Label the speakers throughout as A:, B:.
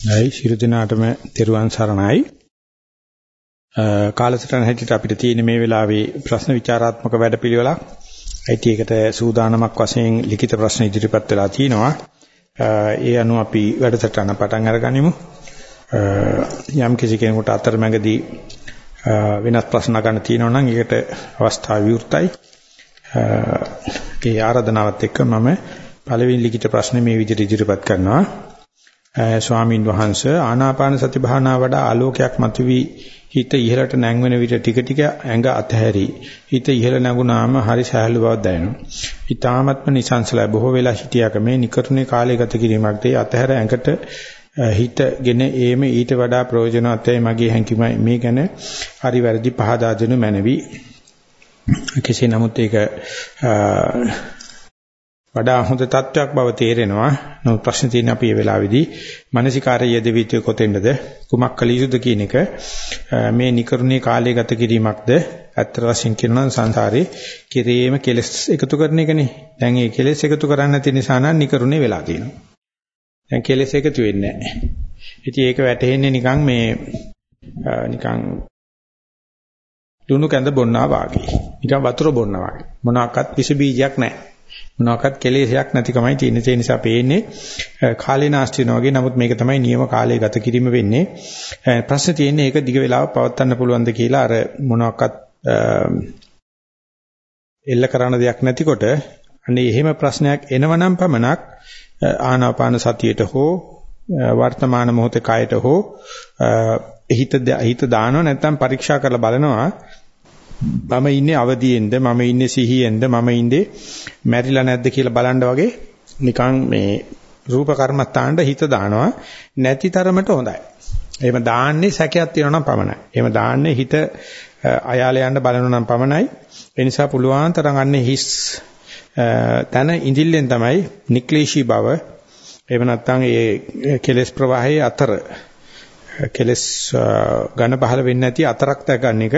A: යි ශිරු දිනාටම තෙරුවන් සරණයි. කාලසටහන හැටියට අපිට තියෙන මේ වෙලාවේ ප්‍රශ්න විචාරාත්මක වැඩපිළිවෙලක්. ඒටි එකට සූදානමක් වශයෙන් ලිඛිත ප්‍රශ්න ඉදිරිපත් වෙලා තිනවා. ඒ අනුව අපි වැඩසටහන පටන් අරගනිමු. යම් කිසි කෙනෙකුට අතරමැදදී වෙනත් ප්‍රශ්න ගන්න තියෙනවා නම් ඒකට අවස්ථාව විවෘතයි. ඒ ආරාධනාවත් එක්ක මම පළවෙනි ලිඛිත ප්‍රශ්නේ මේ විදිහට ඉදිරිපත් කරනවා. ස්වාමින් වහන්සේ ආනාපාන සති භාවනා වඩා ආලෝකයක් මතුවී හිත ඉහළට නැංවෙන විට ටික ටික ඇඟ අතහැරි හිත ඉහළ නැගුණාම හරි සහැල්ලු බවක් දැනෙනවා. ඊ타මත්ම නිසංසලයි බොහෝ වෙලා හිටියක මේ නිකරුණේ කාලය ගත කිරීමක් දෙයි අතහැර ඇඟට හිතගෙන ඒම ඊට වඩා ප්‍රයෝජනවත්යි මගේ හැඟීමයි මේ ගැන හරි වැරදි පහදා දෙනු මැනවි. කෙසේ නමුත් ඒක වඩා හොඳ තත්වයක් බව තේරෙනවා. නමුත් ප්‍රශ්න තියෙන්නේ අපි මේ වෙලාවේදී මානසිකාරය යෙදවිත කොතෙන්ද කුමක් කළ යුතුද කියන එක මේ නිකරුණේ කාලය ගත කිරීමක්ද ඇත්ත වශයෙන් කියනවා සංසාරේ කිරීම කෙලස් එකතු කරන එකනේ. දැන් මේ කෙලස් එකතු කරන්න නැති නිසා නම් නිකරුණේ වෙලා තියෙනවා. දැන් කෙලස් එකතු වෙන්නේ නැහැ. ඉතින් ඒක වැටෙන්නේ නිකන් මේ නිකන් ලුණු කැඳ බොන්නා වාගේ. නිකන් වතුර බොන්නා වාගේ. මොනවාක්වත් විස බීජයක් නැහැ. මොනවාක්වත් කෙලෙසයක් නැතිකමයි තියෙන්නේ. ඒ නිසා පේන්නේ කාලේ නාස්ති වෙනවා වගේ. නමුත් මේක තමයි නියම කාලේ ගත කිරීම වෙන්නේ. ප්‍රශ්නේ තියෙන්නේ ඒක දිග වේලාවක් පවත්වන්න පුළුවන්ද කියලා අර මොනවාක්වත් එල්ල කරන දෙයක් නැතිකොට අනේ එහෙම ප්‍රශ්නයක් එනවනම් පමණක් ආනාපාන සතියට හෝ වර්තමාන මොහොතේ කයට හෝ හිත හිත දානව නැත්නම් පරීක්ෂා කරලා බලනවා මම ඉන්නේ අවදියෙන්ද මම ඉන්නේ සිහියෙන්ද මම ඉන්නේ මැරිලා නැද්ද කියලා බලන්න වගේ නිකන් මේ රූප කර්මස්ථානට හිත දානවා නැති තරමට හොඳයි. එහෙම දාන්නේ සැකයක් තියෙනවා නම් පමණයි. එහෙම දාන්නේ හිත අයාලේ යන්න බලනවා නම් පමණයි. ඒ නිසා පුළුවන් තරම් අන්නේ හිස් තන ඉඳිල්ලෙන් තමයි නික්ලේශී බව එහෙම නැත්නම් ඒ කෙලෙස් ප්‍රවාහයේ අතර කෙලස් ඝන පහළ වෙන්නේ නැති අතරක් දක්වන්න එක.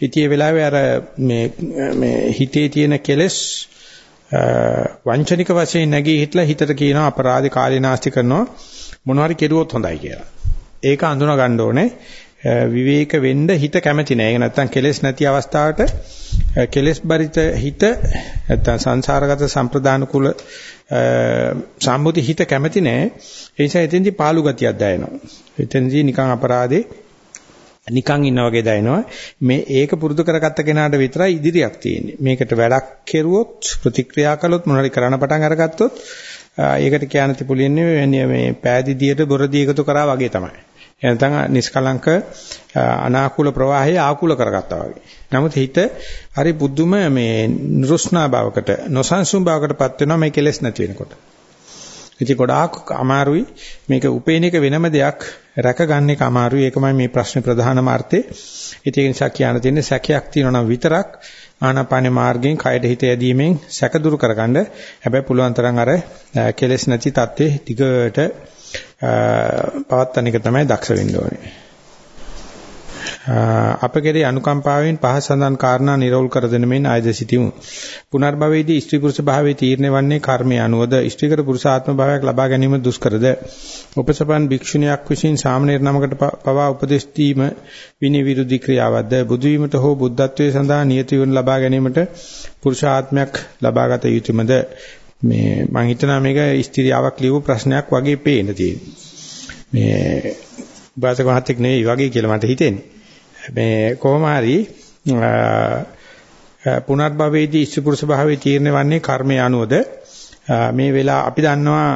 A: ඉතින් ඒ වෙලාවේ අර මේ මේ හිතේ තියෙන කෙලස් වංචනික වශයෙන් නැගී හිටලා හිතට කියනවා අපරාධ කාලීනාස්ති කරනවා මොනවා හරි කෙරුවොත් හොඳයි කියලා. ඒක අඳුන ගන්න ඕනේ. විවේක වෙන්න හිත කැමති නෑ. ඒක නැත්තම් කෙලෙස් නැති අවස්ථාවට කෙලෙස් බරිත හිත නැත්තම් සංසාරගත සම්ප්‍රදාන කුල සම්මුති හිත කැමති නෑ. ඒ නිසා එතෙන්දී පාළු ගතියක් දැනෙනවා. එතෙන්දී නිකන් අපරාධේ නිකන් ඉන්නා වගේ දැනෙනවා. මේ ඒක පුරුදු කරගත්ත කෙනාට විතරයි ඉදිරියක් තියෙන්නේ. මේකට වැඩක් කෙරුවොත් ප්‍රතික්‍රියා කළොත් මොනවාරි කරන්න පටන් අරගත්තොත් ඒකට කියන්න තිබුණේ මේ පෑදීදියට බොරදී එකතු කරා වගේ තමයි. එනතන් නිස්කලංක අනාකූල ප්‍රවාහය ආකූල කරගත්තා වගේ. නමුත් හිත හරි බුදුම මේ නිරුස්නා භාවකට නොසන්සුන් භාවකටපත් වෙනවා මේ කෙලෙස් නැති වෙනකොට. ඉතින් ගොඩාක් අමාරුයි මේක උපේන එක වෙනම දෙයක් රැකගන්න එක අමාරුයි. ඒකමයි මේ ප්‍රශ්නේ ප්‍රධානම අර්ථය. ඉතින් ඒ නිසා කියන්න තියෙන්නේ සැකයක් තියෙනවා නම් විතරක් ආනාපාන මාර්ගයෙන් කයට හිත යදීමෙන් සැක දුරු කරගන්න. හැබැයි පුළුවන් තරම් අර කෙලෙස් නැති தත්ත්වේ ටිකට පවත්තන එක තමයි දක්ෂ වෙන්න ඕනේ. අපගේ අනුකම්පාවෙන් පහ සඳහන් කාරණා නිරවුල් කර දෙන මෙන් ආයද සිටිමු. පුනර්භවයේදී ස්ත්‍රී පුරුෂ භාවයේ තීරණය වන්නේ කර්මය අනුවද ස්ත්‍රීකර පුරුෂාත්ම භාවයක් ලබා ගැනීම දුෂ්කරද? උපසපන් භික්ෂුණියක් විසින් සාමණේර නමකට පවා උපදෙස් දීම විනි විරුද්ධ ක්‍රියාවක්ද? බුදු වීමට හෝ බුද්ධත්වයේ සඳහා නියත වීම ලබා ගැනීමට පුරුෂාත්මයක් ලබාගත යුතුමද? මේ මම හිතනවා මේක ස්ත්‍රියාවක් ලියපු ප්‍රශ්නයක් වගේ පේන්න තියෙනවා. මේ භාෂක මහත්තයෙක් නෙවෙයි වගේ කියලා මට හිතෙන්නේ. මේ කොහොම හරි පුනර්භවයේදී ඉස්ති පුරුෂ භාවයේ තීරණය වන්නේ කර්මය අනුවද? මේ වෙලාව අපි දන්නවා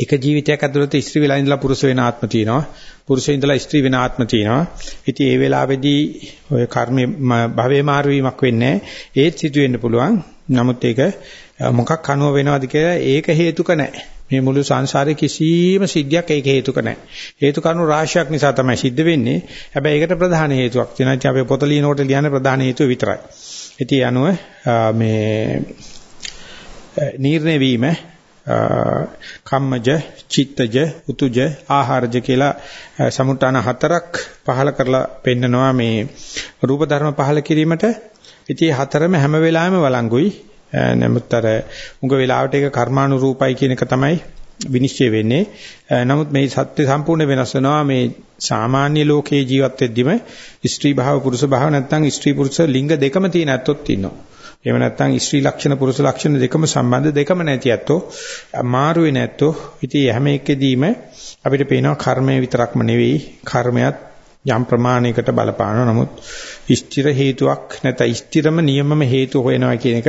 A: එක ජීවිතයක් ඇතුළත ස්ත්‍රී වෙලා ඉඳලා පුරුෂ වෙන ආත්ම තියෙනවා. පුරුෂය ඉඳලා ස්ත්‍රී වෙන ආත්ම තියෙනවා. ඉතින් ඒ වෙලාවේදී ඔය කර්මයේ භවයේ මාරු වීමක් වෙන්නේ ඒත් සිදු වෙන්න පුළුවන්. නමුත් ඒක මොකක් අනුව වෙනවද කියලා ඒක හේතුක නැහැ. මේ මුළු සංසාරේ කිසිම සිද්ධියක් ඒක හේතුක නැහැ. හේතු කාරණු රාශියක් නිසා තමයි සිද්ධ වෙන්නේ. හැබැයි ඒකට ප්‍රධාන හේතුවක් තියෙනවා. ඉතින් අපි පොත ලියනකොට ලියන්නේ ප්‍රධාන හේතුව විතරයි. ඉතින් අනුව මේ නීර්ණය වීම කම්මජ, චිත්තජ, උතුජ, ආහාරජ කියලා සමුත්‍රාන හතරක් පහල කරලා පෙන්නනවා මේ රූප ධර්ම පහල කිරීමට. ඉතින් හතරම හැම වෙලාවෙම වළංගුයි. නමුත් අර උඟ වෙලාවට ඒක කර්මානුරූපයි කියන එක තමයි විනිශ්චය වෙන්නේ. නමුත් මේ සත්‍ය සම්පූර්ණ වෙනස් වෙනවා මේ සාමාන්‍ය ලෝකයේ ජීවත් වෙද්දිම ස්ත්‍රී භාව පුරුෂ භාව නැත්නම් ස්ත්‍රී පුරුෂ ලිංග දෙකම තියෙන ඇත්තොත් ඉන්නවා. එහෙම නැත්නම් ස්ත්‍රී ලක්ෂණ පුරුෂ ලක්ෂණ දෙකම සම්බන්ධ දෙකම නැති ඇත්තෝ මාරුවේ නැත්තෝ ඉතින් හැම එකෙදීම අපිට පේනවා කර්මය විතරක්ම නෙවෙයි කර්මයක් යම් ප්‍රමාණයකට බලපානවා. නමුත් ස්ථිර හේතුවක් නැත්නම් ස්ථිරම නියමම හේතු හොයනවා කියන එක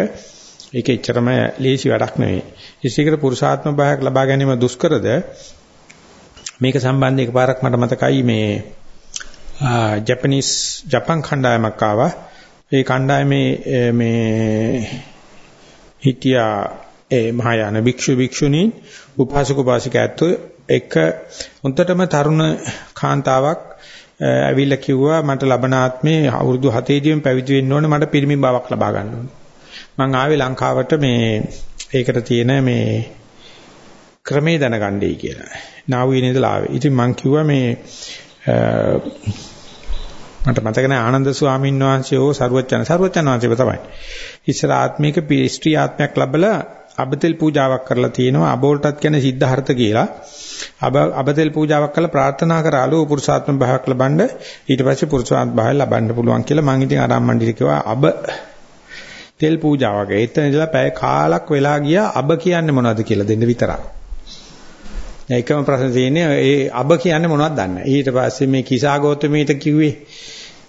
A: ඒක එච්චරම ලේසි වැඩක් නෙවෙයි. ඉස්තිකර පුරුෂාත්ම භාවයක් ලබා ගැනීම දුෂ්කරද? මේක සම්බන්ධ එකපාරක් මට මතකයි මේ ජපනිස් ජපන් කණ්ඩායමක් ආවා. ඒ කණ්ඩායමේ මේ හිටියා ඒ මහායාන භික්ෂු භික්ෂුණීන් උපාසක උපාසිකාත්ව එක උන්ටම තරුණ කාන්තාවක් ඇවිල්ලා කිව්වා මට ලබන ආත්මේ අවුරුදු 7 දීම පැවිදි වෙන්න ඕනේ මට පිරිමි බවක් ලබා ගන්න ඕනේ. මං ආවේ ලංකාවට මේ ඒකට තියෙන මේ ක්‍රමේ දැනගන්නයි කියලා. නාවුවේ ඉඳලා ආවේ. ඉතින් මං කිව්වා මේ මට මතක නැහැ ආනන්ද ස්වාමීන් වහන්සේ ඕ සරුවචන සරුවචන වහන්සේව තමයි. ඉස්සර ආත්මික ස්ත්‍රී ආත්මයක් ලැබලා අබතෙල් පූජාවක් කරලා තියෙනවා. අබෝල්ටත් කියන්නේ සිද්ධාර්ථ කියලා. අබ අබතෙල් පූජාවක් කරලා ප්‍රාර්ථනා කරාලු පුරුෂාත්ම භාවයක් ලබන්න ඊට පස්සේ පුරුෂාත්ම භාවය ලබන්න පුළුවන් කියලා මං ඉතින් ආරාම මණ්ඩිල කිව්වා අබ තෙල් පූජාවක. එතන ඉඳලා පැය කාලක් වෙලා ගියා අබ කියන්නේ මොනවද කියලා දෙන්න විතරක්. ඒකම ප්‍රශ්න තියෙන්නේ ඒ අබ කියන්නේ මොනවද දන්නේ ඊට පස්සේ මේ කිසා ගෞතමීට කිව්වේ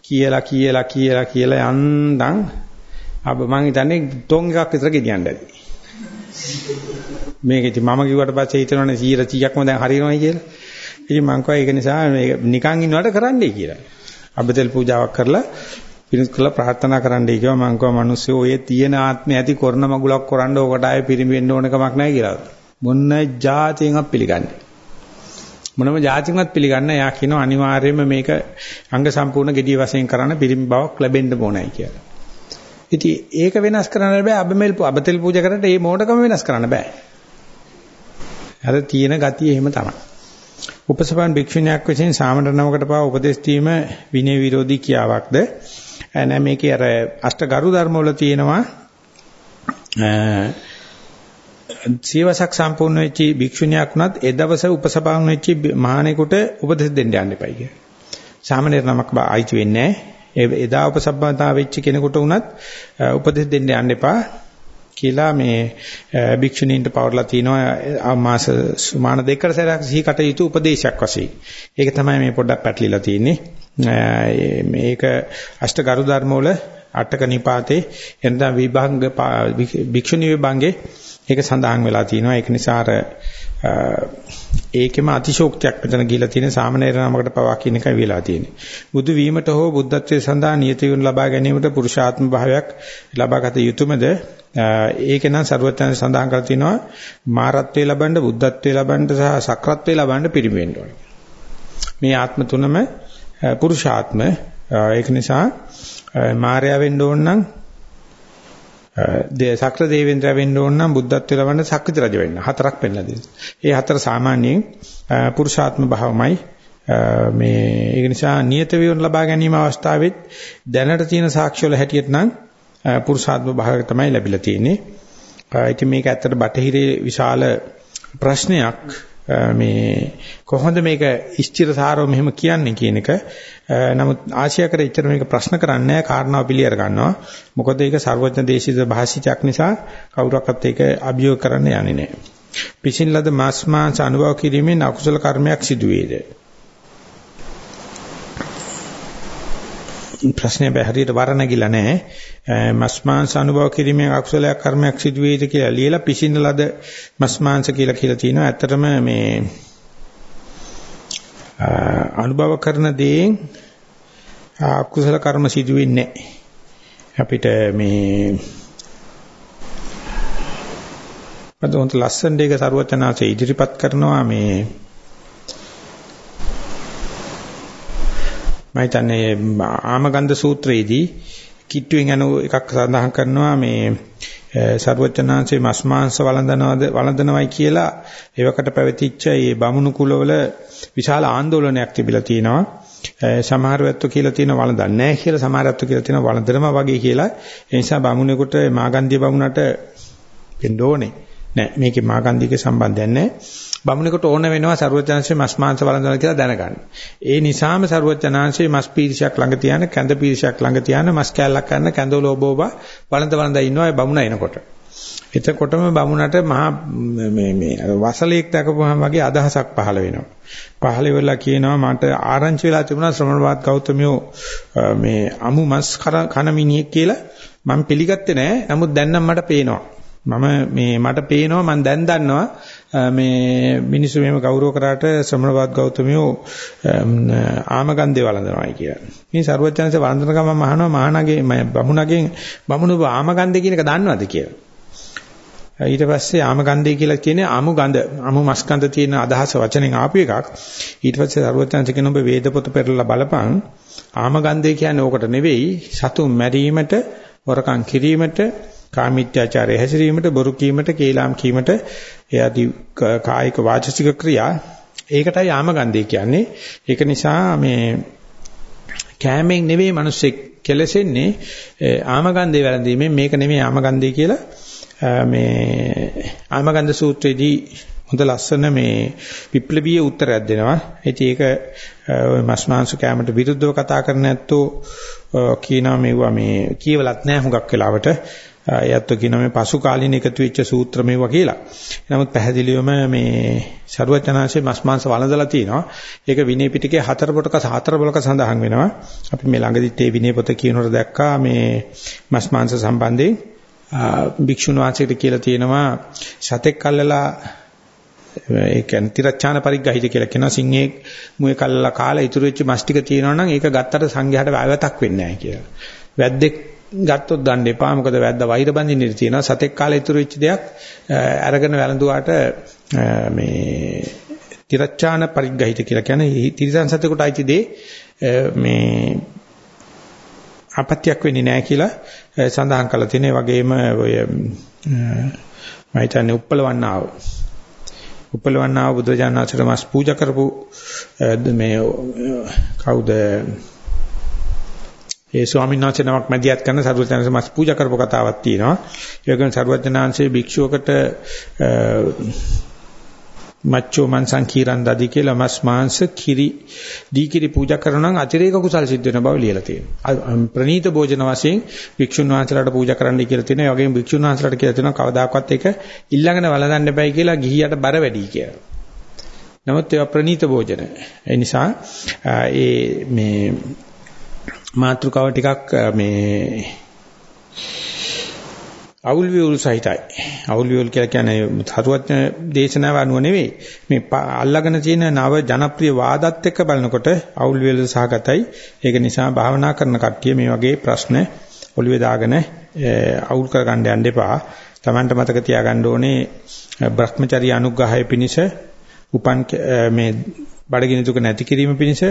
A: කියලා කියලා කියලා කියලා යන්දන් අබ මං හිතන්නේ ටොං එකක් විතර ගෙනියන්න ඇති. මේක ඉතින් මම කිව්වට පස්සේ හිතනවනේ 100%ක්ම දැන් හරියනවායි කියලා. ඉතින් මං කිව්වා ඒක නිසා මේක නිකන් ඉන්නවට කරන්නයි කියලා. අබතෙල් පූජාවක් කරලා පිරිත් කළා ප්‍රාර්ථනා කරන්නයි කිව්වා මං කිව්වා මිනිස්සු ඔය තියෙන ආත්මය ඇති කරන මගුලක් කරන්න ඕකට ආයේ පිරිමෙන්න ඕන කමක් නැහැ කියලා. මොන જાතියෙන්වත් පිළිගන්නේ. මොනම જાතියෙන්වත් පිළිගන්නේ එයා කියනවා අනිවාර්යයෙන්ම මේක අංග සම්පූර්ණ gediy වශයෙන් කරන්න පිරිමි බවක් ලැබෙන්න ඕනයි කියලා. ඉතින් ඒක වෙනස් කරන්න බෑ අබමෙල් අබතෙල් පූජා කරද්දී මේ මොඩකම වෙනස් කරන්න බෑ. අර තියෙන ගතිය එහෙම තමයි. උපසපන් භික්ෂුණියක් වශයෙන් සාමණේර නමකට පාව උපදෙස් දීම විනය විරෝධී කියාවක්ද? නෑ මේකේ අර අෂ්ටගරු ධර්ම වල තියෙනවා සීවසක් සම්පූර්ණ වෙච්ච භික්ෂුණියක් වුණත් ඒ දවසේ උපසපන් වෙච්ච මහානෙකුට උපදෙස් දෙන්න යන්න එපයි කියලා. සාමාන්‍යයෙන් නමක් ආයිති වෙන්නේ නැහැ. එදා උපසම්පදා වෙච්ච කෙනෙකුට වුණත් උපදෙස් දෙන්න යන්න එපා කියලා මේ භික්ෂුණීන්ට පවර්ලා තිනවා මාස සුමාන දෙකකට සැරයක් සිහි කටයුතු උපදේශයක් වශයෙන්. ඒක තමයි මේ පොඩ්ඩක් පැටලිලා තියෙන්නේ. මේක අෂ්ටගරු ධර්ම වල අටක නිපාතේ එනදා විභංග භික්ෂුණී විභංගේ ඒක සඳහන් වෙලා තියෙනවා. ඒක නිසා අර ඒකෙම අතිශෝක්තියක් මෙතන ගිහිලා තියෙන සාමණේර නමකට පවා කියන එකයි වෙලා තියෙන්නේ. බුදු වීමට හෝ බුද්ධත්වයේ සඳහා නියත වුණ ලබා ගැනීමට පුරුෂාත්ම භාවයක් ලබාගත යුතුයමද? ඒක නම් ਸਰවඥයන් සඳහන් කරලා තිනවා මාරත්වයේ ලබන්න, බුද්ධත්වයේ ලබන්න සහ සක්‍රත්වයේ ලබන්න පිළිමෙන්න ඕනේ. මේ ආත්ම තුනම පුරුෂාත්ම ඒක නිසා මාර්යා වෙන්න ඕන නම් දේ සක්‍ර දේවේන්ද්‍ර වෙන්න ඕන නම් බුද්ධත්ව ලබන්න සක්විති රජ වෙන්න. හතරක් පෙන්නලා දෙනවා. ඒ හතර සාමාන්‍යයෙන් පුරුෂාත්ම භාවමයි මේ ඒක නිසා නියත විවරණ ලබා ගැනීම අවස්ථාවෙත් දැනට තියෙන සාක්ෂි වල හැටියට නම් පුරුෂාත්ම භාවය තමයි ලැබිලා තියෙන්නේ. ඉතින් මේක ඇත්තට බටහිරේ විශාල ප්‍රශ්නයක් මේ කොහොමද මේක ස්ථිරසාරව මෙහෙම කියන්නේ කියන එක? නමුත් ආශියා කර ඉච්චර මේක ප්‍රශ්න කරන්නේ නැහැ කාරණාව පිළියර ගන්නවා. මොකද ඒක ਸਰවඥ දේශිත භාෂිතයක් නිසා කවුරක්වත් ඒක අභියෝග කරන්න යන්නේ නැහැ. පිසින් ලද මාස් මාංශ අනුභව කිරීමෙන් අකුසල කර්මයක් සිදු වේද ප්‍රශ්නේ බෑ හරියට වරණගිලා නැහැ. මස් මාංශ අනුභව කිරීමේ අකුසලයක් කර්මයක් සිදු වේද කියලා ලියලා පිසින ලද මස් මාංශ කියලා කියලා තියෙනවා. ඇත්තටම මේ අනුභව කරන දේෙන් අකුසල කර්ම සිදු වෙන්නේ අපිට මේ අද උන්ට ලස්සන දෙයක සරුවචනාසේ ඉදිරිපත් කරනවා මේ මම හිතන්නේ ආමගන්ධ සූත්‍රයේදී කිට්ටුවෙන් යන එකක් සඳහන් කරනවා මේ සර්වචනාංශේ මස් මාංශ වළඳනවද වළඳනවයි කියලා ඒවකට පැවතිච්ච මේ බමුණු කුලවල විශාල ආందోලනයක් තිබිලා තියෙනවා. සමහර වෙත්තු කියලා තියෙන වළඳන්නේ නැහැ කියලා සමහර වෙත්තු කියලා තියෙන වළඳනවා වගේ කියලා. ඒ නිසා බමුණෙකුට මාගන්ධිය බමුණට වෙන්න ඕනේ. නෑ මේකේ මාගන්ධියක සම්බන්ධයක් නැහැ. බමුණෙකුට ඕන වෙනවා ਸਰුවචනංශයේ මස් මාංශ වළඳනවා කියලා දැනගන්න. ඒ නිසාම ਸਰුවචනංශයේ මස් පීරිසයක් ළඟ තියාන කැඳ පීරිසයක් ළඟ තියාන මස් කෑල්ලක් ගන්න කැඳවල ඔබෝබ වළඳ වළඳ ඉන්නවා ඒ බමුණ එනකොට. එතකොටම බමුණට මහා මේ මේ වසලෙක් දක්වපුවාම වගේ අදහසක් පහළ වෙනවා. පහළ වෙලා කියනවා මට ආරංචි වෙලා තිබුණා ශ්‍රමණවත් ගෞතමියෝ මේ අමු මස් කන මිනිහෙක් කියලා මම පිළිගත්තේ නෑ. නමුත් දැන් නම් මට පේනවා. මම මේ මට පේනවා මම දැන් දන්නවා මේ මිනිස්සු මෙහෙම ගෞරව කරාට ශ්‍රමණවත් ගෞතමියෝ ආමගන්ධේ වළඳනවායි කියලා. මේ ਸਰුවචනසේ වළඳන ගම මම අහනවා මහානගේ බමුණගෙන් බමුණු ආමගන්ධේ කියන එක දන්නවද කියලා. ඊට පස්සේ ආමගන්ධේ කියලා කියන්නේ අමු ගඳ අමු මස් ගඳ තියෙන අදහස වචනෙන් ආපු එකක්. ඊට පස්සේ ਸਰුවචනසේ කියන ඔබ වේද පොත පෙරලා බලපන් ආමගන්ධේ කියන්නේ ඕකට නෙවෙයි සතුන් මැරීමට හොරකම් කිරීමට කාමීත්‍යාචාරය හැසිරීමට බොරු කීමට කේලාම් කීමට එයාදී කායික වාචික ක්‍රියා ඒකටයි ආමගන්ධය කියන්නේ ඒක නිසා මේ කෑමෙන් නෙවෙයි මිනිස්සෙක් කෙලසෙන්නේ ආමගන්ධය වැළඳීමෙන් මේක නෙවෙයි ආමගන්ධය කියලා මේ ආමගන්ධ සූත්‍රයේදී හොඳ ලස්සන මේ විප්ලවීය උත්තරයක් දෙනවා. ඉතින් ඒක මස් මාංශ කෑමට විරුද්ධව කතා කරන ඇත්තෝ කියනවා මෙවුවා මේ කියවලත් නැහැ හුඟක් වෙලාවට. එයත් කියනවා මේ පසු කාලින එකතු වෙච්ච සූත්‍ර මේවා කියලා. නමුත් පැහැදිලිවම මේ ਸਰුවචනාංශයේ මස් මාංශ වළඳලා තිනවා. ඒක විනය පිටකේ හතර පොතක හතර බලක සඳහන් වෙනවා. අපි මේ ළඟදිත් මේ විනය පොත කියනකොට දැක්කා මේ මස් මාංශ සම්බන්ධයෙන් භික්ෂුන් වහන්සේට කියලා තියෙනවා සතෙක් කල්ලලා ඒ කියන්නේ තිරච්ඡාන පරිග්‍රහිත කියලා කියනවා සිංහේ මුවේ කල්ලලා කාලා ඉතුරු වෙච්ච මස් ටික තියෙනවා නම් ඒක ගත්තට සංඝයාට වැවතක් වෙන්නේ නැහැ කියලා. වැද්දෙක් ගත්තොත් ගන්න එපා. මොකද වැද්දා වෛර බඳින්න ඉඳී තියෙනවා. සතෙක් කාලේ ඉතුරු වෙච්ච දෙයක් අරගෙන වැළඳුවාට මේ තිරච්ඡාන පරිග්‍රහිත කියලා කියන්නේ තිරසන් සතෙකුට අයිති දේ මේ අපත්‍යක් වෙන්නේ නැහැ කියලා සඳහන් කරලා තියෙන. ඒ වගේම ඔය මම හිතන්නේ උප්පලවන්නාව. උප්පලවන්නාව බුදුජානනාථට මාස් පූජා කරපු මේ කවුද? ඒ ස්වාමීන් වහන්සේ නමක් මැදිහත් කරන සරුවචනanse මස් පූජා කරපු කතාවක් තියෙනවා. ඒ වගේම සරුවචනanse භික්ෂුවකට මච්චෝ මන්සං කීරන් දදි කියලා මස් මාංශ කිරි දී කිරි පූජා කරනවා නම් අතිරේක කුසල් සිද්ධ වෙන බව ලියලා තියෙනවා. ප්‍රනීත භෝජන වශයෙන් භික්ෂුන් වහන්සේලාට පූජා කරන්නයි කියලා තියෙනවා. ඒ වගේම භික්ෂුන් වහන්සේලාට කියලා තියෙනවා කවදාකවත් ඒක ඊළඟට වළඳන්න එපයි කියලා ගිහියට බර වැඩි කියලා. නමුත් ඒවා ප්‍රනීත භෝජන. ඒ නිසා ඒ මේ මාත්‍රකාව ටිකක් මේ අවුල් වියුල් සහිතයි. අවුල් වියුල් කියලා කියන්නේ හරුවත් දේශනාව අනුව නෙවෙයි. මේ අල්ලාගෙන තියෙන නව ජනප්‍රිය වාදත් එක්ක බලනකොට අවුල් වියුල් සහගතයි. ඒක නිසා භාවනා කරන කට්ටිය මේ වගේ ප්‍රශ්න ඔළුවේ දාගෙන අවුල් කරගන්න යන්න එපා. Tamanට මතක තියාගන්න ඕනේ Brahmacharya අනුග්‍රහය පිණිස උපන් මේ බඩගිනි දුක නැති කිරීම පිණිස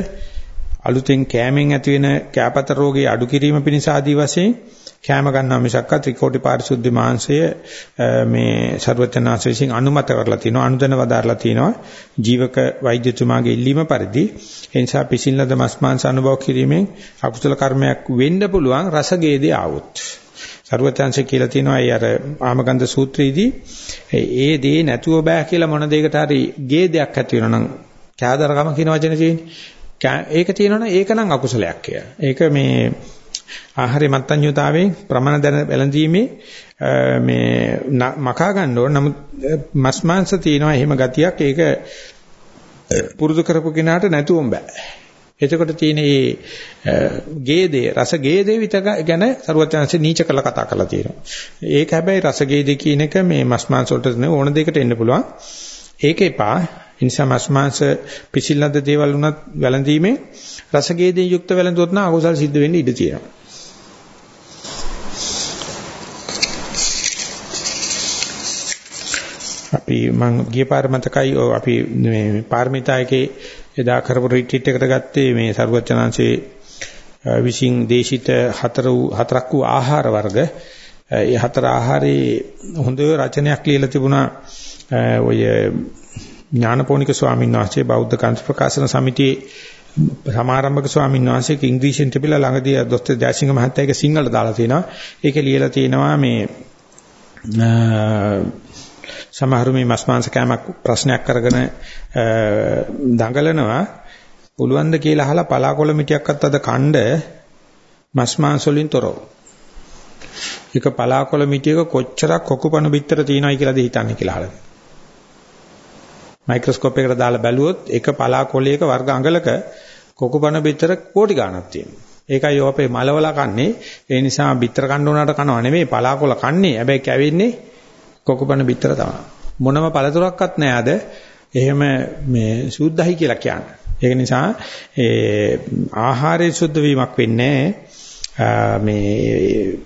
A: අලුතෙන් කෑමෙන් ඇතිවෙන කැපත රෝගේ අඩු කිරීම පිණිස ආදී වශයෙන් කෑම ගන්නවා මිසක්ක ත්‍රිකෝටි පාරිශුද්ධ මාංශය මේ ਸਰවචනාංශ විසින් අනුමත කරලා තිනවා අනුදැන වදාරලා තිනවා ජීවක වෛද්‍යතුමාගේ ඉල්ලීම පරිදි. ඒ නිසා පිසිල්ලද මස් මාංශ අනුභව කිරීමෙන් අකුසල කර්මයක් වෙන්න පුළුවන් රසගේදී આવොත් ਸਰවචනාංශ කියලා තිනවා ඒ අර ආමගන්ධ සූත්‍රයේදී ඒ දේ නැතුව බෑ කියලා මොන දෙයකට හරි ගේ දෙයක් ඇති වෙනවා නම් කෑදරකම කියන වචනේ තියෙන්නේ. ඒක තියෙනවනේ ඒක නම් අකුසලයක් කියලා. ඒක මේ ආහාරය මත්ඤ්‍යතාවයෙන් ප්‍රමාණ දැන බැලඳීමේ මේ මකා ගන්න ඕන. නමුත් මස් මාංශ තියෙනවා එහෙම ගතියක් ඒක පුරුදු කරපු කෙනාට නැතුවම බෑ. එතකොට තියෙන මේ ගේදේ රස ගේදේ විතර ගැන සරුවචනanse නීච කළ කතා කරලා තියෙනවා. ඒක හැබැයි රස ගේදේ කියන එක මේ මස් මාංශ වලට ඕන දෙයකට එන්න පුළුවන්. ඒක එපා. ඒ නිසා මස් මාංශ පිසිල්ලද දේවල් උනත් වැළඳීමේ රසගේදයෙන් යුක්ත වැළඳුවොත් නම් අකුසල් සිද්ධ වෙන්න ඉඩ තියෙනවා. අපි මම ගිය පාර මතකයි අපි මේ පාරමිතායකේ එදා කරපු රිට්‍රීට් එකට ගත්තේ මේ සරුවචනාංශේ විසින් දේශිත හතර වූ හතරක් වූ ආහාර වර්ග ඒ හතර ආහාරේ හොඳ රචනයක් ලියලා තිබුණා ඔය ඥානපෝනික ස්වාමීන් වහන්සේ බෞද්ධ කාන්ත ප්‍රකාශන සමිතියේ සමාරම්භක ස්වාමීන් වහන්සේක ඉංග්‍රීසියෙන් තිබිලා ළඟදී දොස්තර ජයසිංහ මහත්තයා ඒක සිංහලට දාලා තිනවා. ඒකේ ලියලා තියෙනවා මේ සමහරු මේ මස් මාංශ කෑමක් ප්‍රශ්නයක් කරගෙන දඟලනවා පුළුවන් ද කියලා අහලා පලාකොළ මිටියක්වත් අද කණ්ඩ මස් මාංශ වලින් තොරව. එක පලාකොළ මිටියක කොච්චරක් කොකුපණ බිත්තර තියෙනවයි කියලාද හිතන්නේ කියලා අහලා. මයික්‍රොස්කෝප් එකකට දාලා බැලුවොත් එක පලාකොළයක වර්ග අඟලක කොකුපණ බිත්තර කෝටි ගණක් තියෙනවා. ඒකයි අපේ මලවල කන්නේ. ඒ නිසා බිත්තර කන්න උනාට කනව නෙමෙයි පලාකොළ කන්නේ. හැබැයි කැවෙන්නේ කොකුපණ බිත්තර තමයි. මොනම පළතුරක්වත් නෑ අද. එහෙම මේ සුද්ධයි කියලා කියන්නේ. ඒක නිසා ඒ ආහාරයේ සුද්ධ වීමක් වෙන්නේ මේ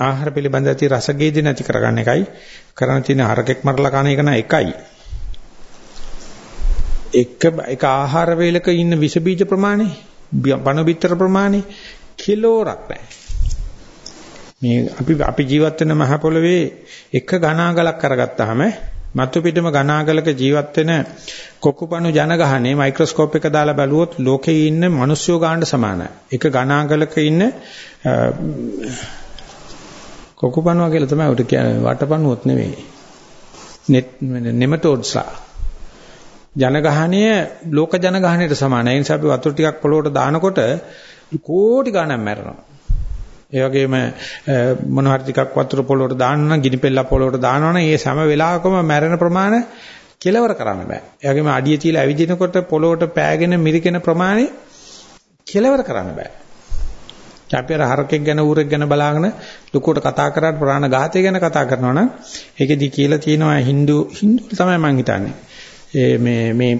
A: ආහාර පිළිබඳ ඇති රසගේදී නැති කරගන්න එකයි කරන්න තියෙන හරකෙක් මරලා කන එක නෑ එකයි. එක එක ආහාර වේලක ඉන්න විස බීජ ප්‍රමාණය බණ බිත්තර ප්‍රමාණය කිලෝරක් නැහැ. මේ අපි අපි ජීවත් වෙන මහ පොළවේ එක ඝනාගලක් කරගත්තාම මතු පිටම ඝනාගලක ජීවත් වෙන කොකුපණු ජනගහනේ මයික්‍රොස්කෝප් එක දාලා බැලුවොත් ලෝකේ ඉන්න මිනිස්සුયો ගානට සමානයි. එක ඝනාගලක ඉන්න කොකුපණුවා කියලා තමයි උට කියන්නේ වටපණුවොත් නෙවෙයි. net nematodes ජනගහණය ලෝක ජනගහණයට සමානයි. ඒ නිසා අපි වතුර ටිකක් පොළොවට දානකොට කෝටි ගණන් මැරෙනවා. ඒ වගේම මොන හරි ටිකක් වතුර පොළොවට දාන්න නම් ගිනි පෙල්ල පොළොවට දානවනම් ඒ සම වෙලාවකම මැරෙන ප්‍රමාණය කෙලවර කරන්න බෑ. ඒ වගේම අඩිය තියලා ඇවිදිනකොට පොළොවට පෑගෙන මිරිකෙන ප්‍රමාණය කෙලවර කරන්න බෑ. අපි අර හරකෙක් ගැන ඌරෙක් ගැන බලාගෙන ලොකුවට කතා කරාට ප්‍රාණ ඝාතය ගැන කතා කරනවා නම් ඒකෙදි කියලා තියෙනවා Hindu Hindu තමයි මං හිතන්නේ. ඒ මේ මේ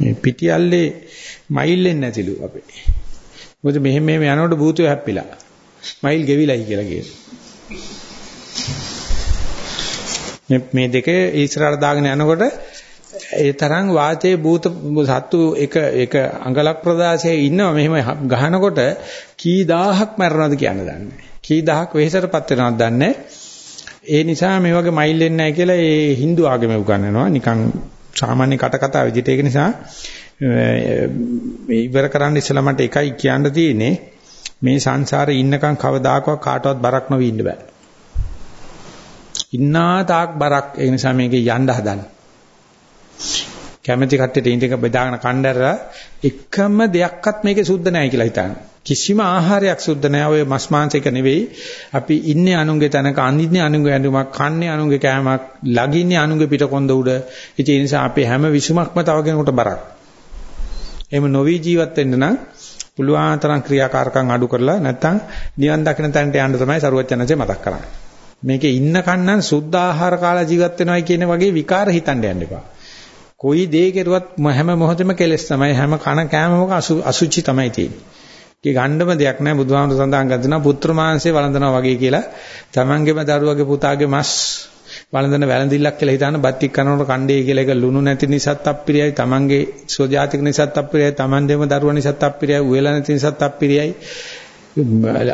A: මේ පිටියල්ලේ මයිල්ෙන් නැතිලු අපේ. මොකද මෙහෙම මෙහෙම යනකොට භූතය හැප්පිලා. මයිල් ගෙවිලයි කියලා කියනවා. මේ මේ දෙක ඉස්සරහට දාගෙන යනකොට ඒ තරම් වාතයේ භූත සත්තු එක එක අඟලක් ප්‍රදාසයේ ඉන්නවා මෙහෙම ගහනකොට කී දහහක් මැරෙනවද කියන්න දන්නේ නැහැ. කී දහහක් වෙහෙසටපත් වෙනවද දන්නේ ඒ නිසා මේ වගේ මයිල් වෙන්නේ නැහැ කියලා ඒ Hindu ආගම උගන්වනවා. නිකන් සාමාන්‍ය කට කතා විදිහට ඒක නිසා මේ ඉවර කරන්න ඉස්සලා මට එකයි කියන්න තියෙන්නේ මේ සංසාරේ ඉන්නකම් කවදාකවත් කාටවත් බරක් නොවී ඉන්න බෑ. ඉන්නා තාක් බරක් ඒ නිසා මේකේ යන්න හදන්න. කැමැති කට්ටියට ඉඳක බෙදාගෙන කණ්ඩරලා එකම දෙයක්වත් මේකේ සුද්ධ නැහැ කියලා හිතන්න. කිසිම ආහාරයක් සුද්ධ නැහැ. ඔය මස් මාංශයක නෙවෙයි. අපි ඉන්නේ අනුන්ගේ තැනක, අනින්නේ අනුන්ගේ ඇඳුමක්, කන්නේ අනුන්ගේ කෑමක්, ලගින්නේ අනුන්ගේ පිටකොන්ද උඩ. ඒ නිසා අපේ හැම විසුමක්ම තව කෙනෙකුට බරක්. එහෙම නොවි ජීවත් වෙන්න නම් පුළුවන් තරම් ක්‍රියාකාරකම් අඩු කරලා නැත්තම් නිවන් දකින තැනට යන්න තමයි සරුවචනන්සේ මතක් කරන්නේ. මේකේ ඉන්න කන්නම් සුද්ධ ආහාර කාලා ජීවත් වෙනවා කියන වගේ විකාර හිතන්න යන්න එපා. කොයි දේ කෙරුවත් හැම මොහොතෙම කෙලස් තමයි හැම කන කෑමක අසුචි තමයි තියෙන්නේ. ඒ ගණ්ඩම දෙයක් නැහැ බුදුහාමුදුර සඳහන් කරනවා පුත්‍ර මාංශේ වළඳනවා වගේ කියලා. තමන්ගේම දරුවගේ පුතාගේ මස් වළඳන වැළඳිල්ලක් කියලා හිතාන බත්තික් කරනකොට කණ්ඩේ කියලා එක ලුණු නැති නිසාත් අප්පිරියයි තමන්ගේ සෝජාතික නිසාත් අප්පිරියයි තමන් දෙම දරුවා නිසාත් අප්පිරියයි උයලා නැති නිසාත් අප්පිරියයි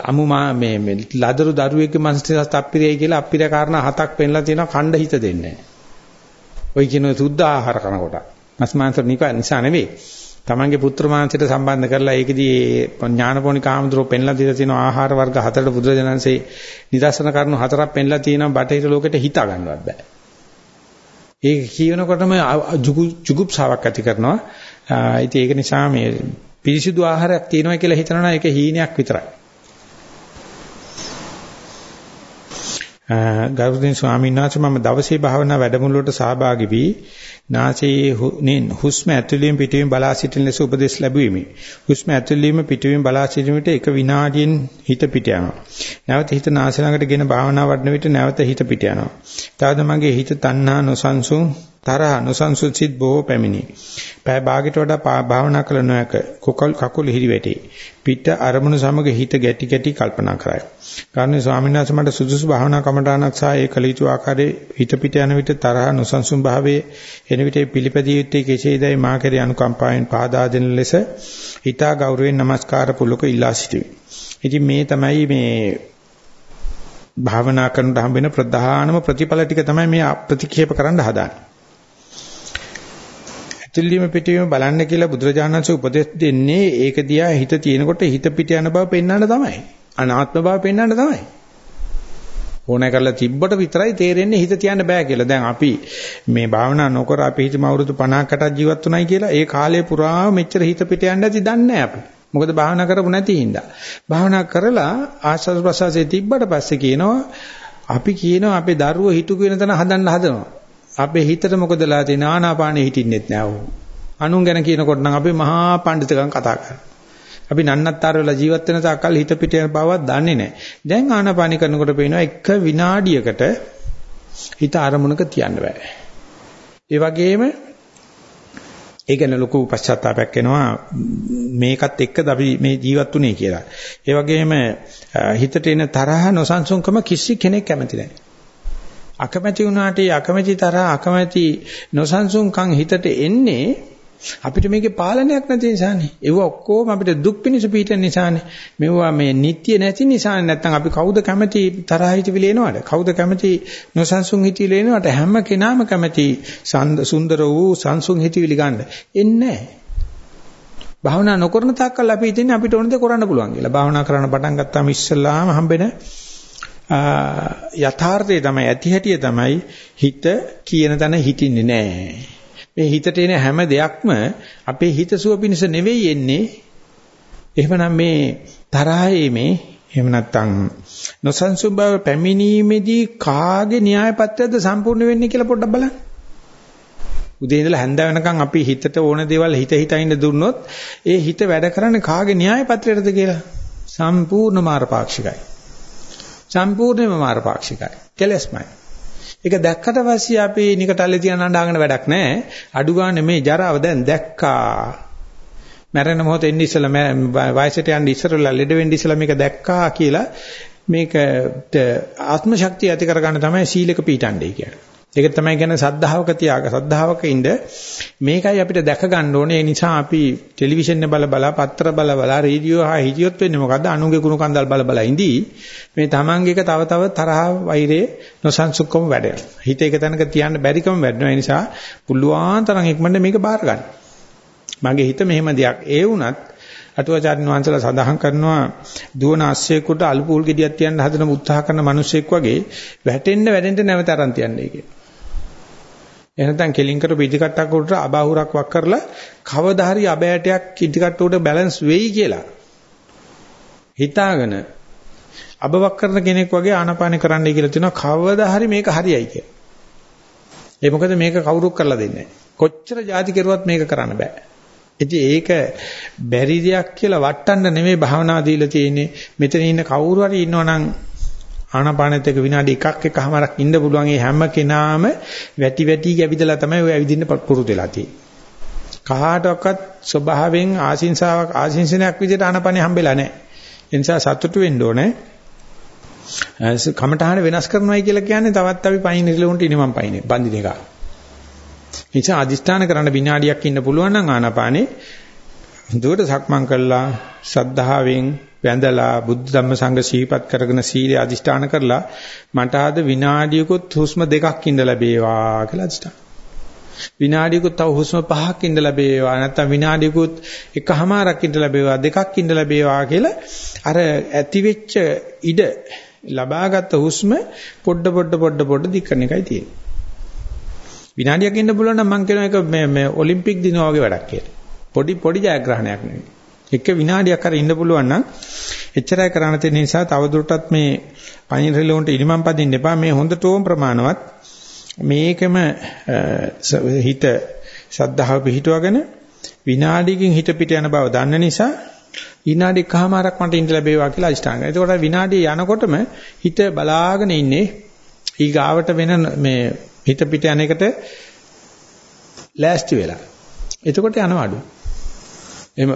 A: අමු මා මේ මේ ලදරු දරුවෙක්ගේ මනස නිසාත් අප්පිරියයි කියලා අප්පිරිය කාරණා හතක් පෙන්ලා තියෙනවා. කණ්ඩ හිත දෙන්නේ නැහැ. ඔය කියන සුද්ධ ආහාර කරනකොට මස් මාංශ නිසා නෙවෙයි. තමන්ගේ පුත්‍ර මාංශයට සම්බන්ධ කරලා ඒකෙදී ඥානපෝනික ආමඳුරෝ පෙන්ලා දීලා තියෙන ආහාර වර්ග හතරට බුදුරජාණන්සේ නිදර්ශන කරුණු හතරක් පෙන්ලා තියෙනවා බටහිර ලෝකෙට හිතා ගන්නවත් බෑ. ඒක කියනකොටම ජුගුප්සාවක් ඇති කරනවා. ඉතින් ඒක නිසා මේ පිරිසිදු ආහාරයක් තියෙනවා කියලා හිතනවා ඒක හීනයක් විතරයි. ගෞරවනීය ස්වාමීන් වහන්සේ මම දවසේ භාවනා වැඩමුළුවට සහභාගී වී නාසයේ හුස්ම ඇතුළේම පිටවීම බලා සිටින ලෙස උපදෙස් ලැබුවෙමි. හුස්ම ඇතුළේම පිටවීම බලා සිටින විට එක විනාඩියෙන් හිත පිට යනවා. නැවත හිත නාසය ළඟට ගෙන භාවනා වඩන විට නැවත හිත පිට යනවා. තවද මගේ හිත තණ්හා නොසන්සුන් තරහ නොසන්සුන්සිත බොහෝ පැමිණි. පය භාගයට වඩා භාවනා කළ නොයක කුකල් කකුල හිරිවැටි. පිට අරමුණු සමග හිත ගැටි ගැටි කල්පනා කරයි. කාරණේ ස්වාමීන් වහන්සේ මට සුදුසු භාවනා කමඨාණක් සහ ඒ කළ යුතු ආකාරයේ හිත පිට යන විට තරහ නොසන්සුන් භාවයේ එන විට පිළිපැදිය යුත්තේ කෙසේදයි මා කෙරේ අනුකම්පාවෙන් පාදා දෙන ලෙස හිතා ගෞරවයෙන් নমස්කාර පුලක ඉල්ලා සිටිමි. ඉතින් මේ තමයි මේ භාවනා කරනට හම්බෙන ප්‍රධානම ප්‍රතිඵල ටික තමයි මේ ප්‍රතික්ෂේප කරන්න හදාන්නේ. ඇතුළීම පිටවීම බලන්න කියලා බුදුරජාණන් වහන්සේ උපදෙස් දෙන්නේ ඒක දිහා හිත තියෙනකොට හිත පිට යන බව පෙන්වන්න තමයි. අනාත්ම බව පෙන්වන්න තමයි. ඕනෑ කරලා තිබ්බට විතරයි තේරෙන්නේ හිත තියන්න බෑ කියලා. දැන් අපි මේ භාවනා නොකර අපි හිතමු අවුරුදු 50කට ජීවත් වුණයි කියලා ඒ කාලේ පුරා මෙච්චර හිත පිට යන්න ඇති දන්නේ අපි. මොකද භාවනා කරපු නැති හින්දා. භාවනා කරලා ආස්වාද ප්‍රසවාසයේ තිබ්බට පස්සේ කියනවා අපි කියනවා අපේ දරුවෝ හිතු කියන තැන හදන්න හදනවා. අපේ හිතට මොකදලා තියෙන ආනාපානෙ හිටින්නෙත් නෑ ඕ. අනුන් ගැන කියනකොට නම් අපි මහා පඬිතුකම් කතා කරනවා. අපි නන්නත්තර වෙලා ජීවත් වෙන තාක්කල් හිත පිට යන බවක් දන්නේ නැහැ. දැන් ආනාපානි කරනකොට පේනවා එක විනාඩියකට හිත අරමුණක තියන්න බෑ. ඒ වගේම ඒ ගැන ලොකු පශ්චාත්තාවයක් එනවා මේකත් එක්කද අපි මේ ජීවත් වුනේ කියලා. ඒ වගේම හිතට එන තරහ නොසන්සුන්කම කිසි කෙනෙක් කැමති නැහැ. අකමැති වුණාට අකමැති තරහ අකමැති නොසන්සුන්කම් හිතට එන්නේ අපිට මේකේ පාලනයක් නැති නිසානේ. ඒව ඔක්කොම අපිට දුක් පිණිස පීඩන නිසානේ. මේවා මේ නිට්ටිය නැති නිසානේ. නැත්තම් අපි කවුද කැමති තරහ හිතවිලි එනවද? කවුද කැමති නොසන්සුන් හිතවිලි එනවද? හැම කෙනාම කැමති සුන්දර වූ සංසුන් හිතවිලි ගන්න. එන්නේ භාවනා නොකරන තාක්කල් අපි හිතන්නේ අපිට ඕන දේ කරන්න පුළුවන් කියලා. භාවනා කරන්න පටන් ගත්තාම ඉස්සල්ලාම හම්බෙන යථාර්ථය තමයි ඇති හැටිය තමයි හිත කියන තැන හිටින්නේ නැහැ. මේ හිතට එන හැම දෙයක්ම අපේ හිත සුව පිණිස නෙවෙයි එන්නේ. එහෙමනම් මේ තරහයේ මේ එහෙම නැත්නම් නොසන්සුන් බව පැමිණීමේදී කාගේ න්‍යාය පත්‍රයද සම්පූර්ණ වෙන්නේ කියලා පොඩ්ඩක් බලන්න. උදේ ඉඳලා හැන්ද වෙනකන් අපි හිතට ඕන දේවල් හිත හිතින් දුන්නොත් ඒ හිත වැඩ කරන්නේ කාගේ න්‍යාය පත්‍රයටද කියලා සම්පූර්ණ මාරපාක්ෂිකයි. සම්පූර්ණයෙන්ම මාරපාක්ෂිකයි. කෙලස්මයි. ඒක දැක්කට පස්සේ අපි නිකටල්ලේ තියන අඬාගෙන වැඩක් නැහැ. අඩු ගන්න මේ ජරාව දැන් දැක්කා. මැරෙන මොහොත එන්නේ ඉස්සලා වයසට යන්න ඉස්සරලා ලෙඩ වෙන්න ඉස්සලා මේක දැක්කා කියලා මේකට ආත්ම ශක්තිය ඇති කරගන්න තමයි සීලක පීඨණ්ඩේ කියන්නේ. ඒක තමයි කියන්නේ සද්ධාවක තියාග සද්ධාවක ඉඳ මේකයි අපිට දැක ගන්න ඕනේ. ඒ නිසා අපි ටෙලිවිෂන් බල බල පත්‍ර බල බල රේඩියෝ හා හිටියොත් වෙන්නේ මොකද්ද? අනුගේ කුණු කන්දල් බල බල ඉඳී මේ තමන්ගේක තව තව තරහ වෛරේ නොසන්සුක්කම වැඩෙනවා හිත එක තැනක තියන්න බැරිකම වැඩෙනවා ඒ නිසා පුළුවන් තරම් ඉක්මනට මේක බාර ගන්න. මගේ හිත මෙහෙම දෙයක්. ඒ වුණත් අටුවාචාර්ය වංශලා සඳහන් කරනවා දුවන අස්සෙකුට අලු පූල් ගෙඩියක් තියන්න හදන උත්සාහ කරන මිනිසෙක් වගේ වැටෙන්න වැටෙන්න නැවත අරන් තියන්නේ කියලා. එහෙනම් කෙලින් කරපු ඉදිකට්ටක් උඩට අබාහුරක් වක් කරලා කවදා හරි අබෑටයක් ඉදිකට්ට උඩ බැලන්ස් වෙයි කියලා හිතාගෙන අබවක් කරන කෙනෙක් වගේ ආනාපාන කරන්නයි කියලා තියෙනවා කවදා හරි මේක හරියයි කියලා. ඒ මොකද මේක කවුරුත් කරලා දෙන්නේ කොච්චර જાති කෙරුවත් මේක කරන්න බෑ. ඉතින් ඒක බැරි දෙයක් කියලා වටන්න නෙමෙයි භාවනා දීලා තියෙන්නේ. මෙතන ඉන්න කවුරු හරි ඉන්නවනම් ආනාපානෙත් එක විනාඩි එකක් එකමාරක් ඉන්න පුළුවන් ඒ හැම කෙනාම වැටි වැටි ගැවිදලා තමයි ඔය ඇවිදින්න පුරුදු වෙලා තියෙන්නේ. කහාටවත් ස්වභාවයෙන් ආශිංසාවක් ආශිංසනයක් විදිහට ආනාපානෙ හම්බෙලා නැහැ. ඒ නිසා සතුටු වෙන්න ඕනේ. කමඨහන වෙනස් කරනවායි කියලා කියන්නේ තවත් අපි පයින් ඉරලොන්ට ඉනිමම් පයින් බඳින එක. නිසා අදිස්ථාන කරන්න විනාඩියක් ඉන්න පුළුවන් නම් ආනාපානේ දුවට සක්මන් කළා සද්ධාවෙන් වැඳලා බුද්ධ ධම්ම සංඝ සිහිපත් කරගෙන සීලය අදිෂ්ඨාන කරලා මට ආද විනාඩියකොත් හුස්ම දෙකක් ඉඳ ලැබේවා කියලා අදිෂ්ඨාන. විනාඩියකොත් තව හුස්ම පහක් ඉඳ ලැබේවා නැත්නම් විනාඩියකොත් එකහමාරක් ඉඳ ලැබේවා දෙකක් ඉඳ ලැබේවා කියලා අර ඇති වෙච්ච ඉඩ ලබාගත් හුස්ම පොඩ පොඩ පොඩ පොඩ දික් කරන එකයි තියෙන්නේ. විනාඩියක් ඉන්න පුළුවන් නම් මම කියන එක මේ මේ ඔලිම්පික් දිනුවා වගේ වැඩක් කියලා. පොඩි පොඩි ජයග්‍රහණයක් නෙවෙයි. එක විනාඩියක් හරි ඉන්න පුළුවන් නම් එච්චරයි කරන්න තියෙන නිසා තවදුරටත් මේ පයින් රිලොන්ට ඉනිමම් පදින්න එපා මේ හොඳටම ප්‍රමාණවත් මේකම හිත ශද්ධාව පිහිටුවගෙන විනාඩියකින් හිත පිට යන බව දන්න නිසා විනාඩි එකමාරක් මට ඉඳ ලැබේවා කියලා අදිෂ්ඨාන කරනවා. එතකොට විනාඩිය යනකොටම හිත බලාගෙන ඉන්නේ ඊගාවට වෙන මේ හිත පිට යන එකට ලෑස්ති වෙලා. එතකොට යනවා අඩු. එහෙම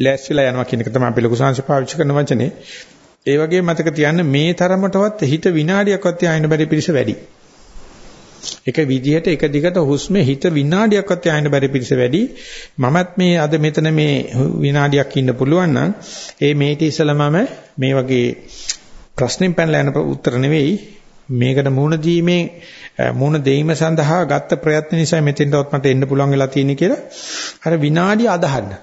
A: ලෑස්තිලා යනවා කියන එක තමයි අපි ලොකු සංශ පාවිච්චි කරන වචනේ. ඒ වගේ මතක තියන්න මේ තරමටවත් හිත විනාඩියක්වත් යන්න බැරි පිරිස වැඩි. එක විදිහට එක දිගට හුස්මේ හිත විනාඩියක්වත් යන්න බැරි පිරිස වැඩි. මමත් මේ අද මෙතන මේ විනාඩියක් ඉන්න පුළුවන් නම් ඒ මේටි ඉස්සලා මම මේ වගේ ප්‍රශ්නෙන් පැනලා යන උත්තර නෙවෙයි මේකට මුහුණ දීමේ මුහුණ දෙීම සඳහා ගත්ත ප්‍රයත්න නිසා මෙතෙන්ටවත් මට එන්න පුළුවන් වෙලා තියෙන කියලා අර විනාඩිය අදහන්න.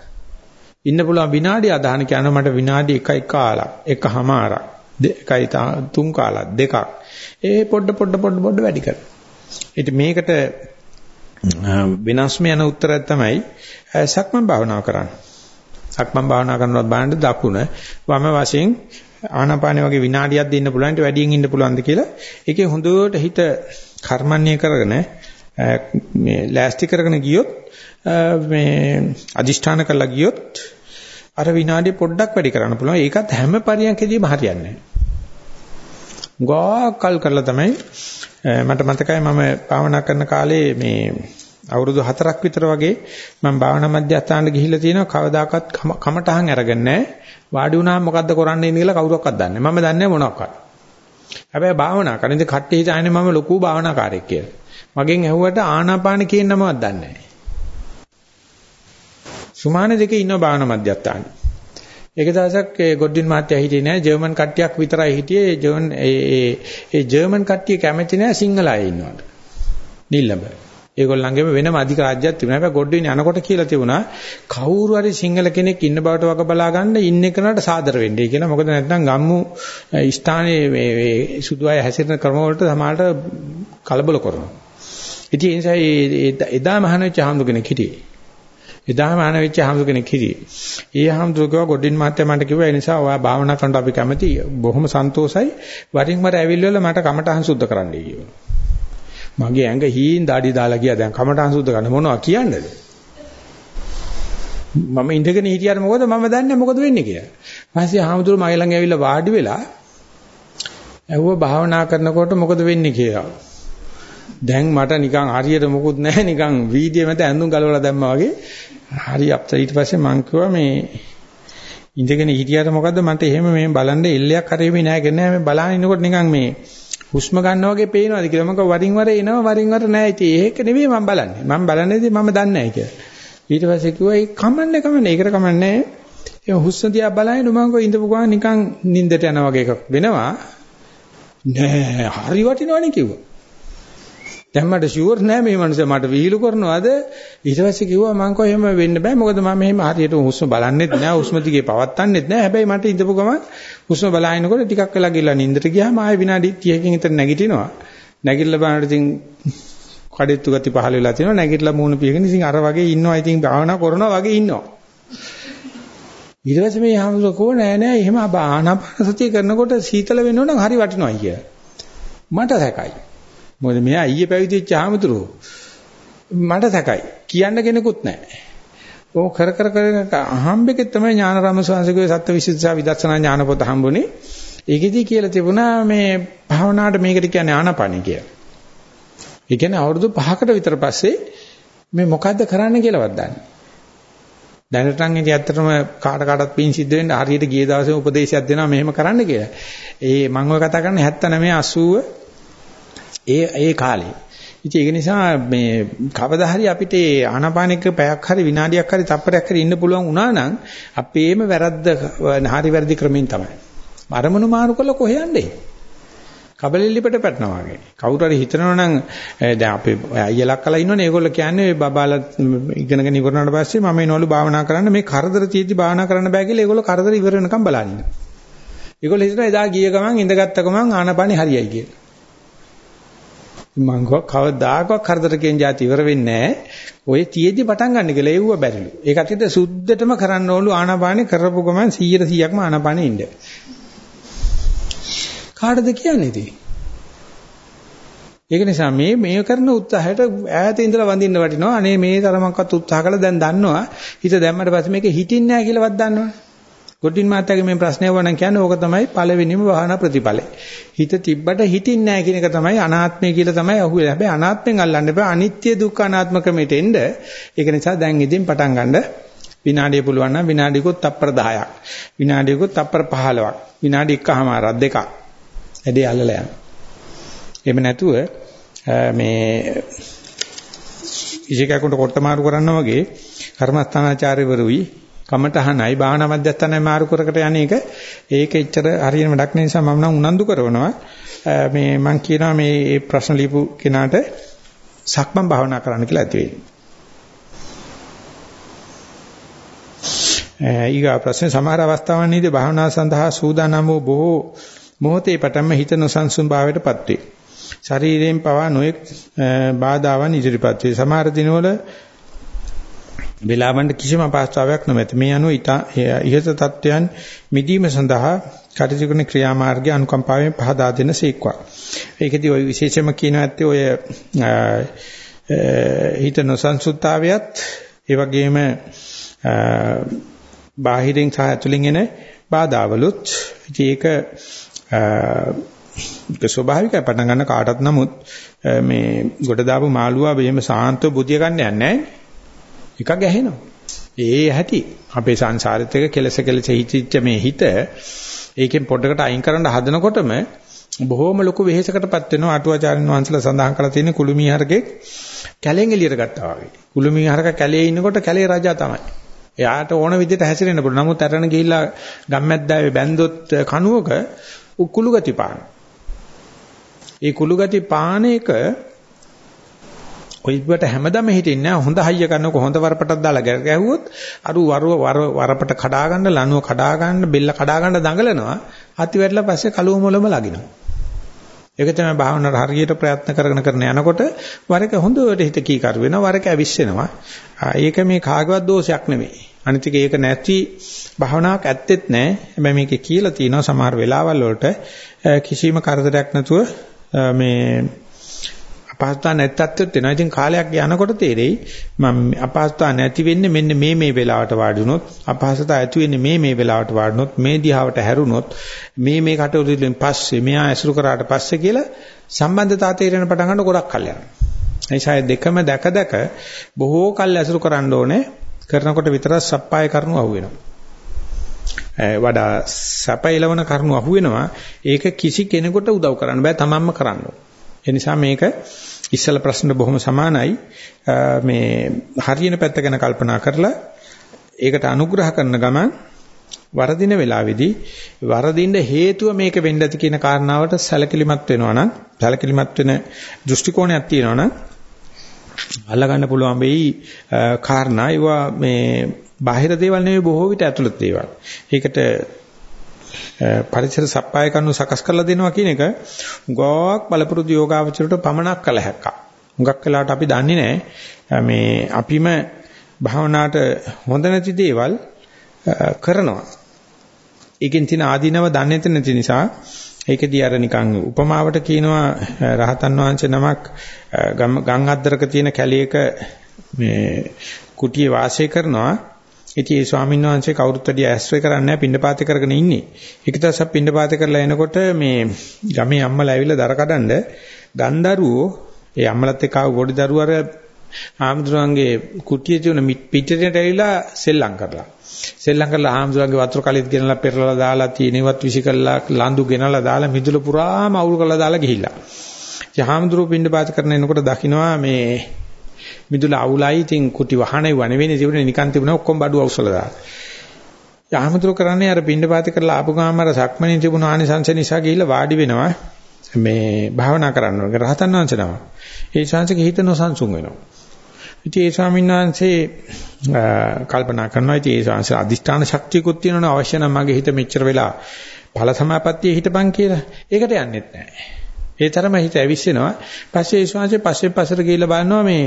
A: ඉන්න පුළුවන් විනාඩිය අදහන කියනවා මට විනාඩි 1 1 කාලක් එකමාරක් දෙකයි තුන් කාලක් දෙකක්. ඒ පොඩ පොඩ පොඩ පොඩ වැඩි කරනවා. ඉතින් මේකට වෙනස්ම යන උත්තරය තමයි සක්මන් භාවනාව කරන්න. සක්මන් භාවනා කරනවත් බලන්න දකුණ වම වශයෙන් ආනාපානෙ වගේ විනාඩියක් දෙන්න පුළුවන් ඊට වැඩියෙන් ඉන්න පුළුවන්ද කියලා. ඒකේ හොඳට හිත කර්මන්නේ කරගෙන මේ ලෑස්ති කරගෙන ගියොත් මේ අදිෂ්ඨාන කරලා ගියොත් අර විනාඩිය පොඩ්ඩක් වැඩි කරන්න පුළුවන්. ඒකත් හැම පරියන්කෙදීම හරියන්නේ නැහැ. ගාකල් කරලා තමයි මට මතකයි මම භාවනා කරන කාලේ මේ අවුරුදු 4ක් විතර වගේ මම භාවනා මධ්‍යස්ථානට ගිහිල්ලා තියෙනවා කවදාකවත් කමටහන් අරගෙන නැහැ. වාඩි වුණාම මොකද්ද කරන්න ඉන්නේ කියලා කවුරක්වත් දන්නේ නැහැ. මම දන්නේ මොනවක්වත්. හැබැයි භාවනා කරන ඉතින් කට්ටිය හිතන්නේ මම ලොකු භාවනාකාරයෙක් කියලා. මගෙන් ඇහුවට ආනාපාන කියන නමවත් දන්නේ නැහැ. සුමාන දෙකේ ඉන්න භාවනා මධ්‍යස්ථානේ. ඒක දවසක් ඒ ගොඩින් මහත්තයා හිටියේ නෑ ජර්මන් කට්ටියක් විතරයි හිටියේ ඒ ජර්මන් ඒ ඒ ජර්මන් කට්ටිය කැමති නෑ සිංහල අය ඉන්නවට. නිල්ලඹ. ඒගොල්ලන්ගේම වෙනම අධික රාජ්‍යයක් තිබුණා. හැබැයි ගොඩින් යනකොට කියලා තිබුණා කවුරු හරි සිංහල කෙනෙක් ඉන්න බවට වග බලා ගන්න ඉන්න එකනට සාදර වෙන්නයි කියලා. මොකද නැත්නම් ගම්මු ස්ථානයේ මේ සුදු අය හැසිරෙන ක්‍රම වලට සමහරට කලබල කරනවා. ඉතින් ඒ නිසා එදා මහානවිච්ච හාමුදුර කෙනෙක් හිටියේ. එදාම ආන වෙච්ච හාමුදුර කෙනෙක් හිටියේ. ඒ හාමුදුර කිව්වා ගොඩින් මාත්‍ය මන්ට කිව්වා ඒ නිසා ඔයා භාවනා කරනට අපි කැමති බොහොම සන්තෝසයි වරින් වර ඇවිල්ලා මට කමටහන් සුද්ධ කරන්නයි කිව්වා. මගේ ඇඟ හීන් දාඩි දාලා ගියා දැන් කමටහන් සුද්ධ කරන්න මොනවා කියන්නද? මම ඉඳගෙන හිටියට මොකද මම දන්නේ මොකද වෙන්නේ කියලා. ඊපස්සේ හාමුදුර මගේ ළඟ ඇවිල්ලා වාඩි වෙලා ඇහුවා භාවනා කරනකොට මොකද වෙන්නේ කියලා. දැන් මට නිකන් හරියට මොකුත් නැහැ. නිකන් වීදියේ මත ඇඳුම් ගලවලා දැම්මා වගේ. හරි අප්සෙට් ඊට පස්සේ මං කිව්වා මේ ඉඳගෙන හිටියට මොකද්ද? මට එහෙම මේ බලන්න එල්ලයක් හරියන්නේ නැහැ කියන්නේ මේ බලන ඉන්නකොට නිකන් මේ හුස්ම ගන්නවා වගේ පේනවාද කියලා. මම වරින් වර එනවා වරින් වර නැහැ ඉතින් ඒක නෙවෙයි මම බලන්නේ. මම බලන්නේදී මම දන්නේ නැහැ කියලා. ඊට පස්සේ කිව්වා ඒ කමන්නේ කමන්නේ. ඒකට කමන්නේ ඒ හුස්ම දිහා බලන්නේ මම කෝ ඉඳපු ගමන් නිකන් නිින්දට යනවා වගේ එකක් වෙනවා. නෑ. හරි වටිනවනේ කිව්වා. දැන් මට ෂුවර් නෑ මේ මනුස්සයා මට විහිළු කරනවාද? ඊට පස්සේ කිව්වා මං කොහොම වෙන්න බෑ. මොකද මම මෙහෙම හරියට හුස්ම බලන්නෙත් නෑ. හුස්ම දිගේ පවත්න්නෙත් නෑ. හැබැයි මට ඉඳපු ගමන් හුස්ම බලාගෙනකොට ටිකක් වෙලා ගිහලා නින්දට ගියාම ආයෙ විනාඩි 30කින් විතර නැගිටිනවා. නැගිටලා බලනකොට ඉතින් කඩਿੱතු ගති පහල වෙලා තියෙනවා. නැගිටලා මූණ පියගෙන ඉතින් අර වගේ ඉන්නවා. ඉතින් භාවනා කරනවා වගේ ඉන්නවා. ඊට පස්සේ මේ හැමෝම කෝ නෑ නෑ. එහෙම ආනාපාන සතිය කරනකොට සීතල වෙනවනම් හරි වටිනවයි කියලා. මට සැකයි. මොකද මෙයා ඊයේ පැවිදි වෙච්ච ආමතුරු මට සැකයි. කියන්න කෙනෙකුත් නැහැ. ඕක කර කර කර අහම්බෙකේ තමයි ඥානරම ස්වාමීගේ සත්‍යවිසුද්ධා විදර්ශනා ඥාන පොත හම්බුනේ. ඒකෙදී කියලා තිබුණා මේ භාවනාවට මේකට කියන්නේ ආනාපානිය කියලා. ඒ කියන්නේ අවුරුදු 5කට විතර පස්සේ මේ මොකද්ද කරන්න කියලාවත් දන්නේ. දැනටනම් ඉතින් ඇත්තටම කාට කාටත් පින් සිද්ධ වෙන්න හරියට ගිය දවසේ උපදේශයක් දෙනවා මෙහෙම කරන්න කියලා. ඒ මම ඔය කතා කරන්නේ 79 80 ඒ ඒ කාලේ. ඉතින් ඒක නිසා මේ කවදා හරි අපිට ආනාපානික පැයක් හරි විනාඩියක් හරි තප්පරයක් හරි ඉන්න පුළුවන් වුණා නම් අපේම වැරද්ද හරි වැරදි ක්‍රමෙන් තමයි. අරමුණු මාරු කළා කොහෙ යන්නේ? කබලෙල්ලිපට පැටනවා වගේ. කවුරු හරි හිතනවා නම් දැන් අපේ අයියලා කලා ඉන්නවනේ ඒගොල්ලෝ කියන්නේ ඔය බබාලා ඉගෙනගෙන ඉවරනාට පස්සේ මම එනවලු භාවනා කරන්න මේ කරදර තියෙද්දි භාවනා කරන්න බෑ කියලා ඒගොල්ලෝ කරදර ඉවර වෙනකම් බලන ඉන්නවා. ඒගොල්ලෝ හිතනවා එදා ගිය ගමන් ඉඳගත්ත ගමන් ආනාපානි හරියයි කියලා. මං කවදාකවත් කරදරකෙන් જાති ඉවර වෙන්නේ නැහැ. ඔය තියේදී පටන් ගන්න කියලා ඒව බැරිලු. ඒකට හිත සුද්ධටම කරන්න ඕලු ආනාපානේ කරපු ගමන් 100 100ක්ම ආනාපානේ ඉන්න. කාටද කියන්නේ ඉතින්? ඒක නිසා මේ මේ කරන උත්සාහයට ඈත ඉඳලා වඳින්න වටිනවා. අනේ මේ තරමක්වත් උත්සාහ කළා දැන් දන්නවා. හිත දැම්මට පස්සේ මේක හිටින්නේ නැහැ කියලාවත් දන්නවනේ. ගොඩින් මාත්‍යාගේ මේ ප්‍රශ්නය වුණා කියන්නේ ඕක තමයි පළවෙනිම වහන ප්‍රතිඵලය. හිත තිබ්බට හිතින්නේ නැහැ කියන එක තමයි අනාත්මය කියලා තමයි අහුවේ. හැබැයි අනාත්මෙන් අල්ලන්න බෑ. අනිත්‍ය දුක්ඛ අනාත්ම ක්‍රමයට එන්න. ඒක නිසා දැන් ඉදින් පටන් ගන්න විනාඩිය පුළුවන් නම් විනාඩියකොත් තප්පර 10ක්. විනාඩියකොත් තප්පර 15ක්. විනාඩි එකමාරක් දෙකක්. ඇදී අල්ලලා යනවා. එහෙම නැතුව මේ ඉජේකකට කොට මාරු කරනවා වගේ කර්මස්ථානාචාර්යවරුයි කමටහනයි භාවනා මධ්‍යස්ථානයි මාරු කරකට යන එක ඒක එච්චර හරියටම ඩක් නිසා මම නම් උනන්දු කරනවා මේ මම කියනවා මේ මේ ප්‍රශ්න ලියපු කෙනාට සක්මන් භාවනා කරන්න කියලා ඇති වෙන්නේ ඊගා ප්‍රශ්නේ සමහර අවස්ථාවන්හිදී භාවනා සඳහා සූදානම් වූ බොහෝ මොහොතේ පටන්ම හිත නොසන්සුන් භාවයටපත් වේ. ශරීරයෙන් පවා නොයෙක් බාධාවන් ඉදිරිපත් වේ. සමහර දිනවල වේලාවන්ට කිසිම අපහසුතාවයක් නොමැත. මේ අනුව ඉහත තත්වයන් මිදීම සඳහා කටයුතු කරන ක්‍රියාමාර්ගය අනුකම්පාවෙන් පහදා දෙන සීක්වා. ඒකදී ওই විශේෂම කියන ඇත්තේ ඔය හිත නොසන්සුන්තාවයත් ඒ වගේම බාහිරින් සහ ඇතුලින් එන බාධාවලුත් ඒක ඒක ස්වභාවිකයි පටන් ගන්න කාටත් නමුත් මේ ගොඩ දාපු මාළුවා මෙහෙම සාන්තව බුදිය ගන්න යන්නේ නැහැ. එක ගැහෙනවා. ඒ ඇති අපේ සංසාරෙත් එක කෙලස කෙලස හිතිච්ච මේ හිත ඒකෙන් පොඩකට අයින් කරන්න හදනකොටම බොහොම ලොකු වෙහෙසකටපත් වෙනවා අටුවාචාර්යන් වහන්සේලා සඳහන් කරලා තියෙන කුළුමී හරකෙක් කැලෙන් එළියට ගත්තා වගේ. කුළුමී හරක කැලේ ඉන්නකොට කැලේ රජා තමයි. එයාට ඕන විදිහට හැසිරෙන්න පුළුවන්. නමුත් අරණ ගිහිල්ලා ගම්මැද්දාවේ බැන්දොත් කණුවක කුළු ගති පාන. ඒ කුළු ගති පාන එක ඔයිබට හැමදාම හිටින්නේ නැහැ. හොඳ හයිය කරනකො හොඳ වරපටක් දාලා ගැහුවොත් අර වර වරපට කඩා ගන්න, ලනුව කඩා ගන්න, බෙල්ල කඩා ගන්න දඟලනවා. අති වැටලා පස්සේ කලුව මොළම ලගිනවා. ඒක තමයි භාවනාවට හරියට ප්‍රයත්න කරගෙන කරන යනකොට වරක හොඳට හිත කීකරු වෙනවා වරක ඇවිස්සෙනවා. ඒක මේ කාගවත් දෝෂයක් නෙමෙයි. අනිත් එක ඒක නැති භාවනාවක් ඇත්තෙත් නැහැ. හැබැයි මේකේ කියලා තියෙනවා සමහර වෙලාවල් වලට කිසිම කරදරයක් නැතුව මේ අපහසුතාව නැත්තත් වෙනවා. ඉතින් කාලයක් යනකොට තේරෙයි මම අපහසුතාව නැති වෙන්නේ මෙන්න මේ මේ වෙලාවට වාඩි වුණොත් අපහසුතාව ඇති වෙන්නේ මේ මේ වෙලාවට වාඩි වුණොත් මේ දිහාවට හැරුණොත් මේ මේ කටයුතු වලින් පස්සේ මෙහා ඇසුරු කරාට පස්සේ කියලා සම්බන්ධතාව තේරෙන පටන් ගන්න ගොඩක් කල් යනවා. එයිසයි දෙකම දැක දැක බොහෝ කල් ඇසුරු කරන්න ඕනේ. කරනකොට විතරක් සප්පාය කරනු අහුවෙනවා. වඩා සැපයලවන කරුණු අහුවෙනවා ඒක කිසි කෙනෙකුට උදව් කරන්න බෑ තමන්ම කරන්න ඕනේ. ඒ නිසා මේක ඉස්සල ප්‍රශ්න බොහොම සමානයි. මේ හරියන පැත්ත ගැන කල්පනා කරලා ඒකට අනුග්‍රහ කරන ගමන් වරදින වෙලාවේදී වරදින්න හේතුව මේක වෙන්න ඇති කියන කාරණාවට සැලකිලිමත් වෙනවා නම් සැලකිලිමත් වෙන දෘෂ්ටි කෝණයක් තියෙනවා නම් අල්ලගන්න පුළුවන් වෙයි කාරණා ඒවා මේ බාහිර දේවල් නෙවෙයි බොහෝ විට ඇතුළත දේවල්. ඒකට පරිසර සප්පාය කරනු සකස් කරලා දෙනවා කියන එක ගෝක් බලපුරුදු යෝගාවචරයට පමනක් කළ හැක්කා. හුඟක් වෙලාවට අපි දන්නේ නැහැ මේ අපිම භාවනාවට හොඳ නැති දේවල් කරනවා. ඒකෙන් තියෙන ආදීනව දන්නේ නැති නිසා ඒකදී අර නිකන් උපමාවට කියනවා රහතන් වහන්සේ නමක් ගම් අද්දරක තියෙන කැලේක මේ කුටියේ වාසය කරනවා ඉතින් ඒ ස්වාමීන් වහන්සේ කවුරුත් වැඩි ඇස්ත්‍රේ කරන්නේ නැහැ පින්නපාතේ කරගෙන ඉන්නේ. එක දවසක් පින්නපාතේ කරලා එනකොට මේ ගමේ අම්මලා ඇවිල්ලා දර කඩන්න ගන්දරුවෝ ඒ අම්මලත් එක්ක ආව පොඩි දරුවෝ අර ආම්දුරන්ගේ කුටියේ තියෙන පිටරේට ඇවිල්ලා සෙල්ලම් කරලා. සෙල්ලම් කරලා ආම්දුරන්ගේ වතුර කලිත් ගෙනලා පෙරලලා දාලා තියෙනවත් විසි කළා ලඳු ගෙනලා දාලා මිදුල පුරාම අවුල් කරලා දාලා ගිහිල්ලා. ඉතින් ආම්දුරෝ පින්නපාත කරන එනකොට දකින්නවා මේ මිදුල අවුලයි ඉතින් කුටි වහනේ වණ වෙන්නේ තිබුණේ නිකන් තිබුණා ඔක්කොම බඩු අවුස්සලා දාලා. යහමතුරු කරන්නේ අර පින්නපාති කරලා ආපු ගාම අර සක්මණේ තිබුණ ආනිසංස නිසා ගිහිල්ලා වාඩි වෙනවා මේ භාවනා කරන්න ඕනේ රහතන් වහන්සේ නම. ඒ ශාන්සක හිත නොසන්සුන් වෙනවා. ඉතින් ඒ ස්වාමීන් වහන්සේ කල්පනා කරනවා ඉතින් ඒ ශාන්ස අදිෂ්ඨාන ශක්තියකුත් තියෙනවනේ අවශ්‍ය නම් මගේ හිත මෙච්චර වෙලා ඵල සමාපත්තියේ හිටපන් කියලා. ඒකට යන්නෙත් නැහැ. ඒ තරම හිත ඇවිස්සෙනවා. පස්සේ ඒ ශාන්සේ පස්සේ පස්සට ගිහිල්ලා බලනවා මේ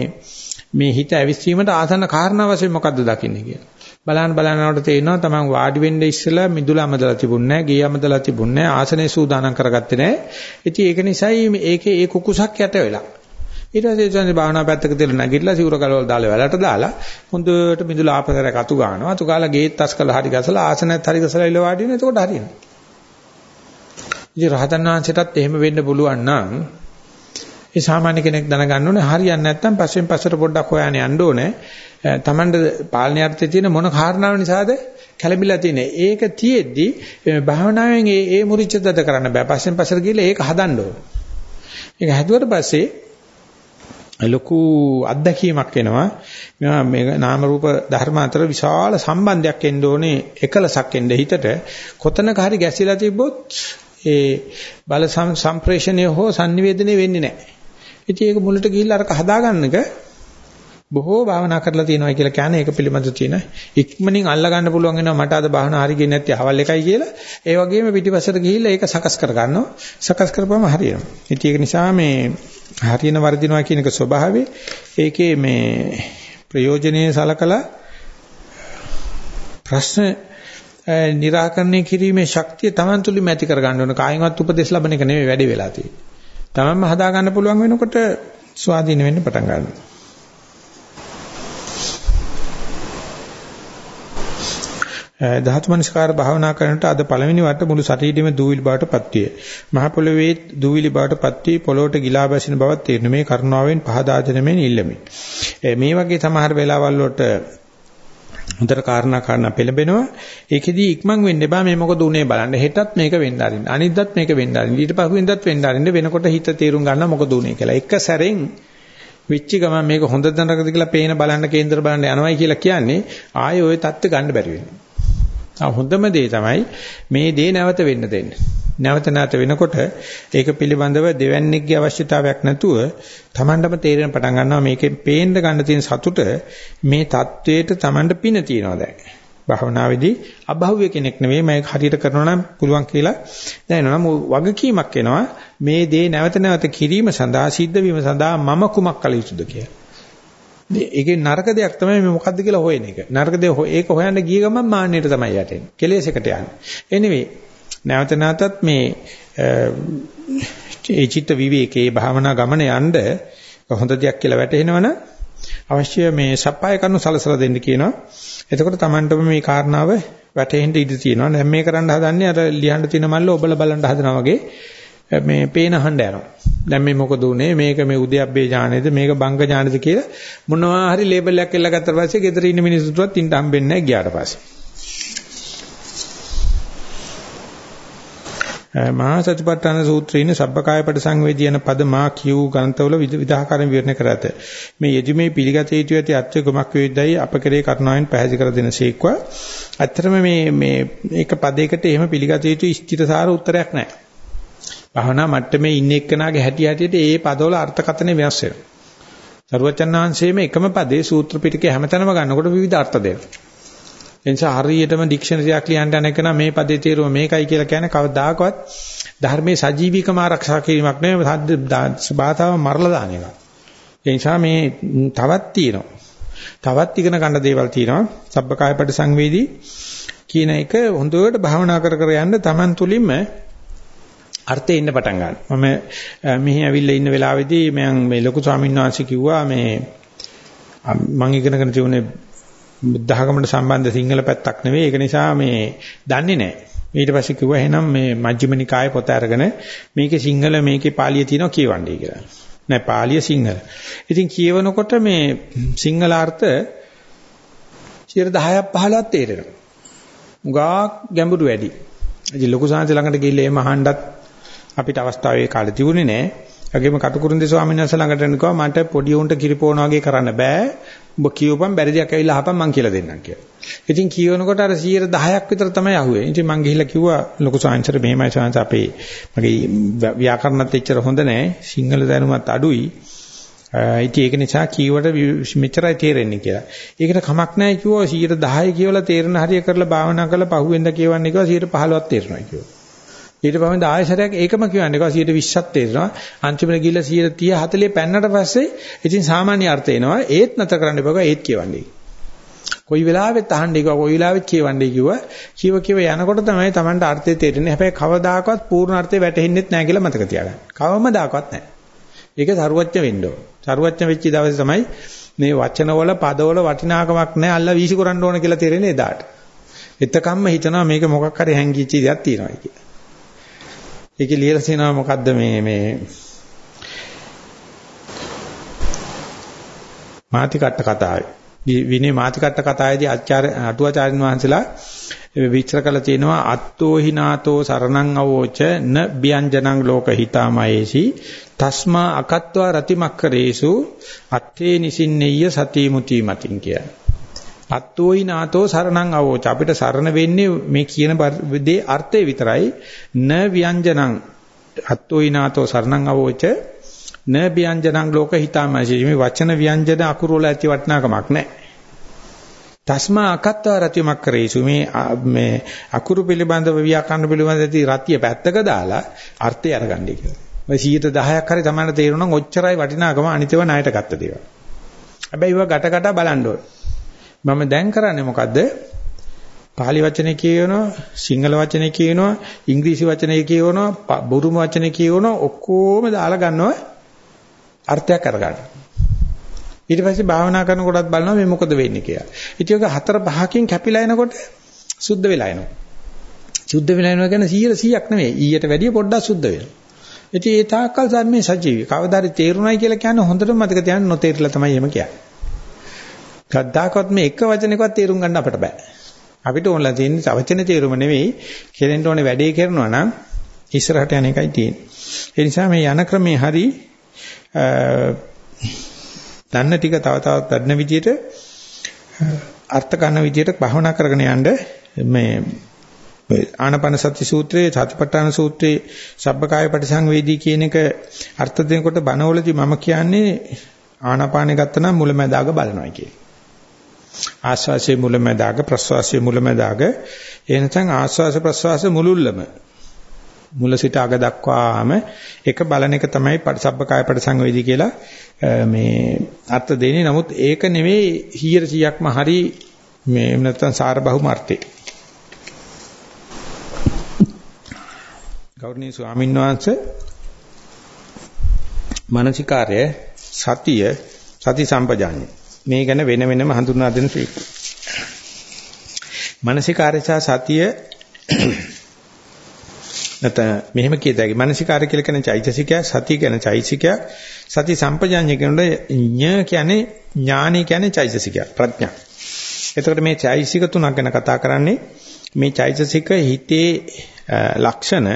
A: මේ හිත ඇවිස්සීමට ආසන්න කාරණා වශයෙන් මොකද්ද දකින්නේ කියලා. බලන්න බලනකොට තේරෙනවා තමන් වාඩි වෙන්න ඉස්සෙල්ලා මිදුල අමදලා තිබුණේ නැහැ, ගේ අමදලා තිබුණේ නැහැ, ආසනේ සූදානම් කරගත්තේ නැහැ. ඉතින් ඒක නිසායි මේකේ ඒ කුකුසක් යට වෙලා. ඊට පස්සේ ඉතින් භාවනා පැත්තක තියලා නැගිටලා සිවුර කලවල් දාලා වැලට දාලා හොඳට මිදුල ආපතර කතු ගන්නවා. අතු ගාලා ගේත් අස් කළා හරි ගසලා ආසනත් හරි ගසලා ඉල වාඩි වෙනවා. එතකොට හරියනවා. ඉතින් රහතන් වහන්සේටත් එහෙම වෙන්න පුළුවන් නම් ඒ සාමාන්‍ය කෙනෙක් දැනගන්න ඕනේ හරියන්නේ නැත්නම් පස්සෙන් පස්සට පොඩ්ඩක් හොයන්න යන්න ඕනේ. Tamanda පාලනය අර්ථයේ තියෙන මොන කාරණාව නිසාද කැළඹිලා තියෙන්නේ. ඒක තියෙද්දි භාවනාවෙන් ඒ ඒ මුරිච්ච දත කරන්න බෑ. පස්සෙන් පස්සට ගිහලා ඒක හදන්න ඕනේ. ඒක හැදුවට පස්සේ ලොකු අත්දැකීමක් එනවා. මේ නාම රූප ධර්ම අතර විශාල සම්බන්ධයක් එන්න ඕනේ එකලසක් එන්න හිතට. කොතනක හරි ගැසිලා තිබ්බොත් ඒ බල සම්ප්‍රේෂණය හෝ sannivedanaya වෙන්නේ නැහැ. ඉතින් ඒක මුලට ගිහිල්ලා අරක හදාගන්න එක බොහෝ භාවනා කරලා තියෙනවා කියලා කියන්නේ ඒක පිළිබඳව තියෙන ඉක්මනින් අල්ල ගන්න පුළුවන් වෙනවා මට අද භාවනා හරි ගියේ නැති අවල් එකයි කියලා. ඒ වගේම පිටිපස්සට ගිහිල්ලා ඒක සකස් කර ගන්නවා. සකස් කරපුවම හරියනවා. ඉතින් ඒක නිසා මේ හරියන වර්ධිනවා කියන එක ස්වභාවය ඒකේ මේ ප්‍රයෝජනීය සලකලා ප්‍රශ්න निराකරණය කිරීමේ ශක්තිය Taman තුලින් ඇති කර ගන්න ඕන. කායින්වත් උපදෙස් ලබන එක නෙමෙයි වැඩි වෙලා තියෙන්නේ. Tamanම හදා ගන්න පුළුවන් වෙනකොට ස්වාධීන වෙන්න පටන් ගන්නවා. ධාතු මනස්කාර භාවනා කරනට අද පළවෙනි වට මුළු ශරීරෙම දූවිලි බවට පත්විය. මහ පොළවේ දූවිලි බවට පත්වී පොළොවට ගිලා බැසින බවක් තේරෙන මේ කරුණාවෙන් පහදා දෙනමින් ඉල්ලමි. මේ වගේ සමහර වෙලාවල් වලට හොඳට කාරණා කාරණා පෙළඹෙනවා. ඒකෙදි ඉක්මන් වෙන්න එපා මේ මොකද උනේ බලන්න. හෙටත් මේක වෙන්න ආරින්න. අනිද්දාත් මේක වෙන්න ආරින්න. ඊට පහුවෙන්දත් වෙන්න ආරින්න. වෙනකොට හිත තේරුම් ගන්න මොකද උනේ කියලා. එක සැරෙන් වෙච්ච ගමන් මේක හොඳද නරකද කියලා පේන බලන්න කේන්දර බලන්න යනවායි කියලා කියන්නේ ආයෙ ওই தත්ත්ව ගන්න බැරි වෙනවා. හොඳම දේ තමයි මේ දේ නැවත වෙන්න දෙන්න. නැවත නැවත වෙනකොට ඒක පිළිබඳව දෙවැන්නේගේ අවශ්‍යතාවයක් නැතුව Tamandම තේරෙන පටන් ගන්නවා මේකෙන් පේන්න ගන්න තියෙන සතුට මේ தത്വයට Tamand පින තියනවා දැන්. භාවනාවේදී අභව්‍ය කෙනෙක් නෙවෙයි මම හරියට කරනවා නම් පුළුවන් කියලා දැනෙනවා නම් වගකීමක් එනවා මේ දේ නැවත නැවත කිරීම සඳහා සිද්ධ වීම සඳහා මම කුමක් කළ යුතුද කියලා. ඒකේ නරක දෙයක් තමයි මේ මොකද්ද කියලා හොයන එක. නරක දේ ඒක හොයන්න ගිය ගමන් මාන්නයට තමයි යටෙන්නේ. කෙලෙසකට යන්නේ. anyway නැවත නැවතත් මේ ඒ චිත්ත විවේකයේ භාවනා ගමන යන්න හොඳ දෙයක් කියලා වැටහෙනවනම් අවශ්‍ය මේ සප්පාය කරනු සලසලා දෙන්න කියනවා. එතකොට Tamanටම මේ කාරණාව වැටහෙන්න ඉඩ තියෙනවා. දැන් මේ කරන්න හදන්නේ අර ලියන්න තියෙන මල්ල ඔබලා බලන්න හදනවා වගේ මේ පේන හඬ යනවා. දැන් මේ මොකද උනේ? මේක මේ උද්‍යප්පේ ඥානේද මේක බංග ඥානේද කියලා මොනවා හරි ලේබල් එකක් එල්ල ගත්තා පස්සේ ගෙදර ඉන්න මිනිස්සුන්ටවත් ඉන්න හම්බෙන්නේ නැහැ ගියාට පස්සේ. මහා සතිපට්ඨාන සූත්‍රයේ සබ්බකාය පරිසංවේදී යන පද මා කියූ ග්‍රන්ථවල විවිධාකාරයෙන් විවරණය කර ඇත. මේ යෙදුමේ පිළිගත යුතු ඇති අත්‍ය ගමක් වේදයි අප කෙරේ කරුණාවෙන් පැහැදිලි කර දෙන සීක්වා. ඇත්තටම මේ මේ ඒක පදයකට එහෙම පිළිගත යුතු ස්ථිරසාර උත්තරයක් නැහැ. භවනා මට්ටමේ ඉන්න එක්කනාගේ හැටි හැටියට ඒ පදවල අර්ථකථන වෙනස් වෙනවා. සරුවචනාංශයේම එකම පදේ සූත්‍ර පිටකේ හැමතැනම ගන්නකොට විවිධ අර්ථ දෙනවා. එනිසා හරියටම ඩික්ෂනරියක් ලියන්න යන එක මේ පදේ තේරුම මේකයි කියලා කියන්නේ කවදාකවත් ධර්මයේ සජීවීකම ආරක්ෂා කිරීමක් නෙවෙයි භාෂාව මරලා දාන එක. ඒ නිසා මේ තවත් තියෙනවා. තවත් ඉගෙන ගන්න දේවල් තියෙනවා. සබ්බකාය පරිසංවේදී කියන එක හොඳට භාවනා කර කර යන්න Taman තුලින්ම අර්ථය ඉන්න පටන් ගන්නවා. මම මෙහි ඇවිල්ලා ඉන්න වෙලාවේදී මම මේ ලොකු ස්වාමීන් වහන්සේ කිව්වා මේ මම ඉගෙනගෙන තියුනේ බුද්ධ ධර්මයට සම්බන්ධ සිංහල පැත්තක් නෙවෙයි ඒක නිසා මේ දන්නේ නැහැ. ඊට පස්සේ කිව්වා එහෙනම් මේ මජ්ක්‍ධිම නිකායේ පොත අරගෙන මේකේ සිංහල මේකේ පාලිය තියෙනවා කියවන්නේ කියලා. නෑ පාලිය සිංහල. ඉතින් කියවනකොට මේ සිංහල අර්ථ 10ක් 15ක් තේරෙනවා. උගා ගැඹුරු වැඩි. ඉතින් ලොකු සාංශ ළඟට ගිහිල්ලා එහෙම අහන්නත් අපිට අවස්ථාවේ කාලේ තිබුණේ නෑ. ඒගොම කටුකුරුන්දේ ස්වාමීන් වහන්සේ ළඟට එනකව මට පොඩි උන්ට කිරිපෝන වගේ කරන්න බෑ. ඔබ කියවපන් බැරි දෙයක් ඇවිල්ලා අහපන් මං කියලා දෙන්නම් කියලා. ඉතින් කියවනකොට අර 10ක් විතර තමයි අහුවේ. ඉතින් මං ගිහිල්ලා කිව්වා ලොකු සාංශර මෙහෙමයි සාංශ අපේ මගේ ව්‍යාකරණත් එච්චර හොඳ නැහැ. සිංහල දැනුමත් අඩුයි. ඉතින් ඒක නිසා කීවට මෙච්චරයි තේරෙන්නේ කියලා. ඒකට කමක් නැහැ කිව්වා 10 කියවලා තේරෙන හරිය කරලා භාවනා කරලා පහුවෙන්ද කියවන්නේ කිව්වා 15ක් තේරෙනවා කිව්වා. ඊට පස්සේ ආයෙසරයක් ඒකම කියන්නේ 120ක් තේරෙනවා. අන්තිමට ගිහිල්ලා 130 40 පෙන්නට පස්සේ ඉතින් සාමාන්‍ය අර්ථය එනවා. ඒත් නැතර කරන්න එපා ඒත් කියවන්නේ. කොයි වෙලාවෙත් අහන්නේ කිව්වා කොයි වෙලාවෙත් කියවන්නේ කිව්වා. කියව කියව යනකොට තමයි Tamanට අර්ථය තේරෙන්නේ. හැබැයි කවදාකවත් පූර්ණ අර්ථය වැටහෙන්නේ නැහැ කියලා මතක තියාගන්න. කවමදාකවත් නැහැ. ඒක සරුවච්ච වෙන්න ඕන. සරුවච්ච වෙච්ච දවසේ තමයි මේ වචනවල පදවල වටිනාකමක් නැහැ අල්ල වීසි කරන්න ඕන කියලා තේරෙන්නේ එදාට. එතකම්ම හිතනවා මේක මොකක් හරි හැංගිච්ච දෙයක් තියෙනවා කියලා. ඒකේ ලියලා තියෙනවා මොකද්ද මේ මේ මාතිකට්ට කතාවේ. විනේ මාතිකට්ට කතාවේදී ආචාර්ය අටුවාචාර්යන් වහන්සේලා විස්තර කළ තියෙනවා අත්තෝ හිනාතෝ සරණං අවෝච න බ්‍යංජනං ලෝක හිතාමයේසි තස්මා අකත්වා රතිමක්කරේසු අත්තේ නිසින්නේය සති මුති මතින් කියලා. අත්තෝයි නාතෝ සරණං අවෝච අපිට සරණ වෙන්නේ මේ කියන දේ අර්ථය විතරයි න ව්‍යංජනං අත්තෝයි නාතෝ සරණං අවෝච න ව්‍යංජනං ලෝක හිතාමසී මේ වචන ව්‍යංජන අකුරු වල ඇති වටිනාකමක් නැහැ. තස්මා අකත්ව රතිමක් කරේසු මේ මේ අකුරු පිළිබඳව ව්‍යාකරණ පිළිබඳව ඇති රතිය පැත්තක දාලා අර්ථය අරගන්නයි කියලා. මේ 110ක් හරි තමයි තේරුණා ඔච්චරයි වටිනාකම අනිතව ණයට ගත්ත දේවල්. හැබැයි ඒවා ගැට ගැට බලන්න ඕනේ. මම දැන් කරන්නේ මොකද්ද? පාලි වචනේ කියවනවා, සිංහල වචනේ කියවනවා, ඉංග්‍රීසි වචනේ කියවනවා, බුරුම වචනේ කියවනවා ඔක්කොම දාලා ගන්නවා අර්ථයක් අරගන්න. ඊට පස්සේ භාවනා කරනකොටත් බලනවා මේ මොකද වෙන්නේ කියලා. ඉතින් ඒක හතර පහකින් කැපිලා එනකොට සුද්ධ වෙලා එනවා. සුද්ධ වෙලා එනවා කියන්නේ 100ක් නෙවෙයි. ඊට වැඩිය පොඩ්ඩක් සුද්ධ වෙනවා. ඉතින් ඒ තාක්කල් සම්මේ සජීවී. කවදාරි තේරුණයි කියලා කියන්නේ හොඳටම මතක තියාගන්න නොතේරිලා තමයි එහෙම කියන්නේ. කද්දාකවත් මේ එක වචනයකවත් තේරුම් ගන්න අපිට බෑ. අපිට ඕනලා තියෙන්නේ වචන තේරුම නෙවෙයි කෙරෙන්න ඕනේ වැඩේ කරනවා නම් ඉස්සරහට යන එකයි තියෙන්නේ. ඒ නිසා මේ යන ක්‍රමේ හරි දන්න ටික තව තවත් දන්න විදිහට අර්ථ ගන්න විදිහට භවනා කරගෙන යන්න මේ ආනපන සති සූත්‍රයේ සතිපට්ඨාන සූත්‍රයේ සබ්බකාය පටිසංවේදී කියන එක අර්ථ දෙනකොට බණවලදී මම කියන්නේ ආනාපානෙ ගත්තනම් මුලැමැදාග බලනවා කියන්නේ. ආස්වාසයේ මුලැමැදාග ප්‍රස්වාසයේ මුලැමැදාග ඒ නැත්නම් ආස්වාස ප්‍රස්වාස මුලුල්ලම මුල සිට අග දක්වාම එක බලන එක තමයි සබ්බකාය පටිසංවේදී කියලා මේ අර්ථ දෙන්නේ. නමුත් ඒක නෙවෙයි 100%ක්ම හරි මේ නැත්නම් සාර බහුම අර්ථේ. ගෞරවනීය ස්වාමීන් වහන්සේ මානසිකාර්ය සතිය සති සම්පජාඤ්ඤය මේ ගැන වෙන වෙනම හඳුන්වා දෙන සීක. මානසිකාර්ය සහ සතිය නැත්නම් මෙහෙම කියතයි මානසිකාර්ය කියලා කියන චෛතසිකය සතිය කියන චෛතසිකය සති සම්පජාඤ්ඤය කියනකොට ඥ කියන්නේ ඥානයි කියන්නේ චෛතසිකය ප්‍රඥා. එතකොට මේ චෛතසික තුනක් ගැන කතා කරන්නේ මේ චෛතසික හිතේ ලක්ෂණ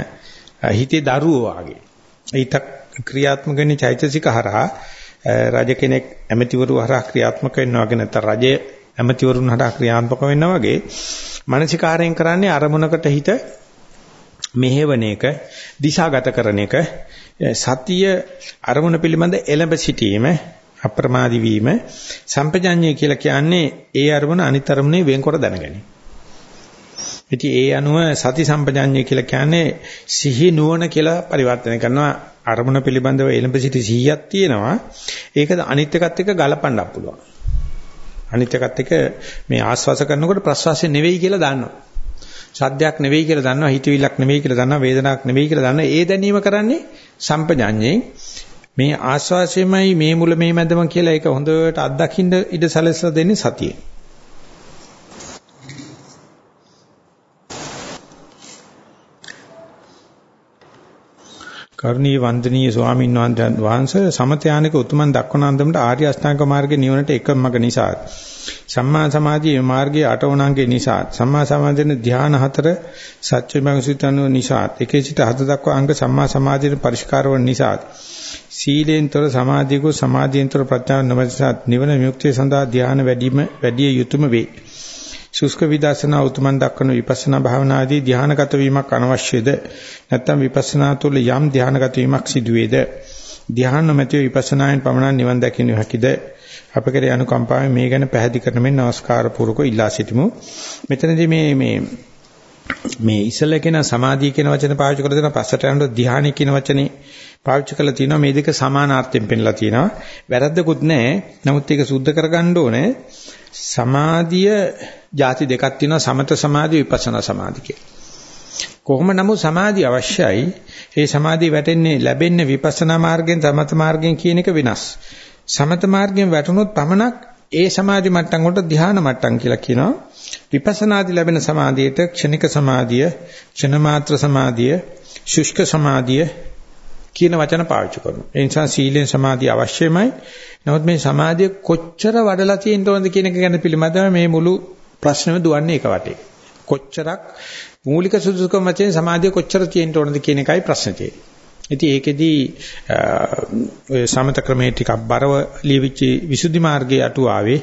A: හිතේ දරුවෝ වාගේ. හිත ක්‍රියාත්මක වෙන්නේ චෛතසික හරහා රජ කෙනෙක් ඇමතිවරු හරහා ක්‍රියාත්මක වෙනවා වගේ නැත්නම් රජය ඇමතිවරුන් හරහා ක්‍රියාත්මක වෙනවා වගේ මානසිකාරයෙන් කරන්නේ අරමුණකට හිත මෙහෙවන එක දිශාගත කරන එක. සතිය අරමුණ පිළිබඳ එළඹ සිටීම අප්‍රමාදී වීම සම්පජඤ්ඤය කියලා කියන්නේ ඒ අරමුණ අනිත් අරමුණේ වෙන්කොට දැනගැනීම. ඉතින් ඒ අනුව සති සම්පජාඤ්ඤය කියලා කියන්නේ සිහි නුවණ කියලා පරිවර්තනය කරනවා. අරමුණ පිළිබඳව එළඹ සිටි සිහියක් තියෙනවා. ඒක අනිත් එකත් එක්ක ගලපන්නත් පුළුවන්. අනිත් එකත් එක්ක මේ ආස්වාස කරනකොට ප්‍රස්වාසය නෙවෙයි කියලා දන්නවා. සද්දයක් නෙවෙයි කියලා දන්නවා හිතවිල්ලක් නෙවෙයි කියලා දන්නවා වේදනාවක් නෙවෙයි කියලා දන්නවා. ඒ දැනීම කරන්නේ සම්පජාඤ්ඤයෙන්. මේ ආස්වාසයමයි මේ මුල මේ මැදම කියලා ඒක හොඳට අත්දකින්න ඉඩ සැලසලා දෙන්නේ සතියේ කරුණී වන්දනීය ස්වාමීන් වහන්සේ සමතයානික උතුමන් දක්වන අන්දමට ආර්ය අෂ්ටාංග මාර්ගයේ නිවනට එකම මඟ නිසා සම්මා සමාධියේ මාර්ගයේ අටවණංගේ නිසා සම්මා සමාධියේ ධ්‍යාන හතර සත්‍ය මඟසිතන නිසා එකේ සිට හත දක්වා අංග සම්මා සමාධියේ පරිස්කාර වන නිසා සීලේන්තර සමාධියකෝ සමාධියෙන්තර ප්‍රඥාව නොමැසත් නිවන විමුක්තිය සඳහා ධ්‍යාන වැඩිම වැඩි යුතුයම වේ. සුස්ක විදර්ශනා උතුමන් දක්වන විපස්සනා භාවනාදී ධානාගත වීමක් අනවශ්‍යද? නැත්නම් විපස්සනා තුළ යම් ධානාගත වීමක් සිදුවේද? ධානය නොමැතිව විපස්සනායෙන් පමණක් නිවන් දකින්න හැකිද? අප කෙරේ අනුකම්පාවෙන් මේ ගැන පැහැදිලි කරන මෙන් নমස්කාර පූර්වක ඉල්ලා සිටිමු. මෙතනදී මේ මේ මේ ඉසල කියන සමාධිය කියන වචන පාවිච්චි කරලා දෙන පස්සට යනකොට ධානය කියන වචනේ පාවිච්චි කරලා තියෙනවා. මේ දෙක සමානාර්ථයෙන් පෙන්ලා තියෙනවා. වැරද්දකුත් නැහැ. නමුත් ඒක සුද්ධ කරගන්න ඕනේ. සමාධිය ಜಾති දෙකක් තියෙනවා සමත සමාධිය විපස්සනා සමාධිය කියලා. කොහොම නමුත් සමාධිය අවශ්‍යයි. ඒ සමාධිය වැටෙන්නේ ලැබෙන්නේ විපස්සනා මාර්ගයෙන් සමත මාර්ගයෙන් කියන එක වෙනස්. සමත මාර්ගයෙන් වැටුනොත් පමණක් ඒ සමාධි මට්ටම් වලට ධ්‍යාන මට්ටම් කියලා කියනවා. විපස්සනාදී ලැබෙන සමාධියට ක්ෂණික සමාධිය, ක්ෂණ මාත්‍ර සමාධිය, ශුෂ්ක සමාධිය කියන වචන පාවිච්චි කරනවා. ඒ නිසා සීලෙන් සමාධිය අවශ්‍යමයි. නමුත් මේ සමාධිය කොච්චර වඩලා තියෙන්න ඕනද කියන එක ගැන පිළිමදව මේ මුළු ප්‍රශ්නෙම දුවන්නේ එක වටේ. කොච්චරක් මූලික සුදුසුකම් වශයෙන් සමාධිය කොච්චර තියෙන්න ඕනද කියන එකයි ප්‍රශ්නේ තියෙන්නේ. ඉතින් ඒකෙදී ඔය සමත ක්‍රමයේ ටිකක් බරව ලියවිච්ච විසුද්ධි මාර්ගයේ අටුවාවේ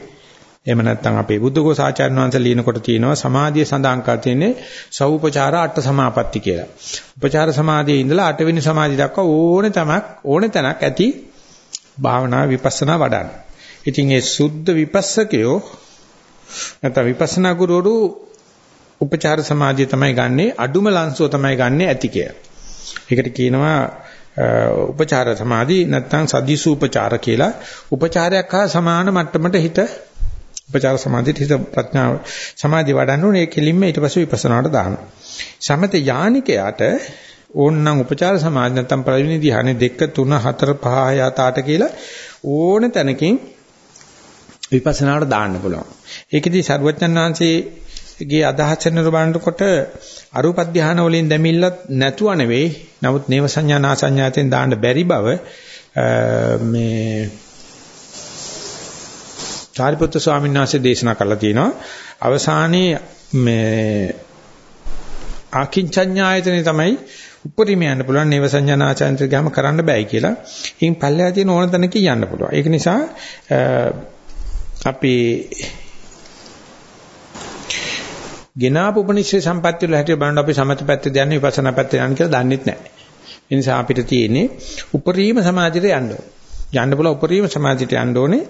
A: එහෙම නැත්නම් අපේ බුද්ධඝෝසාචාර්ය වංශ ලියනකොට තියෙනවා සමාධිය සඳහන් කර තියෙන්නේ සෞපචාර අට සමාපatti කියලා. උපචාර සමාධියේ ඉඳලා අටවෙනි සමාධිය දක්වා ඕනේ තමක් ඕනේ තැනක් ඇති භාවනා විපස්සනා වඩන්න. ඉතින් ඒ සුද්ධ විපස්සකයෝ නැත්නම් විපස්සනා ගුරුවරු උපචාර සමාධිය තමයි ගන්නෙ අඩුම ලංසුව තමයි ගන්නෙ ඇති කියලා. ඒකට කියනවා උපචාර සමාධි නැත්නම් සදිසු උපචාර කියලා. උපචාරයක් හා සමාන මට්ටමට හිත උපචාර සමාධියට හිත ප්‍රඥාව සමාධිය වඩන්න ඕනේ ඒ කෙලින්ම ඊට පස්සේ විපස්සනාට දානවා. සමත යානිකයට ඕනනම් උපචාර සමාධි නැත්නම් පළවෙනි ධ්‍යානෙ 2 3 4 5 6 8 කියලා ඕන තැනකින් විපස්සනාට දාන්න පුළුවන්. ඒකෙදි සර්වඥාන් වහන්සේගේ අදහස් වෙනර බලනකොට අරූප ධානය වලින් දැමිල්ලත් නැතුව නෙවෙයි. නමුත් නේව සංඥා නා සංඥාතෙන් දාන්න බැරි බව මේ චාරිපුත්‍ර ස්වාමීන් වහන්සේ දේශනා කළා තියෙනවා. අවසානයේ මේ ආකින්චඤ්ඤායතනෙ තමයි උපරිම යන්න පුළුවන් නේව සංඥානාචාන්ත්‍ර ගාම කරන්න බෑයි කියලා. ඉන් පල්ලෙහා තියෙන ඕන තැනක යන්න පුළුවන්. ඒක නිසා අපි ගෙනාපු උපනිෂේ සම්පත්‍ය වල හැටියට බලනකොට අපි සමත පැත්තේ දයන්නේ විපස්සනා පැත්තේ යන්නේ කියලා දන්නෙත් නැහැ. ඒ නිසා අපිට තියෙන්නේ උපරිම සමාධියට යන්න ඕනේ. යන්න බල උපරිම සමාධියට යන්න ඕනේ.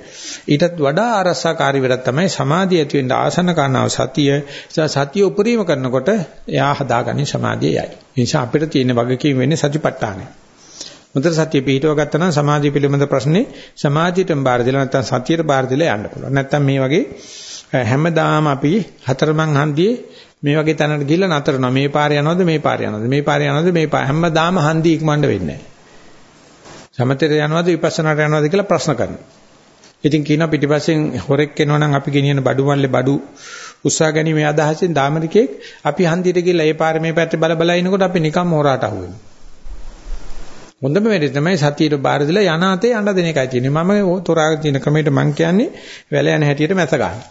A: ඊටත් වඩා ආරස්සාකාරී වැඩක් තමයි සමාධිය ඇති වෙන්න ආසන කරනව සතිය. සතිය උපරිම කරනකොට එයා හදාගන්නේ සමාධියයි. ඒ නිසා අපිට තියෙන වගකීම වෙන්නේ සතිපට්ඨානයි. මුතර සතිය පිටව ගත්තා නම් සමාධිය පිළිබඳ ප්‍රශ්නේ සමාධියටම බාර දෙලා නැත්නම් සතියට බාර දෙලා යන්න පුළුවන්. නැත්නම් මේ වගේ හැමදාම අපි හතරමං හන්දියේ මේ වගේ තැනකට ගිහිල්ලා නතර වෙනවා. මේ පාරේ යනවද මේ පාරේ යනවද මේ පාරේ යනවද මේ පාර හැමදාම හන්දි ඉක්මන්න වෙන්නේ නැහැ. සමතේට යනවද විපස්සනාට යනවද කියලා ප්‍රශ්න කරනවා. ඉතින් කියනවා පිටිපස්සෙන් හොරෙක් එනවා නම් අපි ගෙනියන බඩු මල්ලේ බඩු උස්සා ගැනීම අදහසින් දාමරිකෙක් අපි හන්දියට ගිහිල්ලා ඒ පාරේ මේ පැත්තේ බල බල ඉනකොට අපි නිකන් මෝරාට අහුවෙනවා. හොඳම වෙලේ තමයි සතියට බාර දීලා යනාතේ යන්න දෙන එකයි තියෙන්නේ. මම තොරාගෙන තියෙන ක්‍රමයට මම කියන්නේ වැල යන හැටියට මැස ගන්න.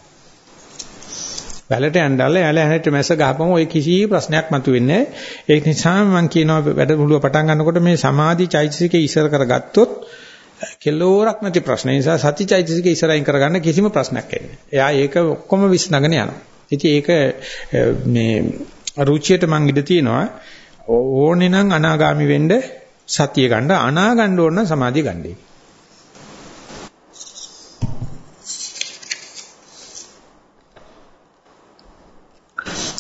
A: වැලට යන්නදල්ලා යල යන හැටියට මැස ගහපම ඔය කිසි ප්‍රශ්නයක් මතුවෙන්නේ නැහැ. ඒක නිසා මම කියනවා වැඩමුළුව පටන් ගන්නකොට මේ සමාධි චෛතසිකේ ඉස්සර කරගත්තොත් කෙලෝරක් නැති ප්‍රශ්න. ඒ නිසා සති චෛතසිකේ ඉස්සරහින් කරගන්න කිසිම ප්‍රශ්නයක් එන්නේ. එයා ඒක ඔක්කොම විශ්නගෙන යනවා. ඉතින් ඒක මේ රුචියට මං ඉඳ තියෙනවා ඕනේ නම් අනාගාමි වෙන්න සතිය ගන්න අනා ගන්න ඕන නම් සමාධිය ගන්නයි.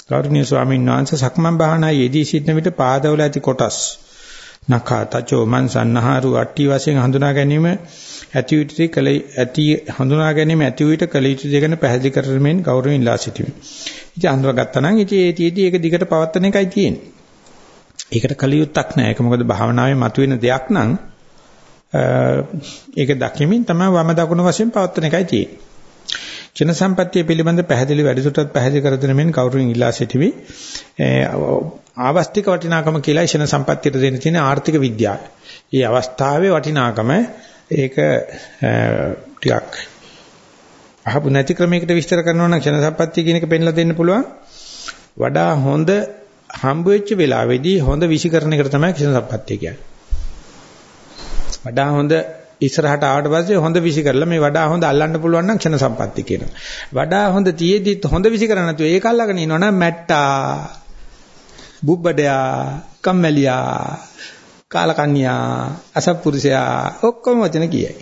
A: ගෞරවනීය ස්වාමීන් වහන්සේ සක්මන් භාවනා යෙදී සිටින විට පාදවල ඇති කොටස් නඛා තචෝ මන් සන්නහරු අට්ටි වශයෙන් හඳුනා ගැනීම ඇති විටි කල ඇති හඳුනා ගැනීම ඇති විට කල යුතු දෙ ගැන පැහැදිලි කරමින් ගෞරවයෙන් ඉල්ලා සිටිමි. ඉතින් අඳුරගත්තා නම් ඉතින් ඒ තියේදී ඒක දිගට පවත්වන එකයි තියෙන්නේ. ඒකට කලියුත්තක් නැහැ. ඒක මොකද භාවනාවේ මතුවෙන දෙයක් නම් ඒක දකිමින් තමයි වම දකුණ වශයෙන් පවත්වන එකයි තියෙන්නේ. චින සම්පත්තිය පිළිබඳ පැහැදිලි වැඩිසුටත් පැහැදිලි කර දෙන මෙන් කවුරුන් ඉල්ලා සිටිවි. ආවස්තික වටිනාකම කියලා ශන සම්පත්තියට දෙන්න තියෙන ආර්ථික විද්‍යාව. මේ අවස්ථාවේ වටිනාකම ඒක ටිකක් අහපු නැති ක්‍රමයකට විස්තර කරනවා නම් ක්ෂණ සම්පත්තිය කියන එක පෙන්ලා දෙන්න පුළුවන්. වඩා හොඳ හම්බ වෙච්ච වෙලාවේදී හොඳ විෂිකරණ එකට තමයි ක්ෂණ සම්පත්තිය කියන්නේ. වඩා හොඳ ඉස්සරහට ආවට පස්සේ හොඳ විසි කරලා මේ වඩා හොඳ අල්ලන්න පුළුවන් නම් ක්ෂණ සම්පatti කියනවා. වඩා හොඳ තියේදිත් හොඳ විසි කරන්නේ නැතුව ඒක අල්ලගෙන ඉන්නවනම් මැට්ටා බුබ්බඩයා කම්මැලියා කාලකන්‍යා අසත්පුරුෂයා ඔක්කොම වචන කියයි.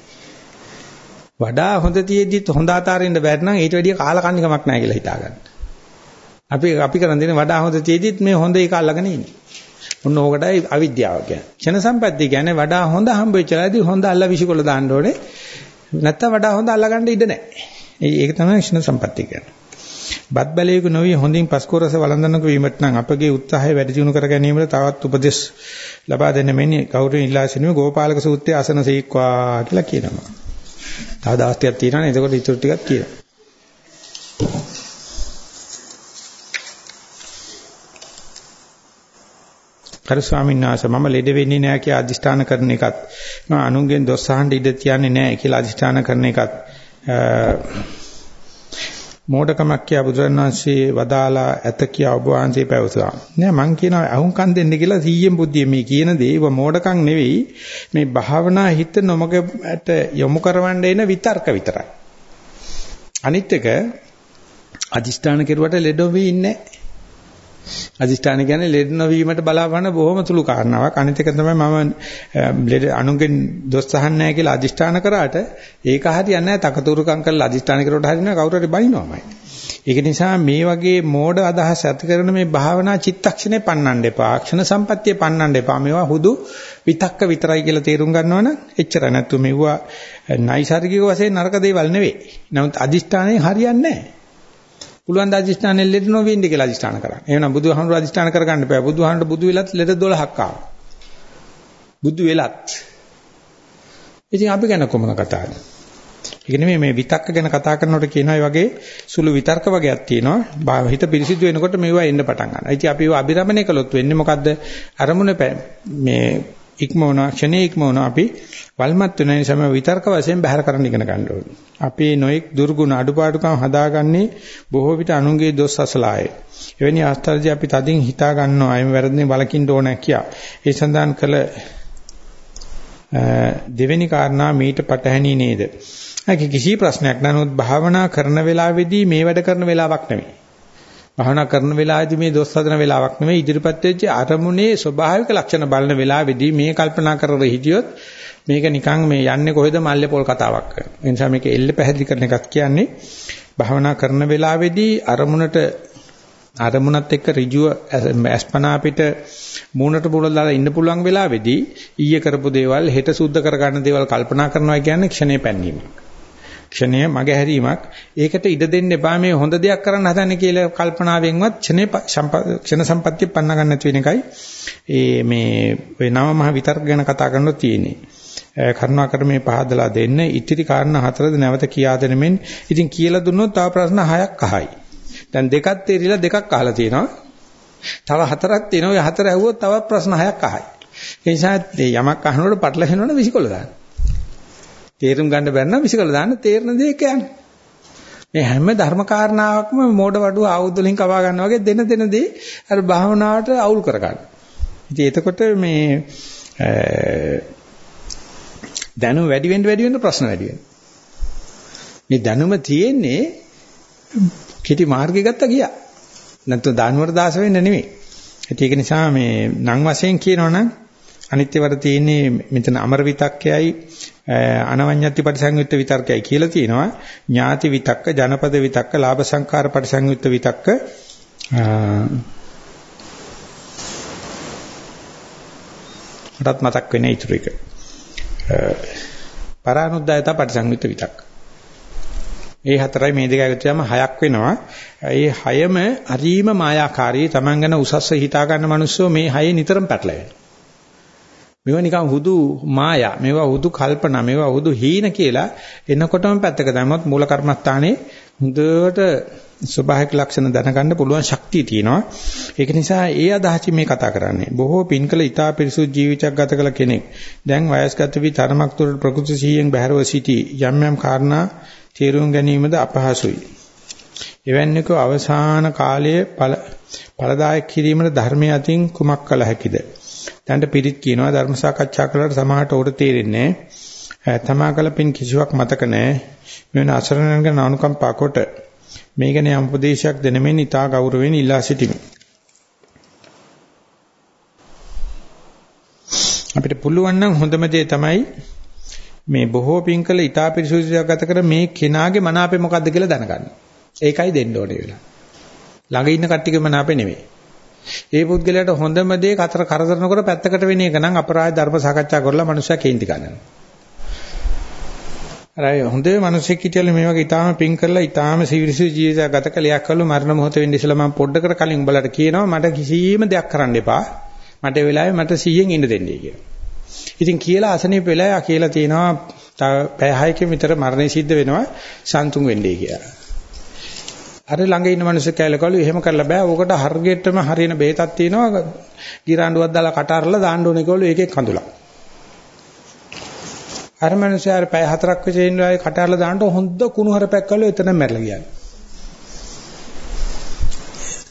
A: වඩා හොඳ තියේදිත් හොඳ අතාරින්න බැරි නම් ඊට වැඩිය කාලකන්නිකමක් නැහැ කියලා හිතා ගන්න. අපි අපි කරන් දෙන්නේ වඩා හොඳ තියේදිත් මේ හොඳ එක අල්ලගෙන ඉන්නේ. ඔන්න ඕකටයි අවිද්‍යාව කියන්නේ. ක්ෂණ සම්පත්තිය කියන්නේ වඩා හොඳ හම්බ වෙච්චලාදී හොඳ අල්ල විසිකොල දාන්න ඕනේ. නැත්තම් වඩා හොඳ අල්ලගන්න ඉඩ නැහැ. ඒක තමයි ක්ෂණ සම්පත්තිය කියන්නේ. බත් බැලේක නොවි හොඳින් පස්කෝරස වළඳනක වීමට නම් අපගේ උත්සාහය වැඩි දියුණු කර ගැනීමට තවත් උපදෙස් ලබා දෙන්න මෙන්නේ කවුරුන් ඉල්ලා සිටින ගෝපාලක සූත්‍රයේ අසන සීක්වා කියලා කියනවා. තව දවස් ටිකක් තියෙනවානේ එතකොට ඊටු ටිකක් කියනවා. කර ස්වාමීන් වහන්සේ මම ලෙඩ වෙන්නේ නැහැ කියලා අදිෂ්ඨාන කරන එකත් මම අනුන්ගෙන් දොස් අහන්න ඉඩ තියන්නේ නැහැ කියලා අදිෂ්ඨාන කරන එකත් මෝඩකමක් කියා බුදුරණවහන්සේ වදාලා ඇත කියා ඔබ වහන්සේ පැවසුවා. නෑ මං කියනවා අහුම්කම් දෙන්න කියලා සීයෙන් බුද්ධිය මේ කියන දේ ඒව මෝඩකම් නෙවෙයි මේ භාවනා හිත නොමගට යොමු කරවන්න එන විතර්ක විතරයි. අනිත් එක අදිෂ්ඨාන කෙරුවට ලෙඩ වෙන්නේ නැහැ. අදිෂ්ඨාන කියන්නේ ලෙඩ නොවීමට බලාපන්න බොහොම තුළු කාරණාවක්. අනිත් එක තමයි මම ලෙඩ අනුගෙන් දොස් අහන්නේ නැහැ කියලා අදිෂ්ඨාන කරාට ඒක හරියන්නේ නැහැ. තකතුරුකම් කරලා අදිෂ්ඨාන කරුවට හරියන්නේ කවුරු හරි බනිනවමයි. ඒක නිසා මේ වගේ මෝඩ අදහස් ඇති කරන මේ භාවනා චිත්තක්ෂණේ පන්නන්න එපා. ක්ෂණ සම්පත්තිය පන්නන්න එපා. මේවා හුදු විතක්ක විතරයි කියලා තේරුම් ගන්නවනම් එච්චර නැත්තු මෙවුවා නයිසර්ගික වශයෙන් නරක දේවල් නෙවෙයි. නමුත් අදිෂ්ඨානයේ හරියන්නේ නැහැ. පුළුවන් ද අධිෂ්ඨානෙ ලෙඩ නොවෙන්න කියලා අධිෂ්ඨාන කරන්න. එහෙනම් බුදුහාමුදුරුවෝ අධිෂ්ඨාන කරගන්න බෑ. බුදුහාමුදුරුවෝ බුදු වෙලත් ලෙඩ 12ක් ආවා. බුදු වෙලත්. ඉතින් අපි ගැන කොමන කතාවද? ඒක නෙමෙයි මේ විතක්ක ගැන කතා කරනකොට කියනවා වගේ සුළු විතර්ක වගේක් තියෙනවා. හිත පිරිසිදු වෙනකොට මේවා එන්න පටන් ගන්නවා. ඉතින් අපි ඒවා අභිරමණය කළොත් වෙන්නේ මොකද්ද? අරමුණ මේ ඉක්මවන ක්ෂණේ ඉක්මවන අපි වල්මත් වෙන නිසා විතර්ක වශයෙන් බහැර කරන්න ඉගෙන ගන්න ඕනේ. අපේ නොඑක් දුර්ගුණ අඩුපාඩුකම් හදාගන්නේ බොහෝ විට අනුන්ගේ දොස් අසලාය. එවැනි අවස්ථාවලදී අපි තදින් හිතා ගන්නවා අයම වැරදිනේ බලකින්න ඕන කියා. ඒ සඳහන් කළ දෙවෙනි කාරණා මීට පටහැනි නේද? ඒක කිසි ප්‍රශ්නයක් නැනොත් භාවනා කරන වෙලාවේදී මේ වැඩ කරන වෙලාවක් නෙමෙයි. භාවනා කරන වෙලාවේදී මේ දොස් හදන වෙලාවක් නෙමෙයි ඉදිරිපත් වෙච්ච අරමුණේ ස්වභාවික ලක්ෂණ බලන වෙලාවේදී මේ කල්පනා කරලා හිටියොත් මේක නිකන් මේ යන්නේ කොහෙද මල්ලේ පොල් කතාවක් කරනවා. ඒ නිසා මේක එල්ල පැහැදිලි කරන එකක් කියන්නේ භාවනා කරන වෙලාවේදී අරමුණට අරමුණත් එක්ක ඍජුව අස්පනා පිට මූණට මුල දාලා ඉන්න පුළුවන් වෙලාවේදී ඊයේ කරපු දේවල් හෙට සුද්ධ කර ගන්න දේවල් කල්පනා කරනවා කියන්නේ ක්ෂණේ පැන්නීමක්. ක්ෂණය මගහැරීමක්. ඒකට ඉඩ දෙන්න එපා මේ හොඳ දෙයක් කරන්න හදන්නේ කියලා කල්පනාවෙන්වත් ක්ෂණේ ක්ෂණ සම්පත්‍ය පන්න ගන්න නැති වෙන එකයි. ඒ මේ ඔය නව මහ විතර්ක ගැන කතා කරනොත් තියෙන්නේ. කරුණාකර මේ පහදලා දෙන්න ඉතිරි කාරණා හතරද නැවත කියා දෙනෙමින් ඉතින් කියලා දුන්නොත් තව ප්‍රශ්න හයක් අහයි. දැන් දෙකක් තේරිලා දෙකක් අහලා තියෙනවා. තව හතරක් තියෙනවා. ඔය හතර ඇහුවොත් තවත් ප්‍රශ්න හයක් අහයි. ඒ නිසා යමක් අහනකොට පටලහෙනවනේ විසිකොල දාන්න. තේරුම් ගන්න බැරි නම් විසිකලා දාන්න තේරෙන දේ කියන්නේ. මේ හැම ධර්ම කාරණාවක්ම මෝඩ වඩුව ආයුධ වලින් කවා ගන්නවා වගේ දෙන දෙන දේ අර භාවනාවට අවුල් කර ගන්න. ඉතින් එතකොට මේ දැනුම වැඩි වෙන්න වැඩි වෙන්න ප්‍රශ්න වැඩි වෙනවා. මේ දැනුම තියෙන්නේ කෙටි මාර්ගය ගත්තා ගියා. නැත්නම් දානවර දාස වෙන්න නෙමෙයි. ඒක නිසා මේ නම් වශයෙන් කියනවනම් අනිත්‍ය වර තියෙන්නේ මෙතන අමර විතක්කයයි අනවඤ්ඤත්ති පරිසංයුක්ත විතර්කයයි කියලා තියෙනවා. ඥාති විතක්ක ජනපද විතක්ක ලාභ සංකාර පරිසංයුක්ත විතක්ක මටත් මතක් වෙන්නේ ඊටු එක. පරානුද්යත පරිසංයුක්ත විතක්ක. ඒ හතරයි මේ දෙක එකතු වෙනම හයක් වෙනවා. ඒ හයම අරීම මායාකාරී. Taman ගැන උසස්ව හිතා ගන්න මිනිස්සු මේ හයේ නිතරම පැටලෙනවා. මේවා නිකන් හුදු මායා මේවා හුදු කල්පනා මේවා හුදු හීන කියලා එනකොටම පැත්තක දැම්මොත් මූල කර්මස්ථානේ හොඳට ස්වභාවික ලක්ෂණ දැනගන්න පුළුවන් ශක්තිය තියෙනවා. ඒක නිසා ඒ අදහසින් මේ කතා කරන්නේ. බොහෝ පින්කල ඊතා පිරිසුදු ජීවිතයක් ගත කළ කෙනෙක් දැන් වයස්ගත වී තරමක් දුරට ප්‍රകൃති සීයෙන් බැහැරව සිටි යම් යම් කාරණා තේරුම් ගැනීමද අපහසුයි. එවැන්නක අවසාන කාලයේ ඵලදායක කිරීමට ධර්මය අතින් කුමක් කළ හැකිද? දැන්ට පිරිත් කියනවා ධර්ම සාකච්ඡා කළාට සමහරට උඩ තේරෙන්නේ නැහැ. තමා කලපින් කිසිවක් මතක නැහැ. මෙවන අසරණයන්ගේ නානුකම්පා කොට මේ ගැන යම් උපදේශයක් දෙනමින් ඉතා ගෞරවයෙන් ඉල්ලා සිටිමි. අපිට පුළුවන් නම් හොඳම දේ තමයි මේ බොහෝ පින්කල ඊටා පිරිසුදුසක් ගත කර මේ කෙනාගේ මනාපේ මොකද්ද කියලා දැනගන්න. ඒකයි දෙන්න ඕනේ වෙලා. ළඟ ඉන්න කට්ටියගේ මනාපේ නෙමෙයි. ඒ පුද්ගලයාට හොඳම දේ කතර කරදර නොකර පැත්තකට වෙන එක නම් අපරාධ ධර්ම සාකච්ඡා කරලා මනුස්සයා කේන්ති ගන්නවා. අර හොඳේ මිනිස්සෙක් හිටියල මේ වගේ ඊටාම පිං කරලා ඊටාම සිවිරිසු ජීවිතයක් ගත කළයක් කළු මරණ මොහොත වෙන්න ඉස්සලා මම පොඩ්ඩකට කලින් උඹලට කියනවා මට කිසිම දෙයක් කරන්න එපා. මට ඒ වෙලාවේ මට 100න් ඉන්න දෙන්නයි කියලා. ඉතින් කියලා අසනීප වෙලා කියලා තියෙනවා පැය 6කින් විතර මරණය සිද්ධ වෙනවා සන්තුන් වෙන්නේ කියලා. අර ළඟ ඉන්න මිනිස්සු කැලකලු එහෙම කරලා බෑ. ඕකට හර්ගෙට්ටම හරියන බේතක් තියෙනවා. ගිරාඬුවක් දාලා කට අරලා දාන්න ඕනේ කියලා ඒකේ කඳුලක්. අර මිනිස්සු අර පැය හතරක් විතර ඉන්න වෙලාවේ කට අරලා දාන්න හොඳ කුණු හරපැක් කළා එතන මැරලා ගියා.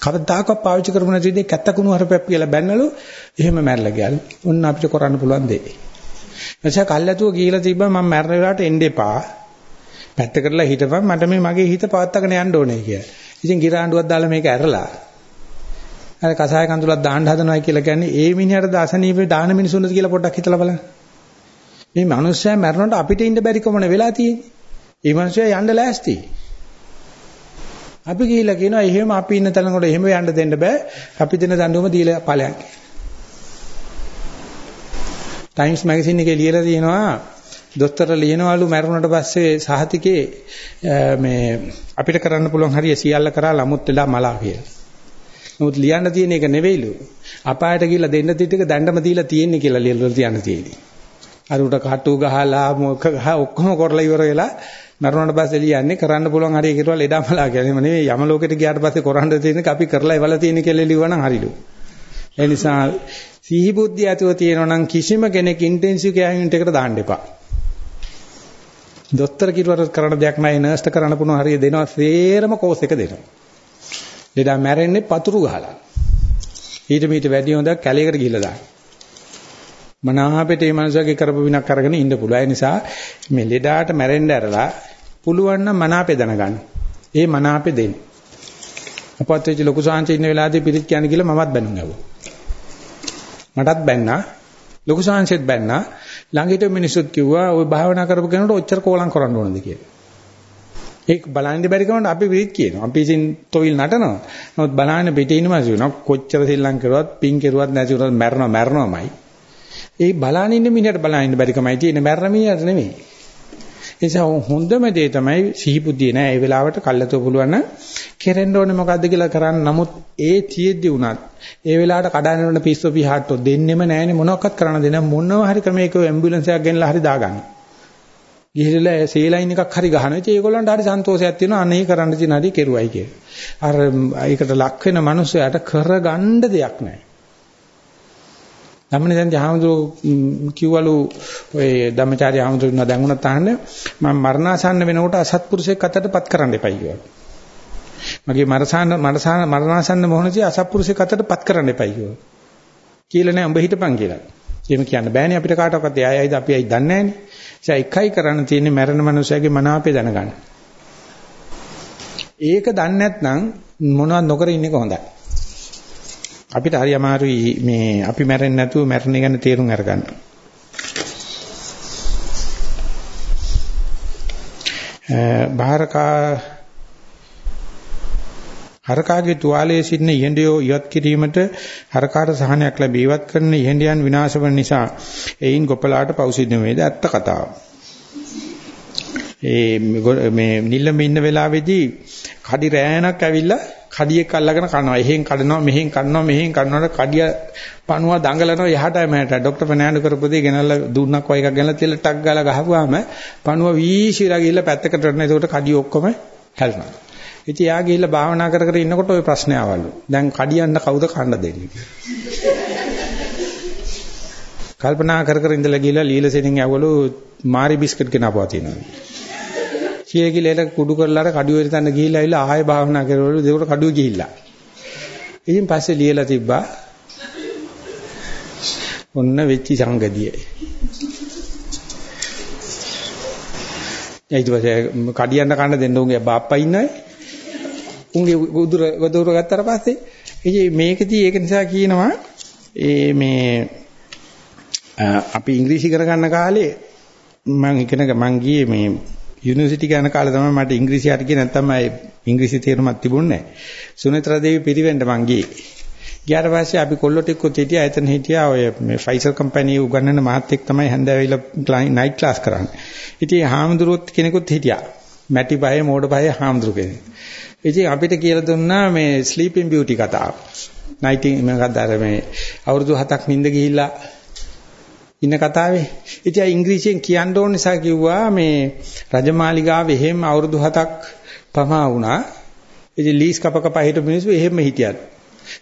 A: කවදාකවත් පාවිච්චි කරපු නැති දෙයක් කැත්ත කුණු හරපැක් කියලා බැන්නලු එහෙම මැරලා ගියා. ඔන්න අපිට කරන්න පුළුවන් දෙයක්. එනිසා කල්ැතුව ගිහිලා තිබ්බම මම මැරෙන වෙලාවට එන්න එපා. පැත්ත කරලා හිටපන් මට මේ මගේ හිත පවත්තගෙන යන්න ඕනේ කියලා. ඉතින් ගිරාඬුවක් දාලා මේක ඇරලා අර කසාය කඳුලක් දාන්න හදනවා කියලා කියන්නේ ඒ මිනිහට දාසනීපේ දාන මිනිසුන්ද කියලා පොඩ්ඩක් හිතලා බලන්න. මේ මිනිස්සයා මැරෙනකොට අපිට ඉන්න බැරි කොමන වෙලා තියෙන්නේ. ඒ මිනිස්සයා යන්න ලෑස්ති. අපි ගිහිල්ලා කියනවා එහෙම අපි ඉන්න තැනකට එහෙම යන්න දෙන්න බෑ. අපි දෙන දඬුවම දීලා ඵලයක්. ටයිම්ස් මැගසින් එකේ ලියලා තියෙනවා දොස්තර ලියනවලු මැරුණට පස්සේ සහතිකේ මේ අපිට කරන්න පුළුවන් හරිය සියල්ල කරා ළමුත් වෙලා මලා කියලා. නමුත් ලියන්න තියෙන එක නෙවෙයිලු. අපායට ගිහිල්ලා දෙන්න තිට එක දඬම දීලා තියෙන්නේ කියලා ලියලා තියන්න තියෙන්නේ. අර උට කටු ගහලා මොක ගහ ඔක්කොම කරලා ඉවර වෙලා මරුණාට පස්සේ ලියන්නේ කරන්න පුළුවන් හරිය කියලා ලෙඩමලා කියන්නේ නෙවෙයි යම ලෝකෙට ගියාට පස්සේ කරන්න තියෙන අපි කරලා ඉවලා තියෙන කියලා ලියවනම් හරිලු. ඒ නිසා සිහි බුද්ධිය ඇතුව තියෙනවා නම් කිසිම කෙනෙක් ඉන්ටෙන්සිව් කෙයාර් යුනිට් එකට දාන්න එපා. දොස්තර කිව්වට කරන්න දෙයක් නැහැ නර්ස්ට කරන්න පුළුවන් හරිය දෙනවා සේරම කෝස් එක දෙනවා. ලෙඩා මැරෙන්නේ පතුරු ගහලා. ඊට මීට වැඩි හොඳක් කැලේකට ගිහිල්ලා දාන්න. මනාපෙට මේ මනුස්සයාගේ කරපු විනක් අරගෙන ඉන්න පුළුවන්. ඒ නිසා මේ ලෙඩාට මැරෙන්න ඇරලා පුළුවන් නම් මනාපේ දැනගන්න. ඒ මනාපේ දෙන්න. අපත් වෙච්ච ලොකු සාංශ ඉන්න වෙලාවදී පිරිත් කියන්නේ කියලා මමත් බැනුම් ඇහුවා. මටත් බැන්නා. ලොකු සාංශෙත් බැන්නා. ළඟට මිනිසුත් කිව්වා ওই භාවනා කරපු කෙනාට ඔච්චර කෝලම් කරන්න ඕනද කියලා. ඒක බලන්නේ බැරි කමන්න අපි විරිත් කියනවා. අපි ඉතින් තොවිල් නටනවා. නමුත් බලන්න පිටේ ඉන්න මිනිස්සු නෝ කොච්චර සෙල්ලම් කරුවත් පින් කරුවත් නැති උනත් මැරනවා මැරනවාමයි. ඒ බලන්න ඉන්න මිනිහට බලන්න බැරි කමයි තියෙන්නේ මැරන මිනිහට නෙමෙයි. ඒ නිසා හොඳම දේ තමයි සිහිබුද්ධිය නෑ. ඒ වෙලාවට කල්ලාතෝ පුළුවන් නම් කෙරෙන්න ඕනේ මොකද්ද කියලා කරන්න. නමුත් ඒ තියෙද්දි උනත් ඒ වෙලාවට කඩන යන පිස්සෝ පිහාට්ටෝ දෙන්නෙම නෑනේ මොනවක්වත් කරන්න දෙන්න මොනවා හරි ක්‍රමයක ඇම්බියුලන්ස් එකක් ගෙනලා හරි දාගන්න. ගිහිල්ලා සීලයින් එකක් හරි ගහනවා. ඉතින් ඒගොල්ලන්ට හරි සන්තෝෂයක් තියෙනවා. අනේ කරන්න තියෙන හරි කෙරුවයි කියලා. අර ඒකට ලක් වෙන මිනිස්සයාට කරගන්න දෙයක් නැහැ. ධම්මනේ දැන් ජහමඳුර කිව්වලු ඔය ධම්මචාරි ආමඳුරන දැන්ුණත් අහන්න මම මරණාසන්න වෙනකොට අසත්පුරුෂයෙක් අතටපත් කරන්න එපයි කිව්වා. මගේ මරසාන මරසාන මරණාසන්න මොහොනදී අසත්පුරුෂයෙක් අතටපත් කරන්න එපයි කිව්වා. කියලා නෑ උඹ හිටපන් කියලා. එහෙම කියන්න බෑනේ අපිට කාටවත් එයායිද අපි අයි දන්නේ නෑනේ. එකයි කරන්න තියෙන්නේ මරණ මනුස්සයගේ මනාපේ දැනගන්න. ඒක දන්නේ නැත්නම් මොනවද නොකර ඉන්න එක හොඳයි. අපිට හරි අමාරුයි මේ අපි මැරෙන්නේ නැතුව මැරෙන ගැන තේරුම් අරගන්න. බාහිරකා හරකාගේ තුවාලයේ සිටින ඉහඬියෝ ඉවත් කිරීමට හරකාට සහනයක් ලැබී ඉවත් කරන ඉහඬියන් විනාශ වන නිසා එයින් ගොපලාට පෞසිද්ධ වේද ඇත්ත කතාව. ඒ මේ නිල්ලම ඉන්න වෙලාවේදී කඩි රෑනක් ඇවිල්ලා කඩියෙක් අල්ලගෙන කනවා. එහෙන් කඩනවා, මෙහෙන් කනවා, මෙහෙන් කනනකොට කඩිය පණුව දඟලනවා යහට මෑට. ડોක්ටර් ෆර්නෑන්ඩෝ කරපු දේ ගෙනල්ලා දුන්නක් වගේ එකක් ගෙනල්ලා තියලා ටක් ගාලා ගහපුවාම පණුව වීශිලා ගිහිල්ලා පැත්තකට වෙනවා. ඒකට කඩිය ඔක්කොම හැල්නවා. ඉතින් යා ගිහිල්ලා භාවනා කර කර ඉන්නකොට ওই ප්‍රශ්නේ ආවලු. දැන් කඩියන්න කවුද කන්න දෙන්නේ කල්පනා කර කර ඉඳලා ගිහිල්ලා ලීලසෙනින් ඇවලු මාරි බිස්කට් කෙනාපුවා තියෙනවා. සිය කිලේට කුඩු කරලා අර කඩුවේ තන ගිහිල්ලා ඇවිල්ලා ආයෙ භාවනා කරවලු දෙවට කඩුවේ ගිහිල්ලා. ඉතින් පස්සේ ලියලා තිබ්බා. ඔන්න වෙච්චි සංගතිය. ඊට පස්සේ කඩියන්න කන්න දෙන්න උන්ගේ බාප්පා ඉන්නයි. උන්ගේ උදුර උදුර ගත්තාට පස්සේ ඉතින් මේකදී ඒක නිසා කියනවා ඒ මේ අපි ඉංග්‍රීසි කරගන්න කාලේ මම ඉගෙන මං ගියේ මේ යුනිවර්සිටි යන කාලේ තමයි මට ඉංග්‍රීසි හරි කිය නැත්තම් මම ඉංග්‍රීසි තේරුමක් තිබුණේ නැහැ. සුනිත්‍රා දේවි පිරිවෙන්න මං ගියේ. ගියාට පස්සේ අපි කොල්ලෝ ටිකකුත් හිටියා. එතන හිටියා ඔය මේ ෆයිසර් කම්පැනි උගන්වන මහත්තයෙක් තමයි හැන්දෑවෙලා නයිට් ක්ලාස් කරන්නේ. ඉතින් හාමුදුරුවොත් කෙනෙකුත් හිටියා. මැටි බය මෝඩ බය හාමුදුරු කෙනෙක්. ඉතින් අපිට කියලා දුන්නා මේ ස්ලීපින් බියුටි කතාව. නයිටි මොකක්ද අර මේ අවුරුදු 7ක් නිින්ද ගිහිල්ලා ඉන්න කතාවේ. ඉතින් ඉංග්‍රීසියෙන් කියන්න ඕන නිසා කිව්වා මේ රජමාලිගාවේ එහෙම අවුරුදු 7ක් පමා වුණා. ඉතින් ලීස් කප කප හිටපු මිනිස්සු එහෙම හිටියත්.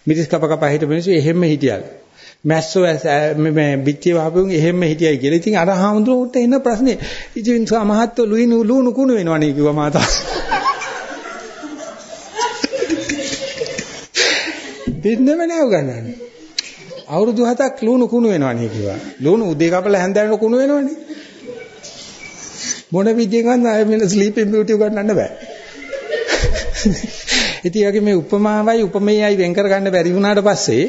A: මිරිස් කප කප හිටපු මිනිස්සු එහෙම හිටියත්. මැස්සෝ මේ පිටිය වහපුන් එහෙම හිටියයි කියලා. ඉතින් අර හාමුදුරුවෝට එන ප්‍රශ්නේ ඉතින් මහත්තු ලුයිනු ලුණු කුණු වෙනවනේ කිව්වා මාතා. දෙන්නෙම නෑ උගන්නන්නේ. අවුරුදු 7ක් ලුණු කුණු වෙනවනේ කිව්වා. ලුණු උදේ කපලා හැන්දෑවට කුණු වෙනවනේ. මොන විදියෙන්වත් ආයෙ මෙන්න ස්ලීපින් බියුටි උගන්නන්න බෑ. ඉතින් වගේ මේ උපමාවයි උපමේයයි වෙන් කරගන්න බැරි වුණාට පස්සේ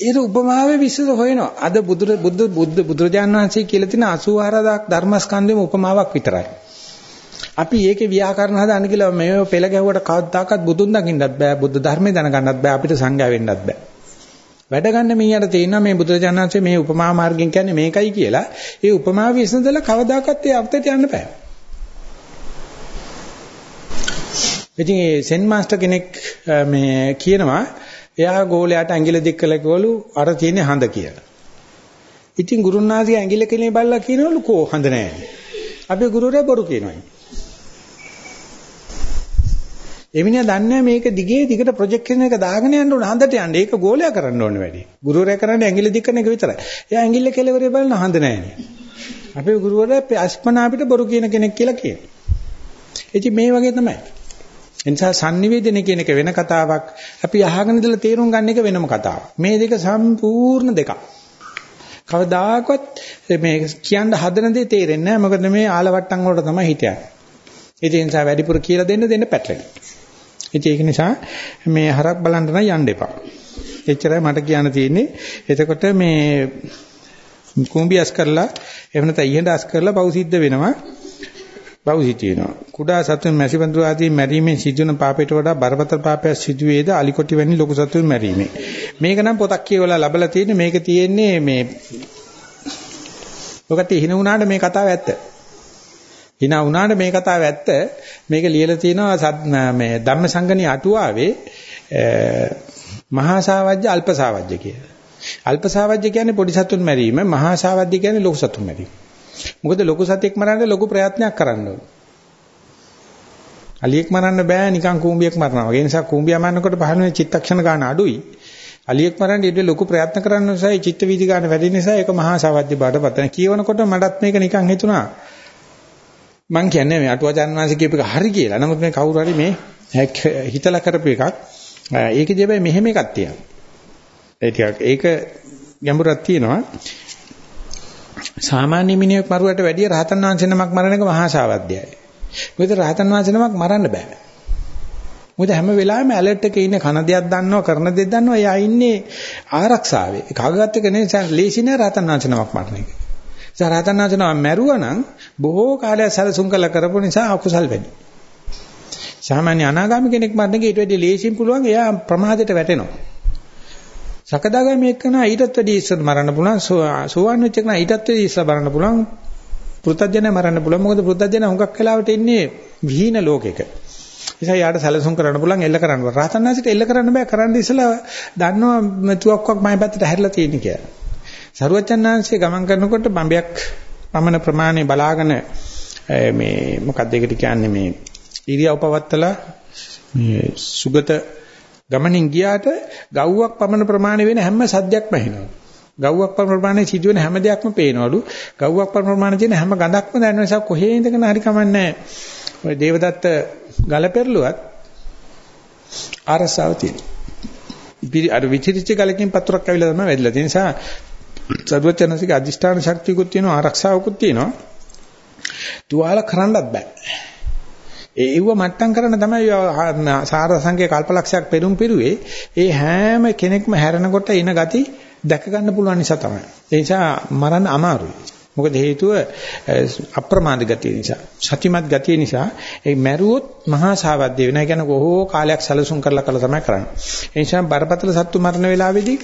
A: ඒක උපමාවේ විශ්ස හොයනවා. අද බුදු බුදු බුදු බුදුරජාණන් වහන්සේ කියලා තියෙන 84000ක් ධර්මස්කන්ධෙම උපමාවක් විතරයි. අපි ඒකේ ව්‍යාකරණ හදාන්න කියලා මේ පෙළ ගැහුවට කවදාකවත් බුදුන් දකින්නත් බෑ. බුද්ධ ධර්මය දැනගන්නත් බෑ. අපිට සංඥා වෙන්නත් බෑ. වැඩ ගන්න මීයට තේිනවා මේ බුදුරජාණන් වහන්සේ මේ උපමා මාර්ගයෙන් කියන්නේ මේකයි කියලා. ඒ උපමාව විසඳලා කවදාකවත් ඒ අර්ථයට යන්න බෑ. ඉතින් ඒ සෙන් මාස්ටර් කෙනෙක් මේ කියනවා එයා ගෝලයාට ඇඟිලි දික් කළ කිවලු අර තියෙන හඳ කියලා. ඉතින් ගුරුනාථගේ ඇඟිලි කෙනේ බල්ලා කියනවලු කෝ හඳ නැහැ. අපි ගුරුවරයා බොරු කියනවා. එමිනියා දන්නේ මේක දිගේ දිගට ප්‍රොජෙක්ෂන් එක දාගෙන යන්න ඕන හඳට යන්න. ඒක ගෝලයා කරන්න ඕනේ වැඩි. ගුරුවරයා කරන්නේ ඇඟිලි දික් කරන එක විතරයි. එයා ඇඟිල්ල කෙලවරේ බලන හඳ නැහැ. අපේ ගුරුවරයා අස්පනා අපිට බොරු කියන කෙනෙක් කියලා කියනවා. ඉතින් මේ වගේ තමයි. එනිසා sannivedana කියන එක වෙන කතාවක්. අපි අහගෙන ඉඳලා තේරුම් ගන්න එක වෙනම කතාවක්. මේ දෙක සම්පූර්ණ දෙකක්. කවදාකවත් මේ කියන්න හදන දේ තේරෙන්නේ නැහැ. මොකද මේ ආලවට්ටම් වලට තමයි හිතන්නේ. ඒ නිසා වැඩිපුර කියලා දෙන්න දෙන්න පැටලෙනවා. ඉතින් ඒක නිසා මේ හරක් බලන්න නම් යන්න එපා. එච්චරයි මට කියන්න තියෙන්නේ. එතකොට මේ කුඹියස් කරලා එහෙම නැත්නම් ඉහෙඳ අස් කරලා පව් සිද්ධ වෙනවා. පව් සිටිනවා. කුඩා සතුන් මැසිබඳු ආදී මැරීමෙන් සිදුවන පාපයට වඩා බරපතල පාපයක් සිදු වේද අලිකොටි වැනි ලොකු සතුන් මැරීමෙන්. මේක නම් පොතක් කියවලා ලබලා තියෙන්නේ මේක තියෙන්නේ මේ ඔකට හින වුණාට මේ කතාව ඇත්ත. Hina වුණාට මේ කතාව ඇත්ත මේක ලියලා තියෙනවා මේ ධම්මසංගණී අටුවාවේ මහා සාවජ්‍ය අල්ප සාවජ්‍ය කියලා. අල්ප සාවජ්‍ය කියන්නේ පොඩි සතුන් මැරීම මහා සාවජ්‍ය කියන්නේ ලොකු සතුන් මැරීම. මොකද ලොකු සතෙක් මරන්න ලොකු ප්‍රයත්නයක් කරන්න ඕන. අලියෙක් මරන්න බෑ නිකන් කූඹියක් මරනවා. ඒ නිසා කූඹියා මරනකොට පහළ වෙන චිත්තක්ෂණ ගන්න අඩුයි. අලියෙක් මරන්න ඊට ලොකු ප්‍රයත්න කරන්න නිසා ඒ චිත්ත වීදි ගන්න වැඩි නිසා ඒක මහා සාවජ්‍ය බාටපත් වෙනවා. කියවනකොට මටත් මේක නිකන් හිතුණා. මං කියන්නේ මේ අටුවාචාන් වහන්සේ කියපු එක හරි කියලා. නමුත් මේ කවුරු හරි මේ හිතලා කරපු එකක්. ඒකේදී හැබැයි මෙහෙම එකක් තියෙනවා. ඒ ටිකක් ඒක ගැඹුරක් තියෙනවා. සාමාන්‍ය මිනිහෙක් මරුවට වැඩිය රහතන් වහන්සේ නමක් මරණ එක මහා සාවද්‍යයයි. මොකද රහතන් වහන්සේ නමක් මරන්න බෑ. මොකද හැම වෙලාවෙම ඇලර්ට් එකේ ඉන්න කන දෙයක් දන්නවා කරන දෙයක් දන්නවා එයා ඉන්නේ ආරක්ෂාවේ. කාගවත් එක නෙවෙයි ලේසි නෑ රහතන් වහන්සේ නමක් මරණ එක. සරහතන් වහන්සේ නම මැරුවා නම් බොහෝ කාලයක් සැලසුම් කළා කරපු නිසා අකුසල් වැඩි. සාමාන්‍ය අනාගාමී කෙනෙක් මරන එක ඊට වැඩි ලේසියෙන් පුළුවන් එයා ප්‍රමාදයට වැටෙනවා. සකදාගාමී එක්කන ඊටත් වැඩි ඉස්සර මරන්න පුළුවන් සෝවාන් වෙච්ච එකන ඊටත් වැඩි ඉස්සර මරන්න පුළුවන් පෘථජ්ජන මරන්න පුළුවන් මොකද පෘථජ්ජන හුඟක් වෙලාවට ඉන්නේ විහීන ලෝකෙක. නිසා යාට සැලසුම් කරන්න පුළුවන් එල්ල කරන්න. රහතන් වහන්සේට එල්ල කරන්න බෑ කරන්න ඉස්සලා දන්නවා මෙතුක්ක් මම පැත්තට හැරිලා තියෙන කියලා. සරුවචන්නාංශයේ ගමන් කරනකොට බම්බයක් පමණ ප්‍රමාණය බලාගෙන මේ මොකක්ද ඒකට කියන්නේ මේ ඉරියව් පවත්තලා මේ සුගත ගමනින් ගියාට ගව්වක් පමණ ප්‍රමාණය වෙන හැම සද්දයක්ම ඇහෙනවා. ගව්වක් පමණ ප්‍රමාණය සිදුවෙන හැම දෙයක්ම පේනවලු. ගව්වක් පමණ ප්‍රමාණය තියෙන හැම ගඳක්ම දැනෙන නිසා කොහේ ඉඳගෙන හරි කමන්නේ ඔය දේවදත්ත ගල පෙරළුවත් අරසාව තියෙනවා. අර විචිරිච්ච ගලකින් පතුරක් ඇවිල්ලා තමයි වැදිලා තියෙන නිසා සරුවචනසික අදිෂ්ඨාන ශක්තියකුත් තියෙනවා ආරක්ෂාවකුත් තියෙනවා. තුවාල කරන්නත් බෑ. ඒ ඉව මට්ටම් කරන තමයි සාර සංකේ කල්පලක්ෂයක් පෙරුම් පිරුවේ. ඒ හැම කෙනෙක්ම හැරෙනකොට එන ගති දැක ගන්න පුළුවන් නිසා තමයි. ඒ නිසා මරන්න අමාරුයි. මොකද හේතුව අප්‍රමාද ගතිය නිසා සතිමත් ගතිය නිසා ඒ මැරුවොත් මහා සාවද්‍ය වෙනවා. ඒ කියන්නේ කොහොම කාලයක් සැලසුම් කරලා කළා තමයි කරන්නේ. ඒ නිසා බරපතල සත්තු මරණ වෙලාවේදී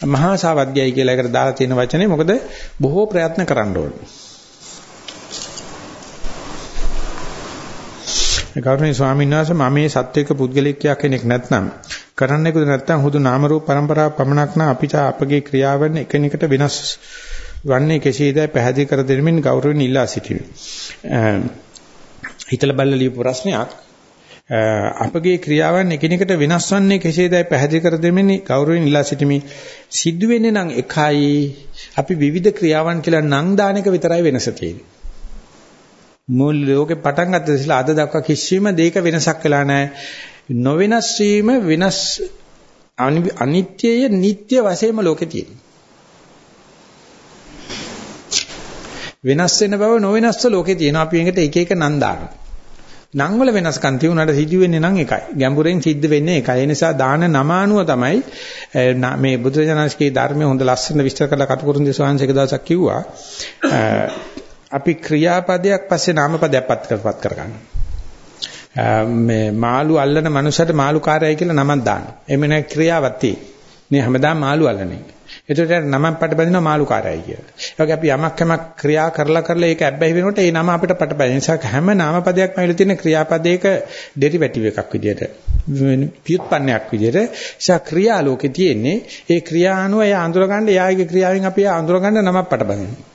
A: මහා සාවද්‍යයි කියලා එකට දාලා තියෙන වචනේ මොකද බොහෝ ප්‍රයත්න කරන්න ඕනේ. ගෞරවනීය ස්වාමීන් වහන්සේ මම මේ සත්‍යක පුද්ගලිකයා කෙනෙක් නැත්නම් කරන්නෙකුද නැත්නම් හුදු නාම රූප પરම්පරාව පමණක් නම් අපිට අපගේ ක්‍රියාවන් එකිනෙකට වෙනස් වන්නේ කෙසේදයි පැහැදිලි කර දෙමින් ගෞරවයෙන් ඉල්ලා සිටිමි. හිතලා බලලා ලියපු ප්‍රශ්නයක් අපගේ ක්‍රියාවන් එකිනෙකට වෙනස් වන්නේ කෙසේදයි පැහැදිලි කර දෙමින් ගෞරවයෙන් ඉල්ලා සිටිමි. සිද්ධ වෙන්නේ නම් එකයි අපි විවිධ ක්‍රියාවන් කියලා නම් දාන එක විතරයි වෙනස තියෙන්නේ. මුල් ලෝකේ පටන් ගත්ත ඉස්සලා අද දක්වා කිසිම දෙයක වෙනසක් වෙලා නැහැ. නොවෙනස් වීම වෙනස් අනිත්‍යය නිට්ටය වශයෙන්ම ලෝකේ තියෙනවා. වෙනස් වෙන බව නොවෙනස්ව ලෝකේ තියෙනවා. අපි එකට එක එක නම් දානවා. නම් වල වෙනස්කම් තියුණාට සිදු වෙන්නේ නම් එකයි. ගැඹුරෙන් සිද්ධ වෙන්නේ එකයි. ඒ නිසා දාන නම අනුව තමයි මේ බුදුරජාණන්ගේ ධර්මයේ හොඳ ලස්සන විස්තර කරලා කටුකුරුන්දේ ස්වාමීන් දවසක් කිව්වා. අපි ක්‍රියාපදයක් පස්සේ නාමපදයක් පත් කරපත් කරගන්නවා. මේ මාළු අල්ලන මනුස්සයට මාළුකාරයයි කියලා නමක් දානවා. එමෙ නැ ක්‍රියාවක් තියෙන්නේ. මේ හැමදාම මාළු අල්ලන්නේ. එතකොට නමක් පට බැඳිනවා මාළුකාරයයි කියලා. ඒ වගේ අපි යමක් යමක් ක්‍රියා කරලා කරලා ඒක ඇබ්බැහි වෙනකොට ඒ නම අපිට පට බැඳෙන නිසා හැම නාමපදයක්ම ඇවිල්ලා තියෙන ක්‍රියාපදයක ඩෙරිවේටිව් එකක් විදියට ව්‍යුත්පන්නයක් විදියට නිසා ක්‍රියා ලෝකේ තියෙන්නේ ඒ ක්‍රියා අනුව එයා අඳුරගන්න එයාගේ ක්‍රියාවෙන් අපි අඳුරගන්න නමක් පට බැඳෙනවා.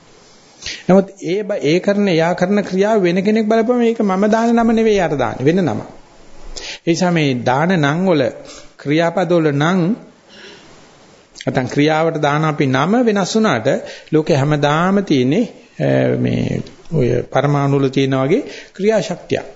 A: නමුත් ඒ ඒ කරන යා කරන ක්‍රියාව වෙන කෙනෙක් බලපුවම මේක මම දාන නම නෙවෙයි යාට දාන්නේ වෙන නම. ඒ නිසා මේ දාන නම් වල ක්‍රියාපදවල නම් නැත්නම් ක්‍රියාවට දාන අපි නම වෙනස් වුණාට ලෝකේ හැමදාම තියෙන්නේ මේ ඔය පරමාණු වල තියෙන වගේ ක්‍රියාශක්තියක්.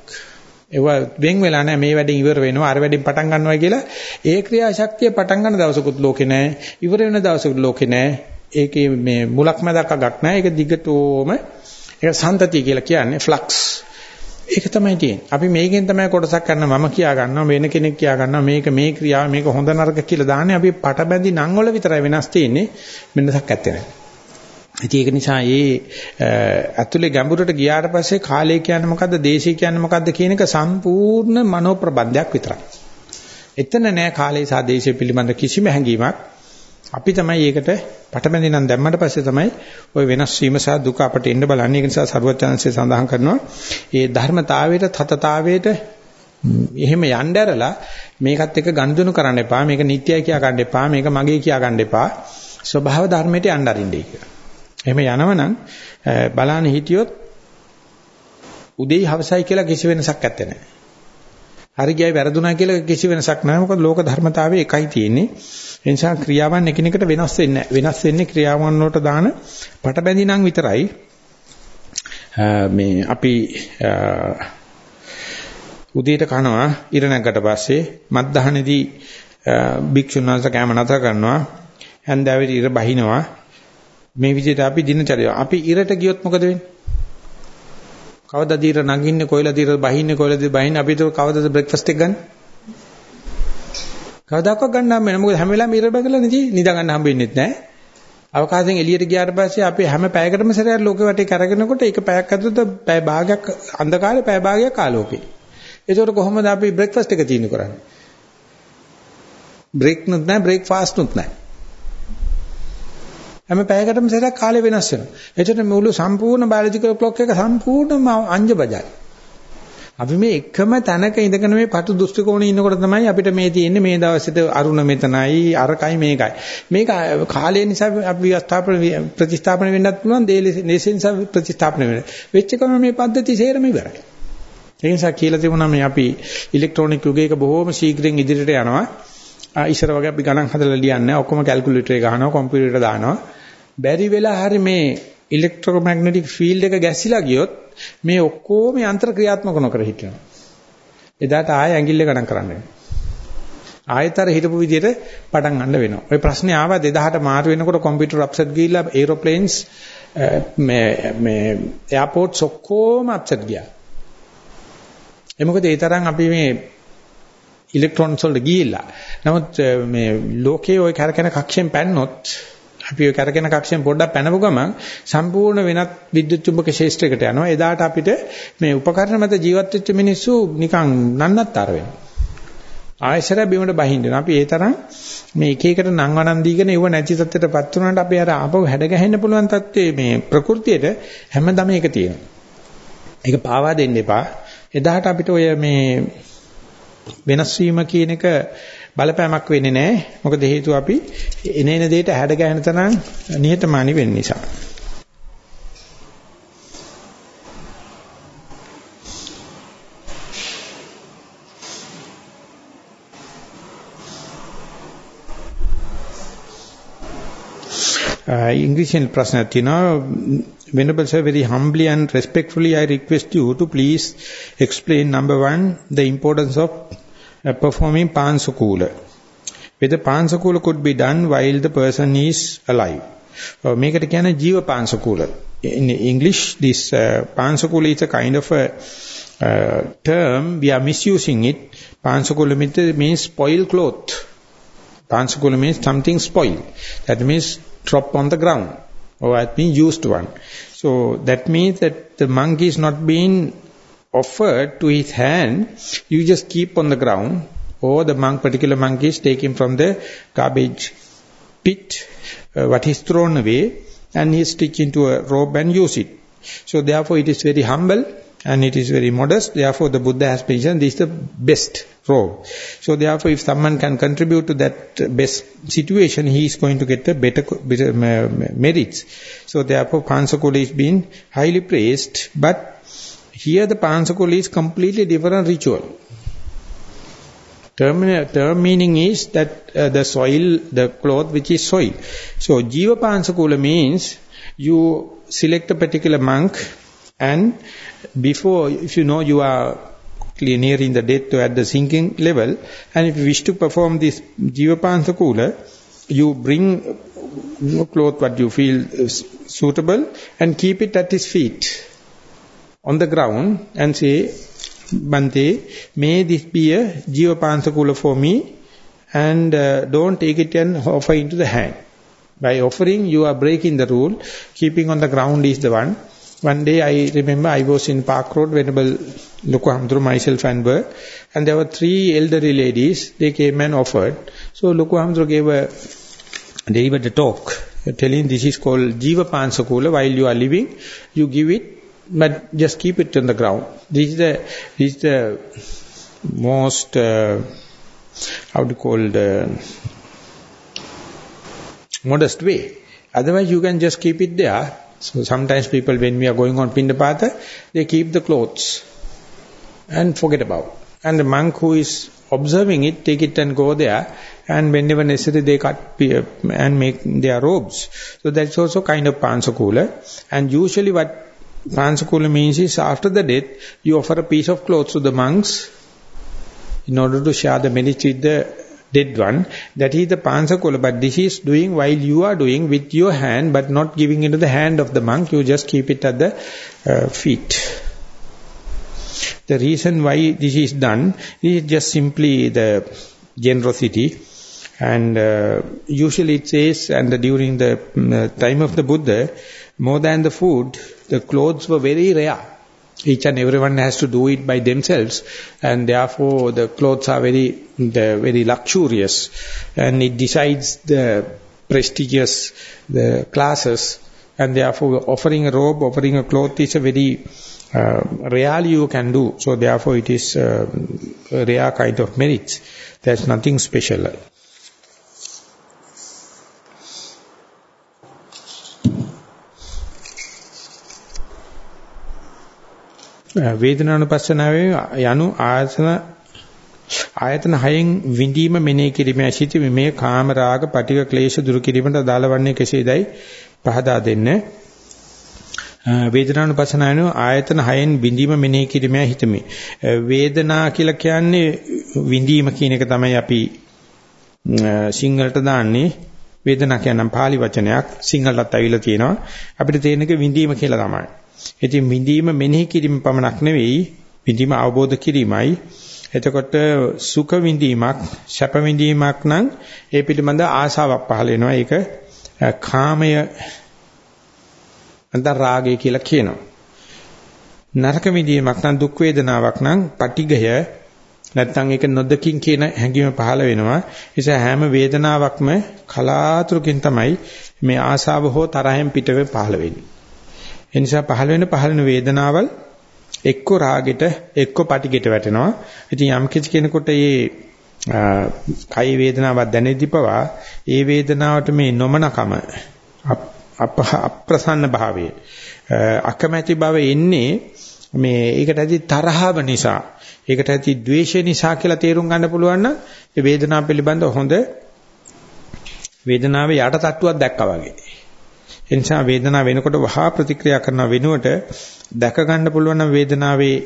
A: ඒවා වෙන් වෙලා නැහැ. මේ වැඩේ ඉවර වෙනවා අර වැඩේ පටන් ගන්නවා කියලා. ඒ ක්‍රියාශක්තිය පටන් ගන්න දවසකුත් ලෝකේ නැහැ. ඉවර වෙන දවසකුත් ලෝකේ නැහැ. ඒකේ මේ මුලක් මැදක් අගක් නැහැ. ඒක දිගටම ඒක සම්තතිය කියලා කියන්නේ ෆ්ලක්ස් ඒක තමයි තියෙන්නේ. අපි මේකෙන් තමයි කොටසක් ගන්න මම කියා ගන්නවා වෙන කෙනෙක් කියා ගන්නවා මේක මේ ක්‍රියාව මේක හොඳ නරක කියලා දාන්නේ අපි පටබැඳි නම් වල විතරයි වෙනස් තියෙන්නේ වෙනසක් ඇත්තේ නැහැ. ඉතින් ඒක නිසා ඒ ඇතුලේ ගැඹුරට ගියාට පස්සේ කාලය කියන්නේ මොකද්ද දේශය කියන්නේ මොකද්ද කියන එක සම්පූර්ණ මනෝ ප්‍රබන්ධයක් විතරයි. එතන නෑ කාලය සහ දේශය පිළිබඳ කිසිම හැඟීමක් අපි තමයි ඒකට පටබැඳි නම් දැම්මට පස්සේ තමයි ওই වෙනස් වීම සහ දුක අපට එන්න බලන්නේ. ඒක නිසා සරුවචාන්සේ සඳහන් කරනවා මේ ධර්මතාවයට තතතාවයට එහෙම යන්න ඇරලා මේකත් එක්ක ගනුදෙනු කරන්න එපා. මේක නිට්ටයයි කියා ගන්න එපා. මේක මගේ කියා ගන්න එපා. ස්වභාව ධර්මයට යන්න අරින්නේ කියලා. එහෙම යනවනම් බලන්න හිටියොත් උදේයි හවසයි කියලා කිසි වෙනසක් නැත්තේ නෑ. හරි ගියයි වැරදුනා කියලා කිසි වෙනසක් නැහැ. මොකද ලෝක ධර්මතාවය එකයි තියෙන්නේ. ඒ නිසා ක්‍රියාවන් එකිනෙකට වෙනස් වෙන්නේ වෙනස් වෙන්නේ ක්‍රියාවන් වලට දාන පටබැඳි නම් විතරයි. මේ අපි උදේට කනවා ඉර නැගකට පස්සේ මත්දහනේදී භික්ෂුන් වහන්සේ කැම නතර කරනවා. හැන්දෑවේ ඉර බහිනවා. මේ විදිහට අපි දිනචරිය. අපි ඉරට ගියොත් මොකද වෙන්නේ? කවදාද ඊර නගින්නේ කොයිලාද ඊර බහින්නේ කොයිලාද බහින්නේ අපිට කවදාද බ්‍රෙක්ෆාස්ට් එක ගන්න? කවදාකවත් ගන්න හම්බ වෙන්නේ මොකද හැම වෙලාවෙම ඊර බගලා නෙදී නිදා ගන්න හම්බෙන්නේ නැහැ. අවකාශයෙන් එළියට ගියාට පස්සේ අපි හැම පැයකටම සැරයක් ලෝකෙ වටේ කරගෙනකොට ඒක පැයක් ඇතුළත පැය භාගයක් අන්ධකාරේ පැය භාගයක් ආලෝකේ. ඒකට කොහොමද අපි බ්‍රෙක්ෆාස්ට් එක තීන්දුව කරන්නේ? බ්‍රේක් නුත් නැහැ බ්‍රේක් ෆාස්ට් නුත් නැහැ. හැම පැයකටම සැරයක් කාලය වෙනස් වෙනවා. එතකොට මුළු සම්පූර්ණ බයොලොජිකල් ක්ලොක් එක සම්පූර්ණයෙන්ම අංජබජයි. අපි මේ එකම තැනක ඉඳගෙන මේ පටු දෘෂ්ටි කෝණේ ඉන්නකොට තමයි අපිට මේ තියෙන්නේ මේ දවසේට අරුණ මෙතනයි අරකයි මේකයි. මේක කාලය නිසා අපි ස්ථාපන ප්‍රතිස්ථාපන වෙන්නත් පුළුවන් දේශේ නිසා ප්‍රතිස්ථාපන වෙන්න. වෙච්ච කම මේ පද්ධතිය සේරම ඉවරයි. ඒ නිසා කියලා තිබුණා මේ අපි ඉලෙක්ට්‍රොනික යුගයක බොහෝම ශීඝ්‍රයෙන් ඉදිරියට යනවා. ඉස්සර වගේ අපි ගණන් හදලා ලියන්නේ ඔක්කොම කැල්කියුලේටර් එක ගහනවා කම්පියුටරේට දානවා. බැරි වෙලා හරි මේ ඉලෙක්ට්‍රොමැග්නටික් ෆීල්ඩ් එක ගැසිලා ගියොත් මේ ඔක්කොම යන්ත්‍ර ක්‍රියාත්මක නොකර හිටිනවා. එදාට ආය ඇඟිල්ල ගණන් කරන්න වෙනවා. ආයතර හිටපු විදිහට පටන් ගන්න වෙනවා. ওই ප්‍රශ්නේ ආවා 2000ට මාරු වෙනකොට කම්පියුටර් අප්සෙට් ගිහිල්ලා ඒරෝප්ලේන්ස් මේ මේ එයාපෝට්ස් ඔක්කොම අප්සෙට් ගියා. ඒ මොකද ඒ තරම් අපි මේ ඉලෙක්ට්‍රෝන්ස් වලට ගිහිල්ලා. නමුත් මේ ලෝකයේ ওই කරකැන කක්ෂයෙන් පැන්නොත් අපි ඔය කරගෙන කක්ෂයෙන් පොඩ්ඩක් පැනපු ගමන් සම්පූර්ණ වෙනත් විද්‍යුත් චුම්බක ක්ෂේත්‍රයකට යනවා. එදාට අපිට මේ උපකරණ මත ජීවත් වෙච්ච මිනිස්සු නිකන් නන්නත්තර වෙනවා. ආයශර බිමට බහින්න. අපි ඒ තරම් මේ එක එකට නම් වණන් දීගෙන ඒව නැති තත්ත්වයටපත් වුණාට අපි අර ආපහු හැඩ ගැහෙන්න පුළුවන් තත්ත්වයේ මේ ප්‍රകൃතියට හැමදම ඒක තියෙනවා. ඒක පාවා දෙන්න එපා. එදාට අපිට ඔය මේ වෙනස් වීම කියන එක බලපෑමක් වෙන්නේ නැහැ. මොකද හේතුව අපි එනේන දෙයට හැඩ ගැහෙන තරම් නිහතමානී වෙන්න නිසා. ඉංග්‍රීසියෙන් ප්‍රශ්නයක් තියෙනවා Venerable sir very humbly and respectfully I request you to please explain number one the importance of Uh, performing pansukula. Whether pansukula could be done while the person is alive. Uh, make it again a jiva pansukula. In English, this uh, pansukula is a kind of a uh, term. We are misusing it. Pansukula means spoil cloth. Pansukula means something spoiled. That means drop on the ground. Or has been used one. So that means that the monkey is not being offered to his hand. You just keep on the ground. Or the monk, particular monk is taken from the garbage pit. Uh, what is thrown away. And he stitch into a robe and use it. So therefore it is very humble and it is very modest. Therefore, the Buddha has mentioned this is the best robe. So therefore, if someone can contribute to that best situation, he is going to get the better, better merits. So therefore, Pansakula is being highly praised. But here the Pansakula is completely different ritual. Term, term meaning is that uh, the soil, the cloth which is soil. So Jiva Pansakula means you select a particular monk and before, if you know you are nearing the death or at the sinking level, and if you wish to perform this Jivapansakula, you bring cloth what you feel suitable and keep it at his feet on the ground and say, Bante, may this be a Jivapansakula for me and uh, don't take it and offer into the hand. By offering, you are breaking the rule. Keeping on the ground is the one. One day I remember I was in Park Road, Venerable Lukuhamdru, myself and were, and there were three elderly ladies, they came and offered. So Lukuhamdru gave a, delivered a talk, telling this is called Jiva Pansakula, while you are living, you give it, but just keep it on the ground. This is the, this is the most, uh, how to call the modest way. Otherwise you can just keep it there so sometimes people, when we are going on Pindapata, they keep the clothes and forget about. And the monk who is observing it, take it and go there, and whenever necessary they cut and make their robes. So that's also kind of pansakula. And usually what pansakula means is after the death, you offer a piece of clothes to the monks in order to share the merit with the dead one. That is the pansakula, but this is doing while you are doing with your hand, but not giving into the hand of the monk. You just keep it at the uh, feet. The reason why this is done is just simply the generosity. And uh, usually it says, and during the um, time of the Buddha, more than the food, the clothes were very rare. Each and everyone has to do it by themselves and therefore the clothes are very very luxurious. And it decides the prestigious the classes and therefore offering a robe offering a cloth is a very uh, rare you can do. So therefore it is uh, a rare kind of merit there's nothing special වේදනානුපස්සනාවේ යනු ආසන ආයතන හයෙන් විඳීම මෙනෙහි කිරීම ඇසිත මේ කාම රාග පටික ක්ලේශ දුරු කිරීමට අදාළවන්නේ කෙසේදයි පහදා දෙන්න. වේදනානුපස්සනාවන ආයතන හයෙන් විඳීම මෙනෙහි කිරීම හිතමි වේදනා කියලා කියන්නේ විඳීම කියන එක තමයි අපි සිංහලට දාන්නේ. වේදනා කියනම් pāli වචනයක්. සිංහලටත් ඇවිල්ලා තියෙනවා. අපිට තේරෙන එක විඳීම කියලා තමයි. ඉතින් විඳීම මෙනෙහි කිරීම පමණක් නෙවෙයි විඳීම අවබෝධ කිරීමයි. එතකොට සුඛ විඳීමක්, සැප විඳීමක් නම් ඒ පිළිබඳ ආශාවක් පහළ වෙනවා. ඒක කාමය අන්ත රාගය කියලා කියනවා. නරක විඳීමක් නම් දුක් වේදනාවක් නම් පටිඝය නැත්තම් ඒක නොදකින් කියන හැඟීම පහළ වෙනවා. ඒ හැම වේදනාවක්ම කලාතුරකින් තමයි මේ ආශාව හෝ තරහෙන් පිටවේ පහළ වෙන්නේ. ඒ නිසා පහළ වෙන පහළ වෙන වේදනාවල් එක්ක රාගෙට එක්ක පටිගෙට වැටෙනවා. ඉතින් යම් කිසි කෙනෙකුට මේ කයි වේදනාවක් දැනෙද්දී පවා ඒ වේදනාවට මේ නොමනකම අප්‍රසන්න භාවය අකමැති බව එන්නේ මේ ඒකට ඇති තරහව නිසා ඒකට ඇති ද්වේෂය නිසා කියලා තේරුම් ගන්න පුළුවන් නම් ඒ වේදනාව පිළිබඳ හොඳ වේදනාවේ යට තට්ටුවක් දැක්කා වගේ ඒ නිසා වේදනාව වෙනකොට වහා ප්‍රතික්‍රියා කරන වෙනුවට දැක ගන්න පුළුවන් වේදනාවේ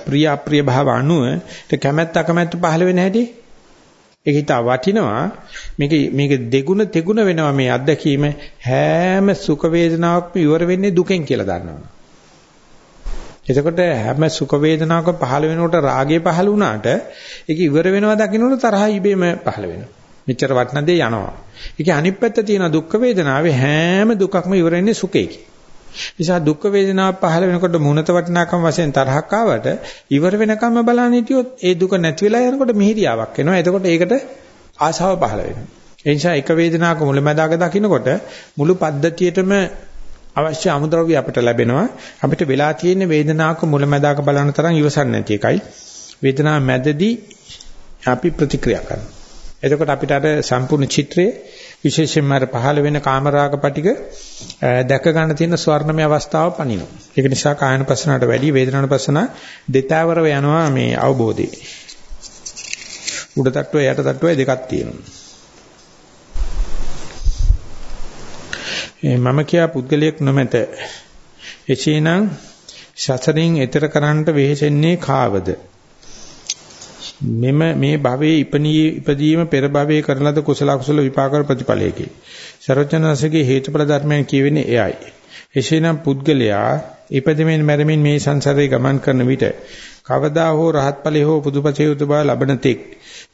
A: ප්‍රිය අප්‍රිය භාව අනුව කැමැත්ත අකමැත්ත පහළ වෙන හැටි ඒක හිතා වටිනවා. මේක මේක දෙගුණ තෙගුණ වෙනවා මේ අත්දැකීම. හැම සුඛ වේදනාවක්ම ඉවර වෙන්නේ දුකෙන් කියලා දන්නවා. එතකොට හැම සුඛ වේදනාවක පහළ වෙනකොට රාගය පහළ වුණාට ඒක ඉවර වෙනවා දකින්නකොට තරහ ඉබේම පහළ වෙනවා. මෙච්චර වටන දේ යනවා. ඒකේ අනිත් පැත්ත තියෙන දුක් වේදනාවේ හැම දුකක්ම ඉවර වෙන්නේ සුඛේකි. නිසා දුක් වේදනාව පහළ වෙනකොට මුණත වටිනාකම් වශයෙන් තරහක් ආවට ඉවර වෙනකම්ම බලන්න හිටියොත් ඒ දුක නැති වෙලා යනකොට මිහිරියාවක් එනවා. එතකොට ඒකට ආශාව පහළ වෙනවා. ඒ නිසා එක වේදනාවක මුලැමැදාක දකින්නකොට මුළු පද්ධතියටම අවශ්‍ය අමුද්‍රව්‍ය අපිට ලැබෙනවා. අපිට වෙලා තියෙන වේදනාවක මුලැමැදාක බලන තරම් ඉවසන්නේ නැති එකයි. වේදනාව මැදදී අපි ප්‍රතික්‍රියා කරනවා. එතකොට අපිට අර සම්පූර්ණ චිත්‍රයේ විශේෂයෙන්ම අර පහළ වෙන කාමරාග පිටික දැක ගන්න තියෙන ස්වර්ණමය අවස්ථාව පනිනවා. ඒක නිසා කායනපසනාවට වැඩි වේදනානුපසන දෙතවරව යනවා මේ අවබෝධي. උඩ තට්ටුව යට තට්ටුව දෙකක් තියෙනවා. මම කියා පුද්ගලයෙක් නොමැත. එසේනම් සසරින් එතර කරන්නට වෙහෙසෙන්නේ කාවද? මෙම මේ භවයේ ඉපනී ඉපදීම පෙර භවයේ කරන ලද කුසල කුසල විපාක ප්‍රතිඵලයකි. සරෝජනසගේ හේතුඵල ධර්මයන් කියවෙන්නේ එයයි. එසේනම් පුද්ගලයා ඉපදෙමින් මැරෙමින් මේ සංසාරේ ගමන් කරන විට කවදා හෝ රහත් ඵලයේ හෝ පුදුපසේ උතුබා ලබන තෙක්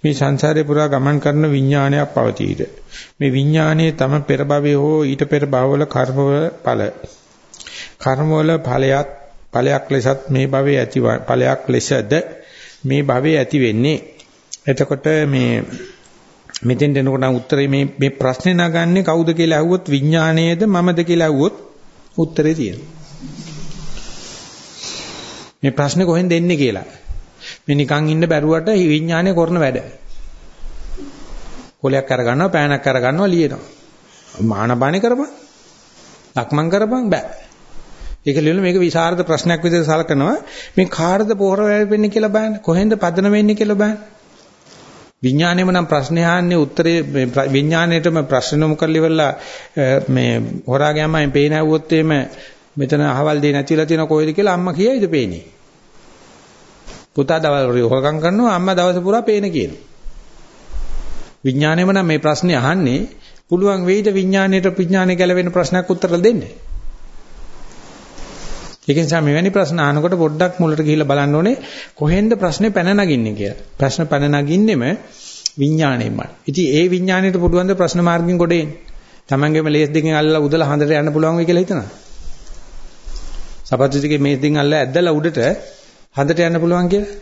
A: මේ සංසාරේ පුරා ගමන් කරන විඥානයක් පවතීද මේ විඥානයේ තම පෙර භවයේ හෝ ඊට පෙර භවවල කර්මවල ඵල කර්මවල ඵලයක් ඵලයක් ලෙසත් මේ භවයේ ඇති ඵලයක් ලෙසද මේ භවයේ ඇති වෙන්නේ එතකොට මේ මෙතෙන් දෙනකොට උත්තරේ මේ මේ ප්‍රශ්නේ නගන්නේ කවුද කියලා අහුවොත් විඥාණයද මමද කියලා අහුවොත් උත්තරේ තියෙනවා මේ ප්‍රශ්නේ කොහෙන්ද එන්නේ කියලා මේ නිකන් ඉන්න බැරුවට විඥානය කරන වැඩ. කොලයක් අරගන්නවා, පෑනක් අරගන්නවා, ලියනවා. මානපානේ කරපන්. ලක්මන් කරපන් බෑ. ඒක ලියන මේක විසරද ප්‍රශ්නයක් විදිහට සලකනවා. මේ කාටද පොහොර වෙන්නේ කියලා බලන්න. කොහෙන්ද පදන වෙන්නේ කියලා බලන්න. විඥාණයම නම් ප්‍රශ්න අහන්නේ උත්තරේ විඥාණයටම ප්‍රශ්න නොමු කරලා ඉවරලා මේ හොරා ගෑමෙන් පේන ඇව්වොත් එimhe මෙතන අහවල් දෙයක් නැතිලා තියෙන කොහෙද කියලා අම්මා කියයිද පේන්නේ. පුතා දවල් හොරකම් කරනවා අම්මා දවස පුරා පේන කියනවා. විඥාණයම නම් මේ ප්‍රශ්නේ අහන්නේ පුළුවන් වෙයිද විඥාණයට විඥාණය ගැලවෙන ප්‍රශ්නයක් උත්තර දෙන්න. ඒක නිසා මෙවැනි ප්‍රශ්න අහනකොට පොඩ්ඩක් මුලට ගිහිල්ලා බලන්න ඕනේ කොහෙන්ද ප්‍රශ්නේ පැන නගින්නේ කියලා. ප්‍රශ්න පැන නගින්නෙම විඥාණයෙන්මයි. ඉතින් ඒ විඥාණයට පුළුවන් ද ප්‍රශ්න මාර්ගෙන් ගොඩ එන්නේ. Tamangema ලේස් දෙකෙන් අල්ලලා උදලා හඳට යන්න පුළුවන් වෙයි කියලා හිතනවා. සපත්තු දෙකේ මේස් දෙකෙන් අල්ලලා ඇද්දලා උඩට හඳට යන්න පුළුවන් කියලා.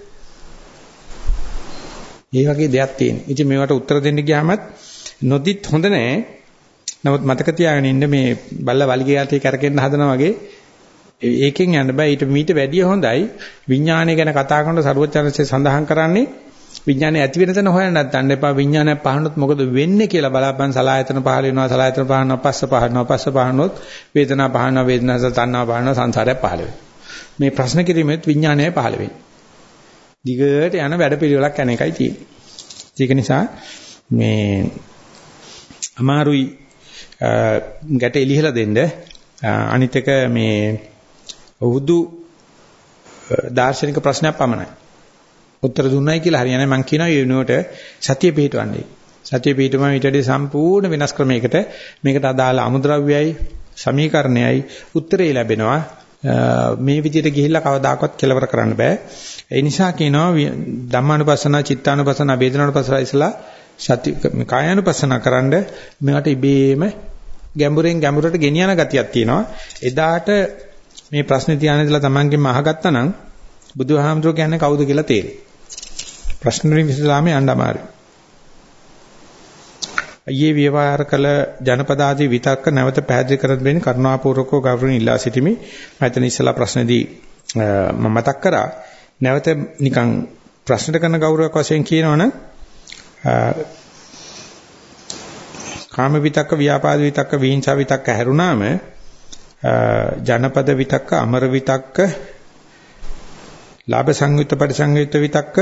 A: ඒ වගේ දෙයක් තියෙන. ඉතින් මේවට උත්තර දෙන්න ගියාමත් නොදිත් හොඳ නෑ. නමුත් මතක තියාගෙන ඉන්න මේ බල්ල වලිගේ යටි කරකෙන්න හදනවා වගේ ඒකෙන් යන්න බෑ. ඊට මීට වැඩිය හොඳයි. විඥානය ගැන කතා කරනකොට සරුවචනසේ සඳහන් කරන්නේ විඥානය ඇති වෙන තැන හොයන්න නැත්නම් එපා. විඥානය පහනොත් මොකද වෙන්නේ කියලා බලාපන්. සලායතන පහල වෙනවා සලායතන පහනවා පස්ස පහනවා පස්ස පහනොත් වේදනා පහනවා වේදනාස තණ්හා පහනවා සංසාරය පහල වෙනවා. මේ ප්‍රශ්න කිරීමෙත් විඥානය පහළ වෙන්නේ. දිගට යන වැඩපිළිවෙලක් යන එකයි තියෙන්නේ. ඒක නිසා මේ අමාරුයි ගැට එලිහලා දෙන්න. අනිත් එක මේ උදු දාර්ශනික ප්‍රශ්නයක් පමණයි. උත්තර දුන්නයි කියලා හරියන්නේ මම කියනවා ඒ වෙනුවට සතිය පිටවන්නේ. සතිය පිටවම ඊටදී සම්පූර්ණ වෙනස් ක්‍රමයකට මේකට අදාළ අමුද්‍රව්‍යයි සමීකරණයයි උත්තරේ ලැබෙනවා. මේ විදිහට ගිහිල්ලා කවදාකවත් කෙලවර කරන්න බෑ. ඒ නිසා කියනවා ධම්මානුපස්සන, චිත්තානුපස්සන, වේදනානුපස්සන ඉස්සලා සති කායानुපස්සන කරන්න මේකට ඉබේම ගැඹුරෙන් ගැඹුරට ගෙනියන ගතියක් තියෙනවා. එදාට මේ ප්‍රශ්නේ තියාගෙන ඉඳලා Tamanගෙන් අහගත්තා නම් බුදුහාමුදුරුවෝ කියන්නේ කවුද කියලා තේරෙයි. ප්‍රශ්න වලින් විසඳාමේ යන්න අමාරුයි. ඊයේ ව්‍යවහාර කළ ජනපදාදී විතක්ක නැවත පැහැදිලි කර දෙන්න කරුණාපූර්වකව ගෞරවණීය ඉල්ලා සිටිමි. මම එතන ඉස්සලා ප්‍රශ්නේදී මම මතක් කරා නැවත නිකන් ප්‍රශ්නට කරන ගෞරවයක් වශයෙන් කියනවනම් කාම විතක්ක ව්‍යාපාද විතක්ක විහිංසා විතක්ක හැරුණාම ජනපද විතක්ක අමර විතක්ක ලාභ සංයුක්ත පරිසංයුක්ත විතක්ක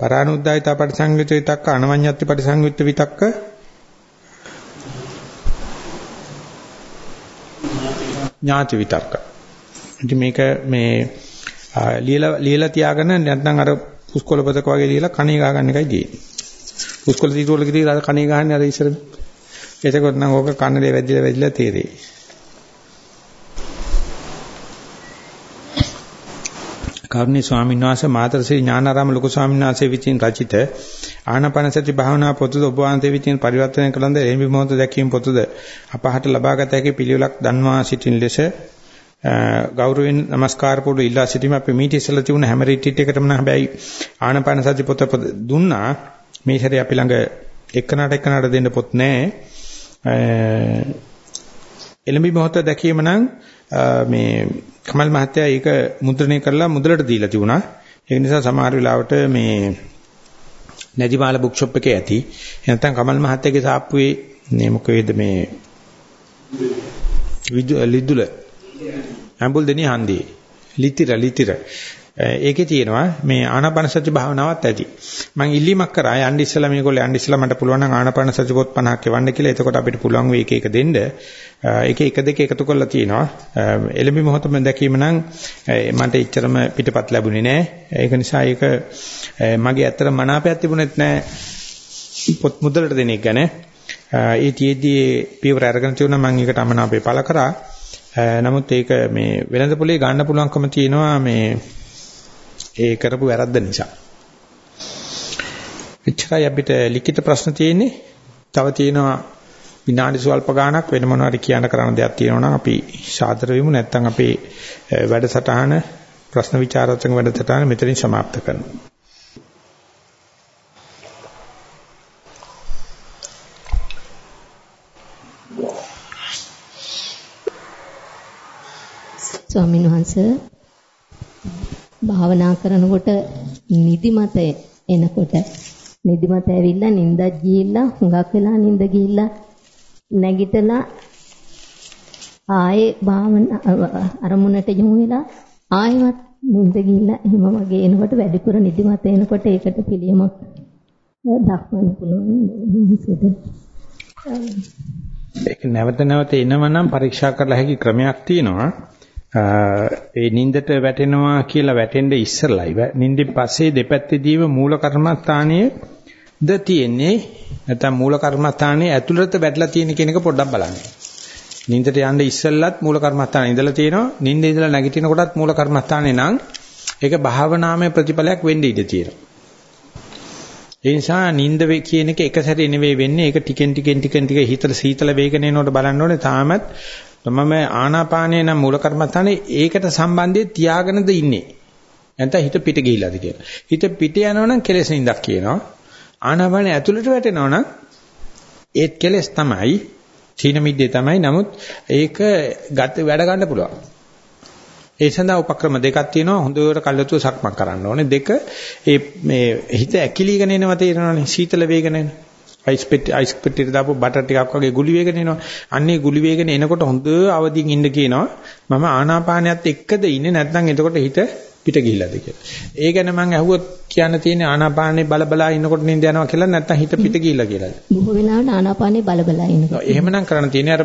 A: පරානුද්යතා පරිසංයුත් විතක්ක අනවඤ්ඤත්ති පරිසංයුත් විතක්ක ඥාති විතක්ක. ඉතින් මේක මේ ලියලා ලියලා තියාගෙන නැත්නම් අර පුස්කොළ පදක වගේ ලියලා කණේ ගා ගන්න එකයි තියෙන්නේ. පුස්කොළ තීරුවල ගිහින් කණේ ගහන්නේ අර ඉස්සර. එතකොට නම් ඕක කන්නලේ වැදිලා වැදිලා තේරෙයි. කරුණී ස්වාමීන් වහන්සේ මාතරශ්‍රී ඥානාරාම ලොකු ස්වාමීන් වහන්සේ විසින් රචිත ආනාපානසති භාවනා පොතද ඔබ වහන්සේ විසින් පරිවර්තනය කළඳ එහිමි මොහොත දැකීම පොතද අපහට ලබාගත හැකි පිළිවෙලක් දන්වා සිටින ලෙස ගෞරවයෙන් নমස්කාර පොඩු ඉල්ලා සිටීම. අපි මීට ඉස්සලා තිබුණ හැම රිට්‍රීට් එකකටම නම් හැබැයි ආනාපානසති පොත දුන්නා. මේ සැරේ අපි ළඟ එකනට එකනට දෙන්න පොත් නැහැ එළඹි මොහොත දැකීම නම් මේ කමල් මහත්තයා ඒක මුද්‍රණය කරලා මුදලට දීලා තිබුණා. ඒ නිසා සමහර වෙලාවට මේ නැදිමාල බුක් ෂොප් එකේ ඇති. නැත්නම් කමල් මහත්තයාගේ සාප්පුවේ මේ මොකේද මේ ලිදුල ඇඹුල් දෙනී හන්දියේ ලිතිර ලිතිර ඒකේ තියෙනවා මේ ආනාපාන සති භාවනාවත් ඇති. මම ඉල්ලීමක් කරා යන්න ඉස්සලා මේගොල්ලෝ යන්න ඉස්සලා මට පුළුවන් නම් ආනාපාන සති පොත් 50ක් එවන්න කියලා. එතකොට අපිට පුළුවන් වෙයි එක එක දෙන්න. ඒකේ එක දෙක එකතු කරලා තියෙනවා. එළඹි මොහොතම දැකීම නම් මට එච්චරම පිටපත් ලැබුණේ නැහැ. ඒක නිසා ඒක මගේ ඇත්තට මනාපයක් තිබුණෙත් නැහැ. පොත් මුදලට දෙන එක ගැන. ඒ තියේදී පියවර අරගෙන තියුණා මම ඒකට අමනාපේ පළ කරා. නමුත් ඒක මේ වෙළඳ පොලේ ගන්න පුළුවන්කම තියෙනවා මේ ඒ කරපු වැරද්ද නිසා. එච්චරයි අපිට ලිඛිත ප්‍රශ්න තියෙන්නේ. තව තියෙනවා විනාඩි සල්ප ගාණක් වෙන මොනවාරි කියන්න කරන්න දෙයක් තියෙනවා නම් අපි සාදර වෙමු නැත්නම් අපේ වැඩසටහන ප්‍රශ්න විචාරාත්මක වැඩසටහන මෙතනින් સમાપ્ત කරනවා.
B: ස්වාමීන් වහන්සේ භාවනා කරනකොට නිදිමත එනකොට නිදිමත ඇවිල්ලා නිින්දක් ගිහිල්ලා හුඟක් වෙලා නිින්ද ගිහිල්ලා නැගිටලා ආයේ භාවන අරමුණට යොමු වෙලා ආයෙවත් නිින්ද ගිහිල්ලා එහෙම වගේ එනකොට වැඩිපුර නිදිමත එනකොට ඒකට පිළියමක් දක්වන්න පුළුවන්
A: ඒක නැවත නැවත එනවනම් පරීක්ෂා කරලා හැකි ක්‍රමයක් තියෙනවා. ඒ නින්දට වැටෙනවා කියලා වැටෙන්න ඉස්සරලයි නින්දෙන් පස්සේ දෙපැත්තේදීම මූල කර්මස්ථානයේ ද තියෙන්නේ නැත්නම් මූල කර්මස්ථානයේ ඇතුළත වැටලා තියෙන කියන එක පොඩ්ඩක් බලන්න. නින්දට යන්න ඉස්සෙල්ලත් මූල කර්මස්ථානේ ඉඳලා තියෙනවා. නින්ද ඉඳලා නැගිටින කොටත් මූල කර්මස්ථානේ නම් ඒක භාවනාමය ප්‍රතිඵලයක් වෙන්න ඉඩ තියෙනවා. ඒ නිසා නින්ද වේ කියන එක එක සැරේ නෙවෙයි වෙන්නේ. ඒක ටිකෙන් ටිකෙන් ටිකෙන් ටික හිතල සීතල වේගන එනකොට බලන්න ඕනේ. තාමත් මම ආනාපානේ නම් මූල කර්මස්ථානේ ඒකට සම්බන්ධය තියාගෙනද ඉන්නේ. නැත්නම් හිත පිට ගිහිලාද කියලා. හිත පිට යනවනම් කෙලෙස් නින්දක් කියනවා. ආනාපානේ ඇතුළට වැටෙනවා නම් ඒත් කෙලෙස් තමයි තීන මිද්දේ තමයි. නමුත් ඒක ගත වැඩ ගන්න පුළුවන්. ඒ සඳහා උපක්‍රම දෙකක් තියෙනවා හොඳට කල්යතුව සක්මන් කරන්න ඕනේ දෙක ඒ මේ හිත ඇකිලීගෙන එනවා තේරෙනවනේ සීතල වේගන එන අයිස් පෙට්ටි අයිස් පෙට්ටියට දාපු බටර් ටිකක් වගේ ගුලි වේගන එනවා අන්නේ ගුලි වේගන එනකොට හොඳ අවදිින් ඉන්න කියනවා මම ආනාපානයත් එක්කද ඉන්නේ නැත්නම් එතකොට හිත පිට ගිහිලාද කියලා. ඒ ගැන මම අහුවොත් කියන්න තියෙන්නේ ආනාපානේ බල බලා ඉන්නකොට නින්ද යනවා කියලා නැත්නම් හිත පිට ගිහිලා කියලාද?
B: බොහෝ වෙලාවට ආනාපානේ බල බලා ඉන්නකොට.
A: එහෙමනම් කරන්න තියෙන්නේ අර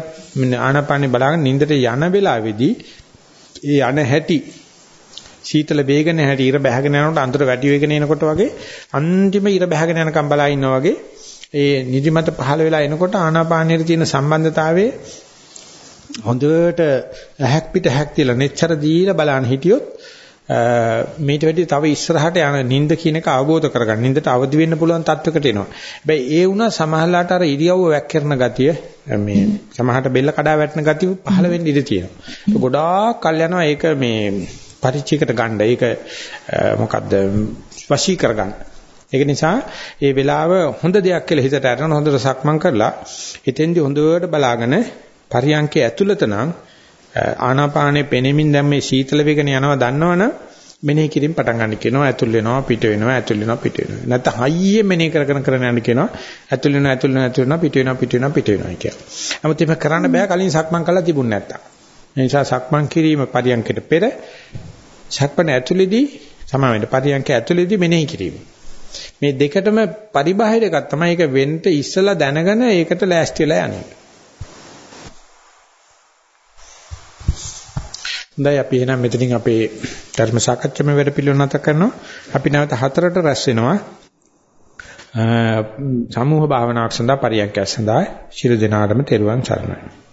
A: ආනාපානේ බලාගෙන නින්දට යන වෙලාවේදී ඒ යන හැටි සීතල වේගන හැටි ඉර බහගෙන යනකොට අන්තර වැටි වේගන එනකොට වගේ අන්තිම ඉර බහගෙන යනකම් බලා ඉන්නා වගේ ඒ නිදිමත පහළ වෙලා එනකොට ආනාපානයේ තියෙන සම්බන්ධතාවයේ හොඳට ඇහක් පිට ඇහක් තියලා netchara දීලා බලන්න හිටියොත් මේට වැඩි තව ඉස්සරහට යන නිින්ද කියන එක අවබෝධ කරගන්න. නිින්දට අවදි වෙන්න පුළුවන් තත්වයකට එනවා. හැබැයි ඒ වුණා සමහරලාට අර ඉරියව්ව වැක්කිරන ගතිය මේ සමහරට බෙල්ල කඩා වැටෙන ගතිය පහළ වෙන්න ඉඩ තියෙනවා. ගොඩාක් කල් යනවා ඒක මේ පරිචයකට ගන්න. ඒක මොකද්ද වශී කරගන්න. ඒක නිසා ඒ වෙලාව හොඳ දෙයක් කියලා හිතට අරගෙන හොඳට සක්මන් කරලා හිතෙන්දි හොඳට බලාගෙන පරියන්කේ ඇතුළත නම් ආනාපානේ පෙනෙමින් දැන් මේ සීතල වේගන යනවා දන්නවනම් මෙනෙහි කිරීම පටන් ගන්න කියනවා ඇතුල් වෙනවා පිට වෙනවා ඇතුල් වෙනවා පිට වෙනවා නැත්නම් හයියේ මෙනෙහි කරගෙන කරගෙන යන්න කියනවා ඇතුල් වෙනවා ඇතුල් වෙනවා ඇතුල් වෙනවා පිට වෙනවා පිට වෙනවා පිට වෙනවා කියලා. නමුත් ඒක කරන්න බෑ කලින් සක්මන් කළා තිබුණ නැත්තම්. ඒ නිසා සක්මන් කිරීම පරියන්කයට පෙර සක්මන් ඇතුළේදී සමාවෙන්න පරියන්ක ඇතුළේදී මෙනෙහි කිරීම. මේ දෙකටම පරිබාහිර එකක් තමයි ඒක වෙන්න ඉස්සලා දැනගෙන ඒකට ලෑස්ති වෙලා යන්නේ. හොඳයි අපි එහෙනම් මෙතනින් අපේ ධර්ම සාකච්ඡාවේ වැඩ පිළිවෙල නැත කරනවා. අපි නැවත හතරට රැස් වෙනවා. සමූහ භාවනාවක් සඳහා පරියන්කයක් සඳහා ශිරු දිනාටම තෙරුවන් සරණයි.